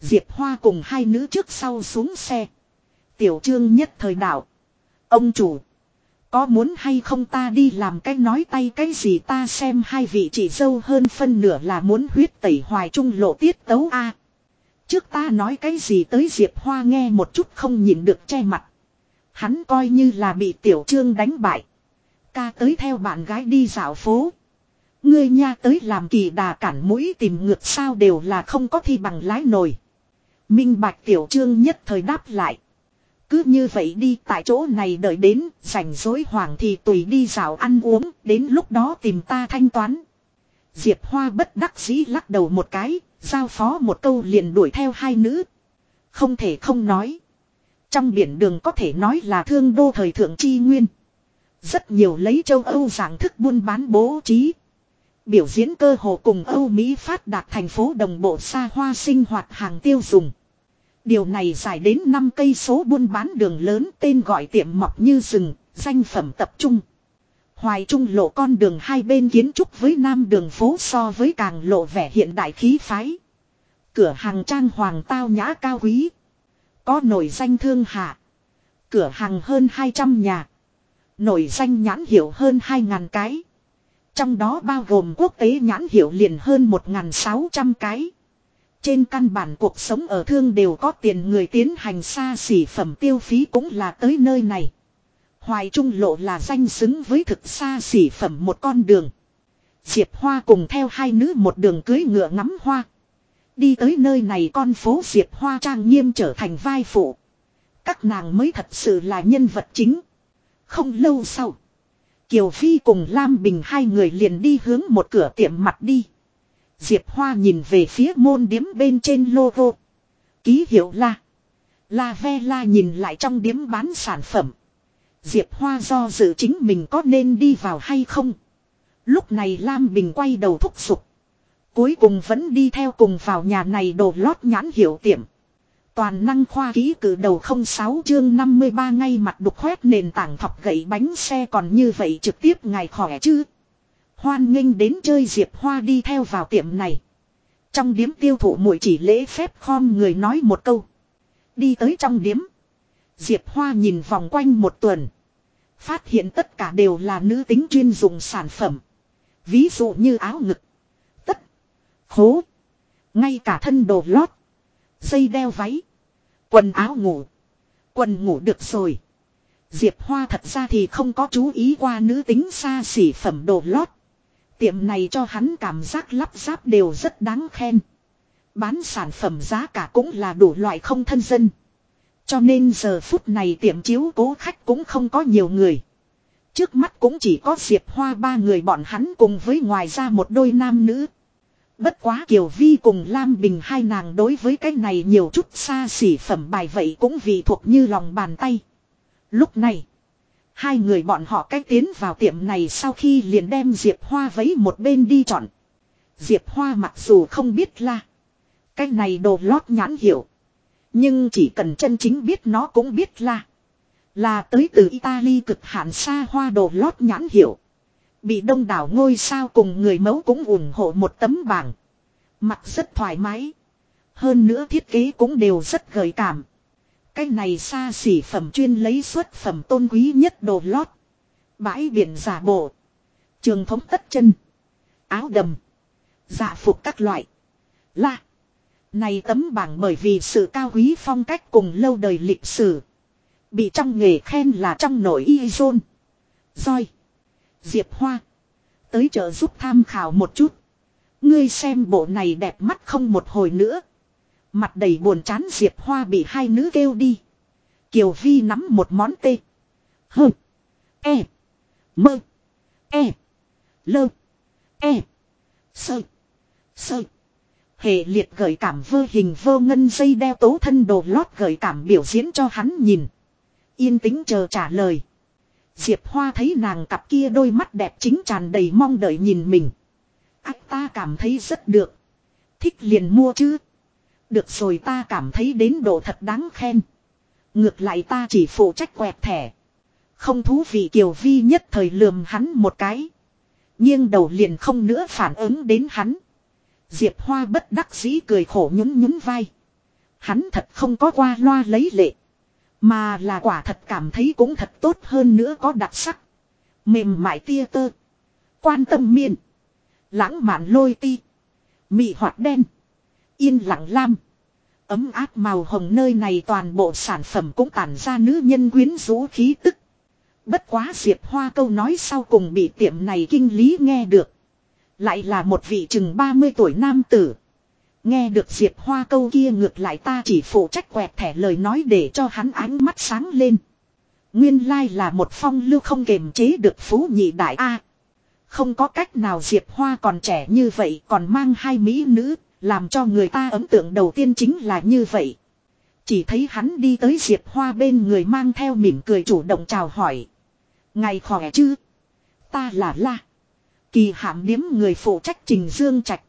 Diệp Hoa cùng hai nữ trước sau xuống xe. Tiểu trương nhất thời đạo. Ông chủ. Có muốn hay không ta đi làm cái nói tay cái gì ta xem hai vị chỉ dâu hơn phân nửa là muốn huyết tẩy hoài trung lộ tiết tấu a Trước ta nói cái gì tới Diệp Hoa nghe một chút không nhìn được che mặt. Hắn coi như là bị tiểu trương đánh bại. Ca tới theo bạn gái đi dạo phố. Ngươi nha tới làm kỳ đà cản mũi tìm ngược sao đều là không có thi bằng lái nồi. Minh bạch tiểu trương nhất thời đáp lại. Cứ như vậy đi tại chỗ này đợi đến, rảnh rối hoàng thì tùy đi dạo ăn uống, đến lúc đó tìm ta thanh toán. Diệp Hoa bất đắc dĩ lắc đầu một cái, giao phó một câu liền đuổi theo hai nữ. Không thể không nói. Trong biển đường có thể nói là thương đô thời thượng chi nguyên. Rất nhiều lấy châu Âu dạng thức buôn bán bố trí. Biểu diễn cơ hồ cùng Âu Mỹ phát đạt thành phố đồng bộ xa hoa sinh hoạt hàng tiêu dùng. Điều này dài đến 5 cây số buôn bán đường lớn tên gọi tiệm mọc như rừng, danh phẩm tập trung. Hoài trung lộ con đường hai bên kiến trúc với nam đường phố so với càng lộ vẻ hiện đại khí phái. Cửa hàng trang hoàng tao nhã cao quý. Có nổi danh thương hạ. Cửa hàng hơn 200 nhà. Nổi danh nhãn hiệu hơn 2.000 cái. Trong đó bao gồm quốc tế nhãn hiệu liền hơn 1.600 cái. Trên căn bản cuộc sống ở thương đều có tiền người tiến hành xa xỉ phẩm tiêu phí cũng là tới nơi này. Hoài Trung Lộ là danh xứng với thực xa xỉ phẩm một con đường. Diệp Hoa cùng theo hai nữ một đường cưới ngựa ngắm hoa. Đi tới nơi này con phố Diệp Hoa trang nghiêm trở thành vai phụ. Các nàng mới thật sự là nhân vật chính. Không lâu sau. Kiều Phi cùng Lam Bình hai người liền đi hướng một cửa tiệm mặt đi. Diệp Hoa nhìn về phía môn điếm bên trên logo. Ký hiệu là La ve la nhìn lại trong điếm bán sản phẩm. Diệp Hoa do dự chính mình có nên đi vào hay không. Lúc này Lam Bình quay đầu thúc giục. Cuối cùng vẫn đi theo cùng vào nhà này đồ lót nhãn hiệu tiệm. Toàn năng khoa ký cử đầu 06 chương 53 ngay mặt đục khoét nền tảng thọc gậy bánh xe còn như vậy trực tiếp ngài khỏe chứ. Hoan nghênh đến chơi Diệp Hoa đi theo vào tiệm này. Trong điếm tiêu thụ muội chỉ lễ phép khom người nói một câu. Đi tới trong điếm. Diệp Hoa nhìn vòng quanh một tuần. Phát hiện tất cả đều là nữ tính chuyên dùng sản phẩm. Ví dụ như áo ngực. Tất. Khố. Ngay cả thân đồ lót. Dây đeo váy. Quần áo ngủ. Quần ngủ được rồi. Diệp Hoa thật ra thì không có chú ý qua nữ tính xa xỉ phẩm đồ lót. Tiệm này cho hắn cảm giác lắp ráp đều rất đáng khen. Bán sản phẩm giá cả cũng là đủ loại không thân dân. Cho nên giờ phút này tiệm chiếu cố khách cũng không có nhiều người. Trước mắt cũng chỉ có Diệp Hoa ba người bọn hắn cùng với ngoài ra một đôi nam nữ. Bất quá Kiều Vi cùng Lam Bình hai nàng đối với cái này nhiều chút xa xỉ phẩm bài vậy cũng vì thuộc như lòng bàn tay. Lúc này, hai người bọn họ cách tiến vào tiệm này sau khi liền đem Diệp Hoa vấy một bên đi chọn. Diệp Hoa mặc dù không biết là cái này đồ lót nhãn hiểu. Nhưng chỉ cần chân chính biết nó cũng biết là là tới từ Italy cực hạn xa hoa đồ lót nhãn hiểu. Bị đông đảo ngôi sao cùng người mẫu cũng ủng hộ một tấm bảng. Mặt rất thoải mái. Hơn nữa thiết kế cũng đều rất gợi cảm. Cái này xa xỉ phẩm chuyên lấy xuất phẩm tôn quý nhất đồ lót. Bãi biển giả bộ. Trường thống tất chân. Áo đầm. Dạ phục các loại. La. Này tấm bảng bởi vì sự cao quý phong cách cùng lâu đời lịch sử. Bị trong nghề khen là trong nội y zone. Rồi. Diệp Hoa. Tới chợ giúp tham khảo một chút. Ngươi xem bộ này đẹp mắt không một hồi nữa. Mặt đầy buồn chán Diệp Hoa bị hai nữ kêu đi. Kiều Vi nắm một món tê. Hơ. E. Mơ. E. Lơ. E. Sơ. Sơ. Hệ liệt gợi cảm vơ hình vơ ngân dây đeo tố thân đồ lót gợi cảm biểu diễn cho hắn nhìn. Yên tĩnh chờ trả lời. Diệp Hoa thấy nàng cặp kia đôi mắt đẹp chính tràn đầy mong đợi nhìn mình. Ách ta cảm thấy rất được. Thích liền mua chứ. Được rồi ta cảm thấy đến độ thật đáng khen. Ngược lại ta chỉ phụ trách quẹt thẻ. Không thú vị Kiều Vi nhất thời lườm hắn một cái. Nhưng đầu liền không nữa phản ứng đến hắn. Diệp Hoa bất đắc dĩ cười khổ nhún nhún vai. Hắn thật không có qua loa lấy lệ. Mà là quả thật cảm thấy cũng thật tốt hơn nữa có đặc sắc. Mềm mại tia tơ. Quan tâm miên. Lãng mạn lôi ti. Mị hoạt đen. Yên lặng lam. Ấm áp màu hồng nơi này toàn bộ sản phẩm cũng tản ra nữ nhân quyến rũ khí tức. Bất quá Diệp Hoa câu nói sau cùng bị tiệm này kinh lý nghe được. Lại là một vị chừng 30 tuổi nam tử. Nghe được Diệp Hoa câu kia ngược lại ta chỉ phụ trách quẹt thẻ lời nói để cho hắn ánh mắt sáng lên. Nguyên lai là một phong lưu không kềm chế được phú nhị đại A. Không có cách nào Diệp Hoa còn trẻ như vậy còn mang hai mỹ nữ, làm cho người ta ấn tượng đầu tiên chính là như vậy. Chỉ thấy hắn đi tới Diệp Hoa bên người mang theo mỉm cười chủ động chào hỏi. Ngày khỏe chứ? Ta là La. Kỳ hạm điếm người phụ trách Trình Dương Trạch.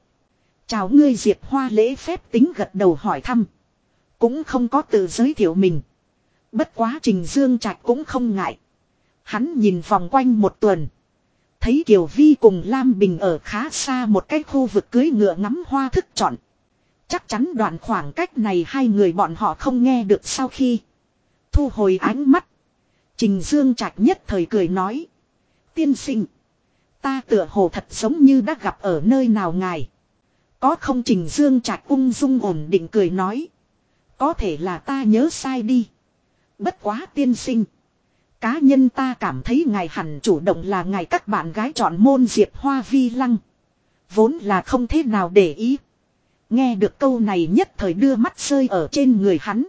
Chào ngươi Diệp Hoa lễ phép tính gật đầu hỏi thăm. Cũng không có tự giới thiệu mình. Bất quá Trình Dương Trạch cũng không ngại. Hắn nhìn vòng quanh một tuần. Thấy Kiều Vi cùng Lam Bình ở khá xa một cái khu vực cưới ngựa ngắm hoa thức chọn. Chắc chắn đoạn khoảng cách này hai người bọn họ không nghe được sau khi. Thu hồi ánh mắt. Trình Dương Trạch nhất thời cười nói. Tiên sinh. Ta tựa hồ thật giống như đã gặp ở nơi nào ngài. Có không Trình Dương Trạch ung dung ổn định cười nói. Có thể là ta nhớ sai đi. Bất quá tiên sinh. Cá nhân ta cảm thấy ngài hẳn chủ động là ngài các bạn gái chọn môn diệp hoa vi lăng. Vốn là không thế nào để ý. Nghe được câu này nhất thời đưa mắt rơi ở trên người hắn.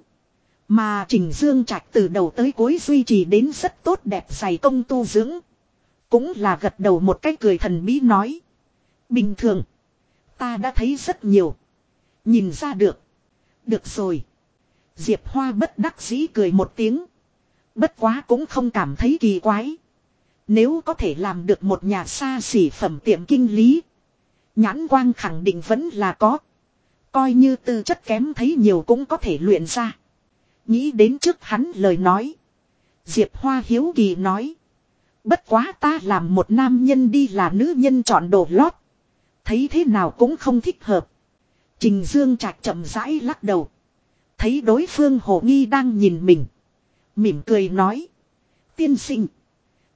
Mà Trình Dương Trạch từ đầu tới cuối duy trì đến rất tốt đẹp dày công tu dưỡng. Cũng là gật đầu một cái cười thần bí nói. Bình thường. Ta đã thấy rất nhiều. Nhìn ra được. Được rồi. Diệp Hoa bất đắc dĩ cười một tiếng. Bất quá cũng không cảm thấy kỳ quái. Nếu có thể làm được một nhà xa xỉ phẩm tiệm kinh lý. Nhãn quang khẳng định vẫn là có. Coi như tư chất kém thấy nhiều cũng có thể luyện ra. Nghĩ đến trước hắn lời nói. Diệp Hoa hiếu kỳ nói. Bất quá ta làm một nam nhân đi là nữ nhân chọn đồ lót. Thấy thế nào cũng không thích hợp. Trình Dương Trạch chậm rãi lắc đầu. Thấy đối phương hồ nghi đang nhìn mình. Mỉm cười nói. Tiên sinh.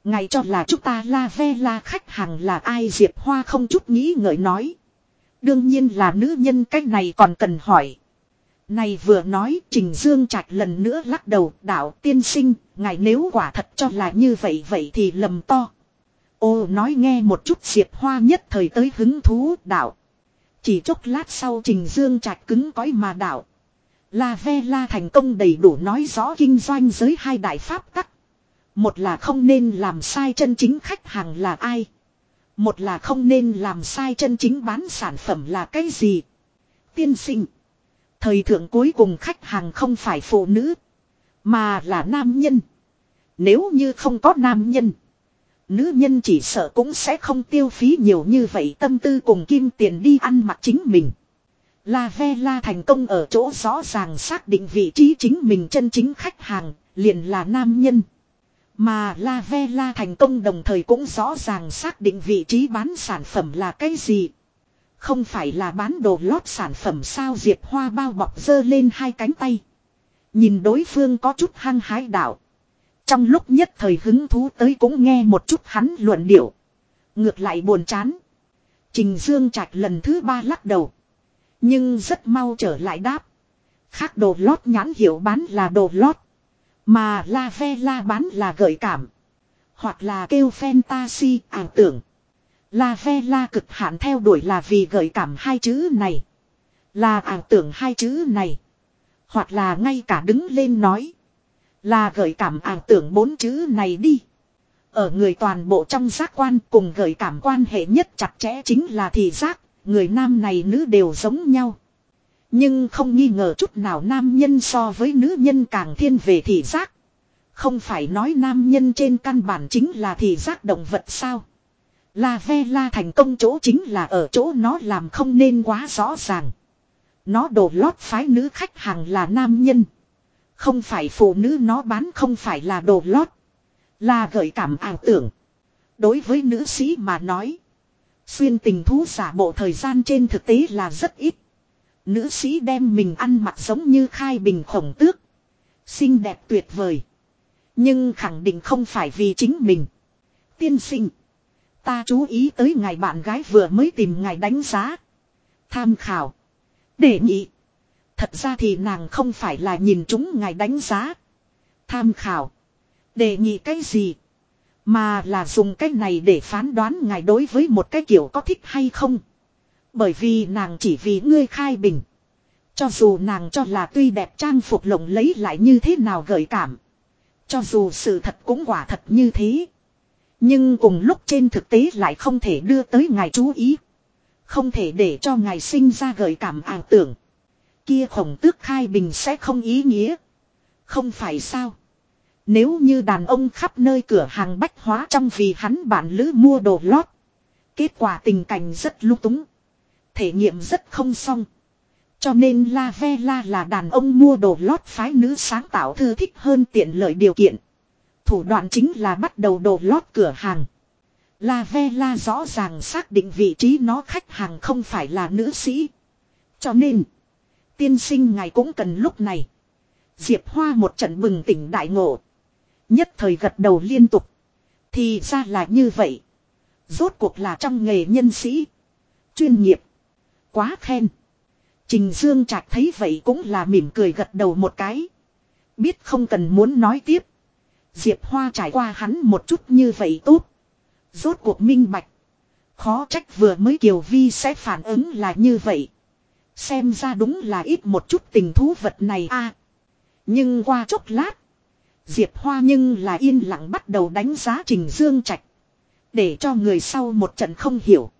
ngài cho là chúng ta la ve la khách hàng là ai Diệp Hoa không chút nghĩ ngợi nói. Đương nhiên là nữ nhân cách này còn cần hỏi. Này vừa nói Trình Dương Trạch lần nữa lắc đầu đạo tiên sinh, ngài nếu quả thật cho là như vậy vậy thì lầm to. Ô nói nghe một chút Diệp Hoa nhất thời tới hứng thú đạo. Chỉ chốc lát sau Trình Dương Trạch cứng cõi mà đạo. La Ve La thành công đầy đủ nói rõ kinh doanh giới hai đại pháp tắc. Một là không nên làm sai chân chính khách hàng là ai. Một là không nên làm sai chân chính bán sản phẩm là cái gì. Tiên sinh. Thời thượng cuối cùng khách hàng không phải phụ nữ. Mà là nam nhân. Nếu như không có nam nhân. Nữ nhân chỉ sợ cũng sẽ không tiêu phí nhiều như vậy tâm tư cùng kim tiền đi ăn mặc chính mình. La Ve La thành công ở chỗ rõ ràng xác định vị trí chính mình chân chính khách hàng, liền là nam nhân. Mà La Ve La thành công đồng thời cũng rõ ràng xác định vị trí bán sản phẩm là cái gì. Không phải là bán đồ lót sản phẩm sao Diệp Hoa bao bọc dơ lên hai cánh tay. Nhìn đối phương có chút hăng hái đạo. Trong lúc nhất thời hứng thú tới cũng nghe một chút hắn luận điệu. Ngược lại buồn chán. Trình Dương Trạch lần thứ ba lắc đầu. Nhưng rất mau trở lại đáp. Khác đồ lót nhãn hiệu bán là đồ lót. Mà La Ve La bán là gợi cảm. Hoặc là kêu fantasy ảo tưởng. La Ve La cực hạn theo đuổi là vì gợi cảm hai chữ này. Là ảo tưởng hai chữ này. Hoặc là ngay cả đứng lên nói. Là gợi cảm ảo tưởng bốn chữ này đi. Ở người toàn bộ trong giác quan cùng gợi cảm quan hệ nhất chặt chẽ chính là thị giác, người nam này nữ đều giống nhau. Nhưng không nghi ngờ chút nào nam nhân so với nữ nhân càng thiên về thị giác. Không phải nói nam nhân trên căn bản chính là thị giác động vật sao. La ve la thành công chỗ chính là ở chỗ nó làm không nên quá rõ ràng. Nó đổ lót phái nữ khách hàng là nam nhân. Không phải phụ nữ nó bán không phải là đồ lót. Là gợi cảm ảo tưởng. Đối với nữ sĩ mà nói. Xuyên tình thú giả bộ thời gian trên thực tế là rất ít. Nữ sĩ đem mình ăn mặc giống như khai bình khổng tước. Xinh đẹp tuyệt vời. Nhưng khẳng định không phải vì chính mình. Tiên sinh. Ta chú ý tới ngài bạn gái vừa mới tìm ngài đánh giá. Tham khảo. Để nhị. Thật ra thì nàng không phải là nhìn chúng ngài đánh giá. Tham khảo. Đề nghị cái gì? Mà là dùng cái này để phán đoán ngài đối với một cái kiểu có thích hay không. Bởi vì nàng chỉ vì ngươi khai bình. Cho dù nàng cho là tuy đẹp trang phục lộng lấy lại như thế nào gợi cảm. Cho dù sự thật cũng quả thật như thế. Nhưng cùng lúc trên thực tế lại không thể đưa tới ngài chú ý. Không thể để cho ngài sinh ra gợi cảm ảo tưởng. Kia khổng tước khai bình sẽ không ý nghĩa. Không phải sao. Nếu như đàn ông khắp nơi cửa hàng bách hóa trong vì hắn bạn lữ mua đồ lót. Kết quả tình cảnh rất lung túng. Thể nghiệm rất không xong. Cho nên La Ve La là đàn ông mua đồ lót phái nữ sáng tạo thư thích hơn tiện lợi điều kiện. Thủ đoạn chính là bắt đầu đồ lót cửa hàng. La Ve La rõ ràng xác định vị trí nó khách hàng không phải là nữ sĩ. Cho nên, tiên sinh ngài cũng cần lúc này. Diệp Hoa một trận bừng tỉnh đại ngộ. Nhất thời gật đầu liên tục. Thì ra là như vậy. Rốt cuộc là trong nghề nhân sĩ. Chuyên nghiệp. Quá khen. Trình Dương Trạch thấy vậy cũng là mỉm cười gật đầu một cái. Biết không cần muốn nói tiếp. Diệp Hoa trải qua hắn một chút như vậy tốt. Rốt cuộc minh bạch. Khó trách vừa mới Kiều Vi sẽ phản ứng là như vậy. Xem ra đúng là ít một chút tình thú vật này a. nhưng qua chốc lát. Diệp Hoa nhưng là yên lặng bắt đầu đánh giá Trình Dương Trạch. Để cho người sau một trận không hiểu.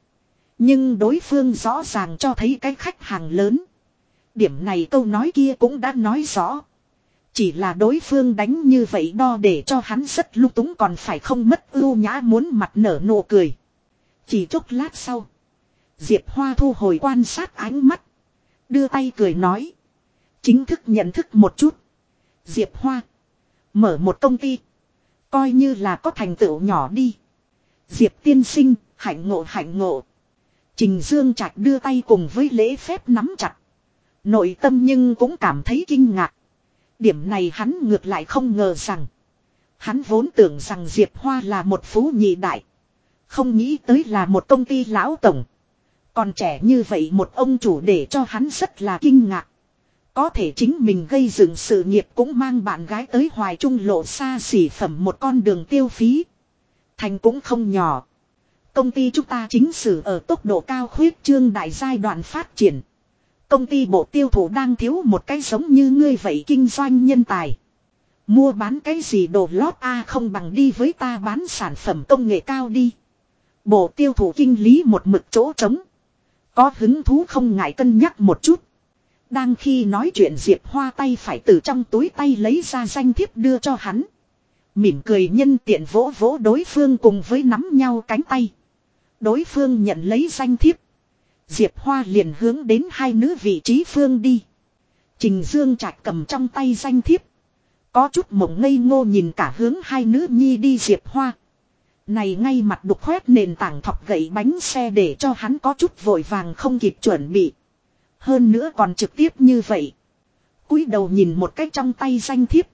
Nhưng đối phương rõ ràng cho thấy cái khách hàng lớn. Điểm này câu nói kia cũng đã nói rõ. Chỉ là đối phương đánh như vậy đo để cho hắn rất lúc túng còn phải không mất ưu nhã muốn mặt nở nụ cười. Chỉ chốc lát sau. Diệp Hoa thu hồi quan sát ánh mắt. Đưa tay cười nói. Chính thức nhận thức một chút. Diệp Hoa. Mở một công ty. Coi như là có thành tựu nhỏ đi. Diệp tiên sinh, hạnh ngộ hạnh ngộ. Trình Dương Trạch đưa tay cùng với lễ phép nắm chặt. Nội tâm nhưng cũng cảm thấy kinh ngạc. Điểm này hắn ngược lại không ngờ rằng. Hắn vốn tưởng rằng Diệp Hoa là một phú nhị đại. Không nghĩ tới là một công ty lão tổng. Còn trẻ như vậy một ông chủ để cho hắn rất là kinh ngạc. Có thể chính mình gây dựng sự nghiệp cũng mang bạn gái tới hoài trung lộ xa xỉ phẩm một con đường tiêu phí. Thành cũng không nhỏ. Công ty chúng ta chính sử ở tốc độ cao khuyết trương đại giai đoạn phát triển. Công ty bộ tiêu thụ đang thiếu một cái giống như ngươi vậy kinh doanh nhân tài. Mua bán cái gì đồ lót A không bằng đi với ta bán sản phẩm công nghệ cao đi. Bộ tiêu thụ kinh lý một mực chỗ trống. Có hứng thú không ngại cân nhắc một chút. Đang khi nói chuyện Diệp Hoa tay phải từ trong túi tay lấy ra danh thiếp đưa cho hắn. Mỉm cười nhân tiện vỗ vỗ đối phương cùng với nắm nhau cánh tay. Đối phương nhận lấy danh thiếp. Diệp Hoa liền hướng đến hai nữ vị trí phương đi. Trình Dương Trạch cầm trong tay danh thiếp. Có chút mộng ngây ngô nhìn cả hướng hai nữ nhi đi Diệp Hoa. Này ngay mặt đục khoét nền tảng thọc gậy bánh xe để cho hắn có chút vội vàng không kịp chuẩn bị. Hơn nữa còn trực tiếp như vậy. cúi đầu nhìn một cách trong tay danh thiếp.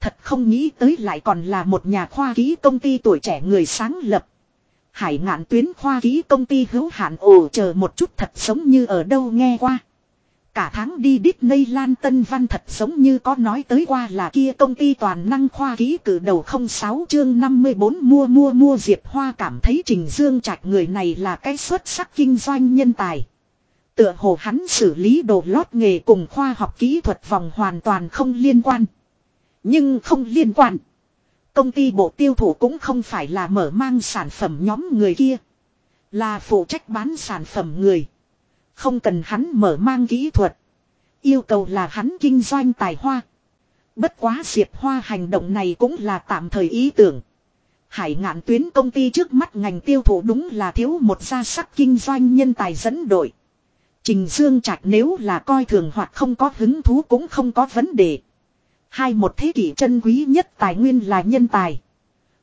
Thật không nghĩ tới lại còn là một nhà khoa ký công ty tuổi trẻ người sáng lập. Hải ngạn tuyến khoa ký công ty hữu hạn ồ chờ một chút thật giống như ở đâu nghe qua. Cả tháng đi Disney Lan Tân Văn thật giống như có nói tới qua là kia công ty toàn năng khoa ký cử đầu 06 chương 54 mua mua mua Diệp Hoa cảm thấy Trình Dương Trạch người này là cái xuất sắc kinh doanh nhân tài. Tựa hồ hắn xử lý đồ lót nghề cùng khoa học kỹ thuật vòng hoàn toàn không liên quan. Nhưng không liên quan. Công ty bộ tiêu thụ cũng không phải là mở mang sản phẩm nhóm người kia. Là phụ trách bán sản phẩm người. Không cần hắn mở mang kỹ thuật. Yêu cầu là hắn kinh doanh tài hoa. Bất quá Diệp Hoa hành động này cũng là tạm thời ý tưởng. Hải ngạn tuyến công ty trước mắt ngành tiêu thụ đúng là thiếu một gia sắc kinh doanh nhân tài dẫn đội. Trình Dương Trạch nếu là coi thường hoặc không có hứng thú cũng không có vấn đề. Hai một thế kỷ chân quý nhất tài nguyên là nhân tài.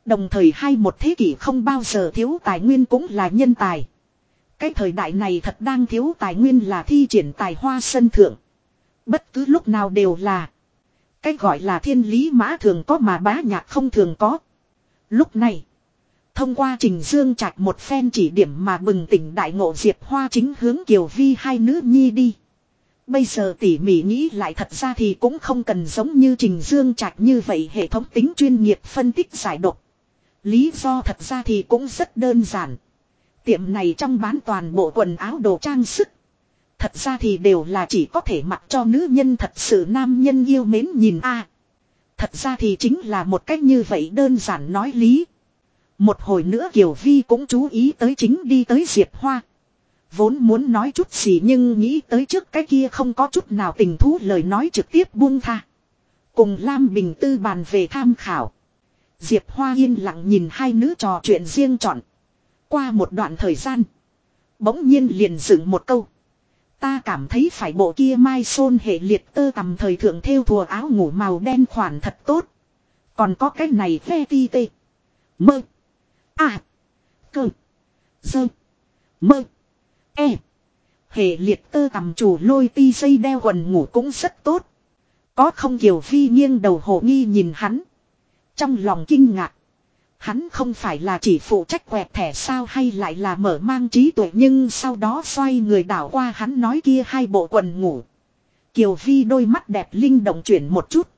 Đồng thời hai một thế kỷ không bao giờ thiếu tài nguyên cũng là nhân tài. Cái thời đại này thật đang thiếu tài nguyên là thi triển tài hoa sân thượng. Bất cứ lúc nào đều là. Cái gọi là thiên lý mã thường có mà bá nhạc không thường có. Lúc này. Thông qua trình dương trạch một phen chỉ điểm mà bừng tỉnh đại ngộ diệp hoa chính hướng kiều vi hai nữ nhi đi. Bây giờ tỉ mỉ nghĩ lại thật ra thì cũng không cần giống như trình dương trạch như vậy hệ thống tính chuyên nghiệp phân tích giải độc. Lý do thật ra thì cũng rất đơn giản. Tiệm này trong bán toàn bộ quần áo đồ trang sức. Thật ra thì đều là chỉ có thể mặc cho nữ nhân thật sự nam nhân yêu mến nhìn a. thật ra thì chính là một cách như vậy đơn giản nói lý. Một hồi nữa Kiều Vi cũng chú ý tới chính đi tới Diệp Hoa. Vốn muốn nói chút gì nhưng nghĩ tới trước cái kia không có chút nào tình thú lời nói trực tiếp buông tha. Cùng Lam Bình Tư bàn về tham khảo. Diệp Hoa yên lặng nhìn hai nữ trò chuyện riêng chọn. Qua một đoạn thời gian. Bỗng nhiên liền dựng một câu. Ta cảm thấy phải bộ kia mai xôn hệ liệt tơ tầm thời thượng theo thùa áo ngủ màu đen khoản thật tốt. Còn có cái này ve ti tê. Mơ. À. Cơ. Dơ. Mơ. E. Hệ liệt tơ tầm chủ lôi ti dây đeo quần ngủ cũng rất tốt. Có không Kiều Phi nghiêng đầu hồ nghi nhìn hắn. Trong lòng kinh ngạc. Hắn không phải là chỉ phụ trách quẹt thẻ sao hay lại là mở mang trí tuệ nhưng sau đó xoay người đảo qua hắn nói kia hai bộ quần ngủ. Kiều Vi đôi mắt đẹp linh động chuyển một chút.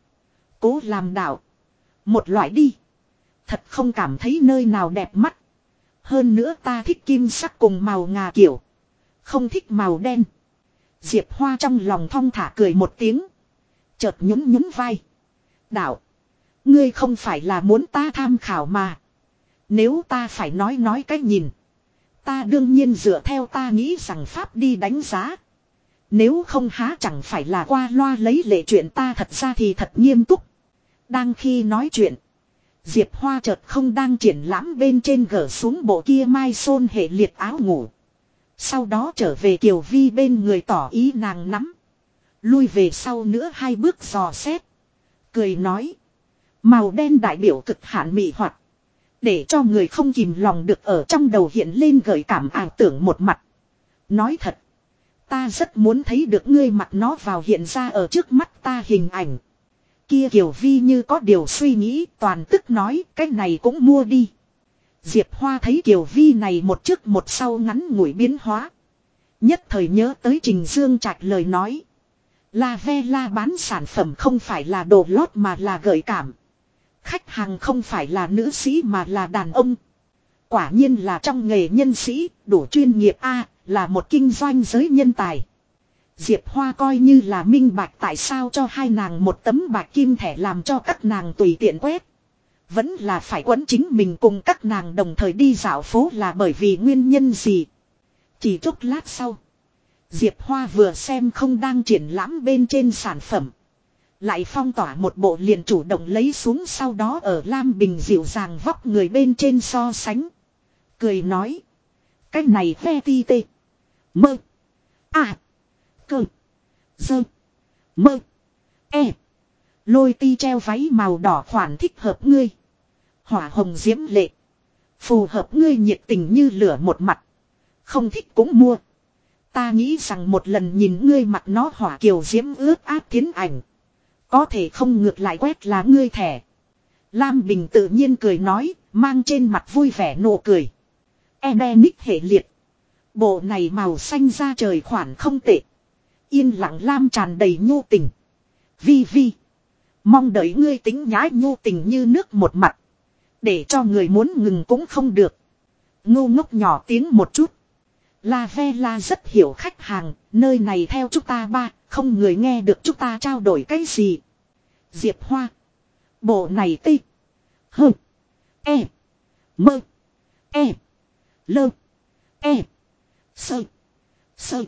Cố làm đảo. Một loại đi. Thật không cảm thấy nơi nào đẹp mắt. Hơn nữa ta thích kim sắc cùng màu ngà kiểu. Không thích màu đen. Diệp Hoa trong lòng thong thả cười một tiếng. Chợt nhún nhún vai. Đạo, Ngươi không phải là muốn ta tham khảo mà. Nếu ta phải nói nói cách nhìn. Ta đương nhiên dựa theo ta nghĩ rằng Pháp đi đánh giá. Nếu không há chẳng phải là qua loa lấy lệ chuyện ta thật ra thì thật nghiêm túc. Đang khi nói chuyện. Diệp Hoa chợt không đang triển lãm bên trên gỡ xuống bộ kia mai xôn hệ liệt áo ngủ. Sau đó trở về Kiều Vi bên người tỏ ý nàng nắm. Lui về sau nữa hai bước dò xét. Cười nói. Màu đen đại biểu cực hạn mị hoạt. Để cho người không kìm lòng được ở trong đầu hiện lên gợi cảm ảo tưởng một mặt. Nói thật. Ta rất muốn thấy được ngươi mặc nó vào hiện ra ở trước mắt ta hình ảnh. Kia Kiều Vi như có điều suy nghĩ toàn tức nói cái này cũng mua đi. Diệp Hoa thấy Kiều Vi này một trước một sau ngắn ngủi biến hóa. Nhất thời nhớ tới Trình Dương Trạch lời nói. La ve la bán sản phẩm không phải là đồ lót mà là gợi cảm. Khách hàng không phải là nữ sĩ mà là đàn ông. Quả nhiên là trong nghề nhân sĩ, đủ chuyên nghiệp A, là một kinh doanh giới nhân tài. Diệp Hoa coi như là minh bạch tại sao cho hai nàng một tấm bạc kim thẻ làm cho các nàng tùy tiện quét. Vẫn là phải quấn chính mình cùng các nàng đồng thời đi dạo phố là bởi vì nguyên nhân gì. Chỉ chút lát sau. Diệp Hoa vừa xem không đang triển lãm bên trên sản phẩm. Lại phong tỏa một bộ liền chủ động lấy xuống sau đó ở Lam Bình dịu dàng vóc người bên trên so sánh. Cười nói. Cái này phe ti tê. Mơ. À. Cơ. Dơ. Mơ. E. Lôi ti treo váy màu đỏ khoản thích hợp ngươi. Hỏa hồng diễm lệ. Phù hợp ngươi nhiệt tình như lửa một mặt. Không thích cũng mua. Ta nghĩ rằng một lần nhìn ngươi mặt nó hỏa kiều diễm ướt áp tiến ảnh. Có thể không ngược lại quét là ngươi thẻ. Lam Bình tự nhiên cười nói, mang trên mặt vui vẻ nụ cười. Edenic hệ liệt. Bộ này màu xanh ra trời khoản không tệ. Yên lặng lam tràn đầy nhu tình. Vi vi. Mong đợi ngươi tính nhái nhu tình như nước một mặt. Để cho người muốn ngừng cũng không được. Ngô ngốc nhỏ tiếng một chút. La Ve La rất hiểu khách hàng, nơi này theo chúng ta ba, không người nghe được chúng ta trao đổi cái gì. Diệp Hoa. Bộ này tê. Hơ. E. Mơ. E. Lơ. E. Sơ. Sơ.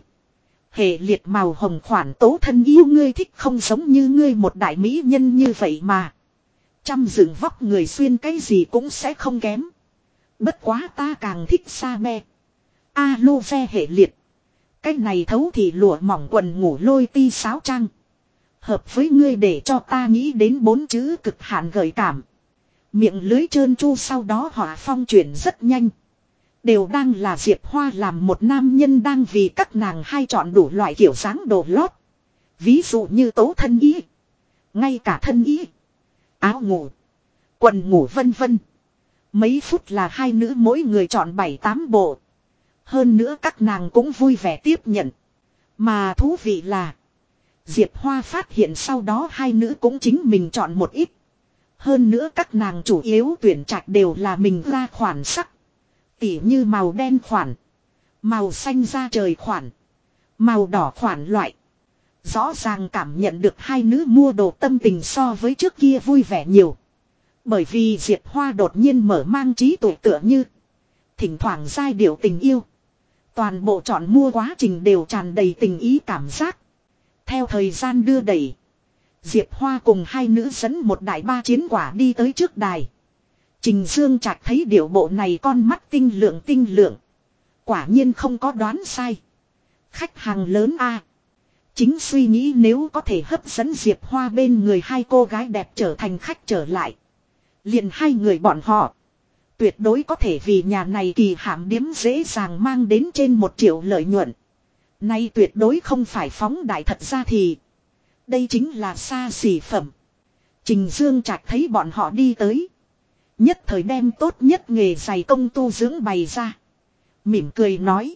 Hệ liệt màu hồng khoản tố thân yêu ngươi thích không giống như ngươi một đại mỹ nhân như vậy mà. Trăm dựng vóc người xuyên cái gì cũng sẽ không kém. Bất quá ta càng thích sa me. Alo ve hệ liệt. Cái này thấu thì lụa mỏng quần ngủ lôi ti sáo trang. Hợp với ngươi để cho ta nghĩ đến bốn chữ cực hạn gợi cảm. Miệng lưới trơn chu sau đó hỏa phong chuyển rất nhanh. Đều đang là Diệp Hoa làm một nam nhân đang vì các nàng hai chọn đủ loại kiểu dáng đồ lót. Ví dụ như tố thân y. Ngay cả thân y. Áo ngủ. Quần ngủ vân vân. Mấy phút là hai nữ mỗi người chọn bảy tám bộ. Hơn nữa các nàng cũng vui vẻ tiếp nhận. Mà thú vị là. Diệp Hoa phát hiện sau đó hai nữ cũng chính mình chọn một ít. Hơn nữa các nàng chủ yếu tuyển trạch đều là mình ra khoản sắc. Tỉ như màu đen khoản. Màu xanh da trời khoản. Màu đỏ khoản loại. Rõ ràng cảm nhận được hai nữ mua đồ tâm tình so với trước kia vui vẻ nhiều. Bởi vì Diệp Hoa đột nhiên mở mang trí tuệ tựa như. Thỉnh thoảng giai điệu tình yêu. Toàn bộ chọn mua quá trình đều tràn đầy tình ý cảm giác. Theo thời gian đưa đẩy. Diệp Hoa cùng hai nữ dẫn một đại ba chiến quả đi tới trước đài. Trình Dương Trạch thấy điệu bộ này con mắt tinh lượng tinh lượng. Quả nhiên không có đoán sai. Khách hàng lớn a. Chính suy nghĩ nếu có thể hấp dẫn Diệp Hoa bên người hai cô gái đẹp trở thành khách trở lại. Liền hai người bọn họ. Tuyệt đối có thể vì nhà này kỳ hạm điếm dễ dàng mang đến trên một triệu lợi nhuận. Nay tuyệt đối không phải phóng đại thật ra thì. Đây chính là xa xỉ phẩm. Trình Dương Trạch thấy bọn họ đi tới. Nhất thời đem tốt nhất nghề giày công tu dưỡng bày ra. Mỉm cười nói.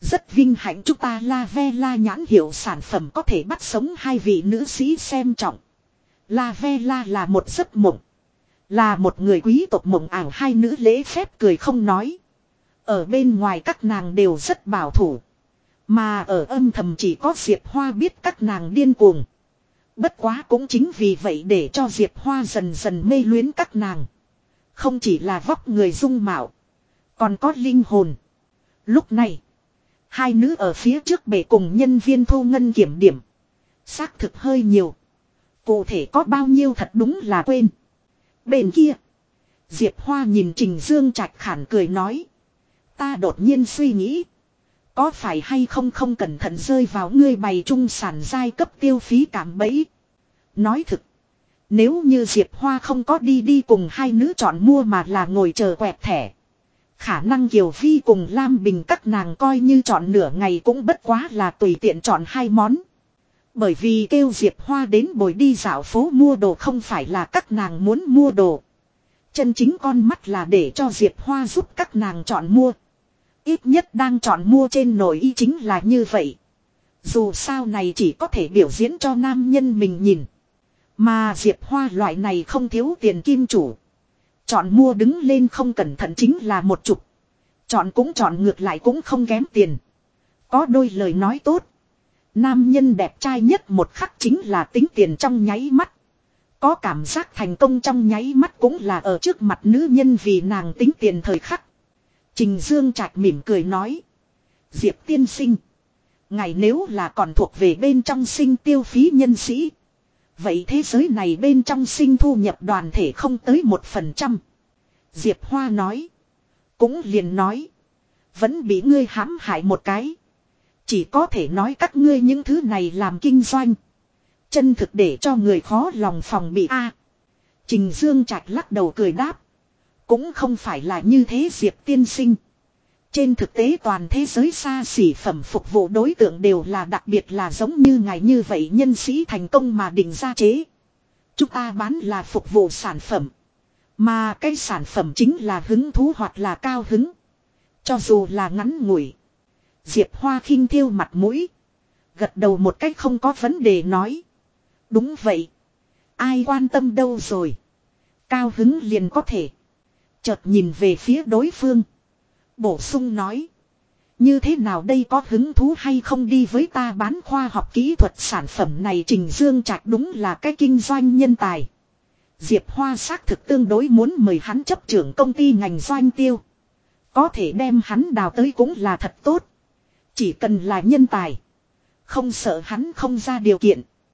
Rất vinh hạnh chúng ta La Ve La nhãn hiệu sản phẩm có thể bắt sống hai vị nữ sĩ xem trọng. La Ve La là một giấc mộng. Là một người quý tộc mộng ảo hai nữ lễ phép cười không nói. Ở bên ngoài các nàng đều rất bảo thủ. Mà ở âm thầm chỉ có Diệp Hoa biết các nàng điên cuồng. Bất quá cũng chính vì vậy để cho Diệp Hoa dần dần mê luyến các nàng. Không chỉ là vóc người dung mạo. Còn có linh hồn. Lúc này. Hai nữ ở phía trước bể cùng nhân viên thu ngân kiểm điểm. Xác thực hơi nhiều. Cụ thể có bao nhiêu thật đúng là quên. Bên kia. Diệp Hoa nhìn Trình Dương Trạch khản cười nói. Ta đột nhiên suy nghĩ. Có phải hay không không cẩn thận rơi vào ngươi bày trung sản giai cấp tiêu phí cảm bẫy. Nói thực. Nếu như Diệp Hoa không có đi đi cùng hai nữ chọn mua mà là ngồi chờ quẹt thẻ. Khả năng Kiều Vi cùng Lam Bình các nàng coi như chọn nửa ngày cũng bất quá là tùy tiện chọn hai món. Bởi vì kêu Diệp Hoa đến bồi đi dạo phố mua đồ không phải là các nàng muốn mua đồ. Chân chính con mắt là để cho Diệp Hoa giúp các nàng chọn mua. Ít nhất đang chọn mua trên nội y chính là như vậy. Dù sao này chỉ có thể biểu diễn cho nam nhân mình nhìn. Mà Diệp Hoa loại này không thiếu tiền kim chủ. Chọn mua đứng lên không cẩn thận chính là một chục. Chọn cũng chọn ngược lại cũng không kém tiền. Có đôi lời nói tốt. Nam nhân đẹp trai nhất một khắc chính là tính tiền trong nháy mắt. Có cảm giác thành công trong nháy mắt cũng là ở trước mặt nữ nhân vì nàng tính tiền thời khắc. Trình Dương Trạch mỉm cười nói. Diệp tiên sinh. Ngày nếu là còn thuộc về bên trong sinh tiêu phí nhân sĩ. Vậy thế giới này bên trong sinh thu nhập đoàn thể không tới một phần trăm. Diệp Hoa nói. Cũng liền nói. Vẫn bị ngươi hãm hại một cái. Chỉ có thể nói các ngươi những thứ này làm kinh doanh. Chân thực để cho người khó lòng phòng bị a. Trình Dương Trạch lắc đầu cười đáp. Cũng không phải là như thế Diệp tiên sinh. Trên thực tế toàn thế giới xa xỉ phẩm phục vụ đối tượng đều là đặc biệt là giống như ngài như vậy nhân sĩ thành công mà định ra chế. Chúng ta bán là phục vụ sản phẩm. Mà cái sản phẩm chính là hứng thú hoặc là cao hứng. Cho dù là ngắn ngủi. Diệp Hoa khinh thiêu mặt mũi. Gật đầu một cách không có vấn đề nói. Đúng vậy. Ai quan tâm đâu rồi. Cao hứng liền có thể. Chợt nhìn về phía đối phương. Bổ sung nói. Như thế nào đây có hứng thú hay không đi với ta bán khoa học kỹ thuật sản phẩm này Trình Dương Trạch đúng là cái kinh doanh nhân tài. Diệp Hoa xác thực tương đối muốn mời hắn chấp trưởng công ty ngành doanh tiêu. Có thể đem hắn đào tới cũng là thật tốt. Chỉ cần là nhân tài. Không sợ hắn không ra điều kiện.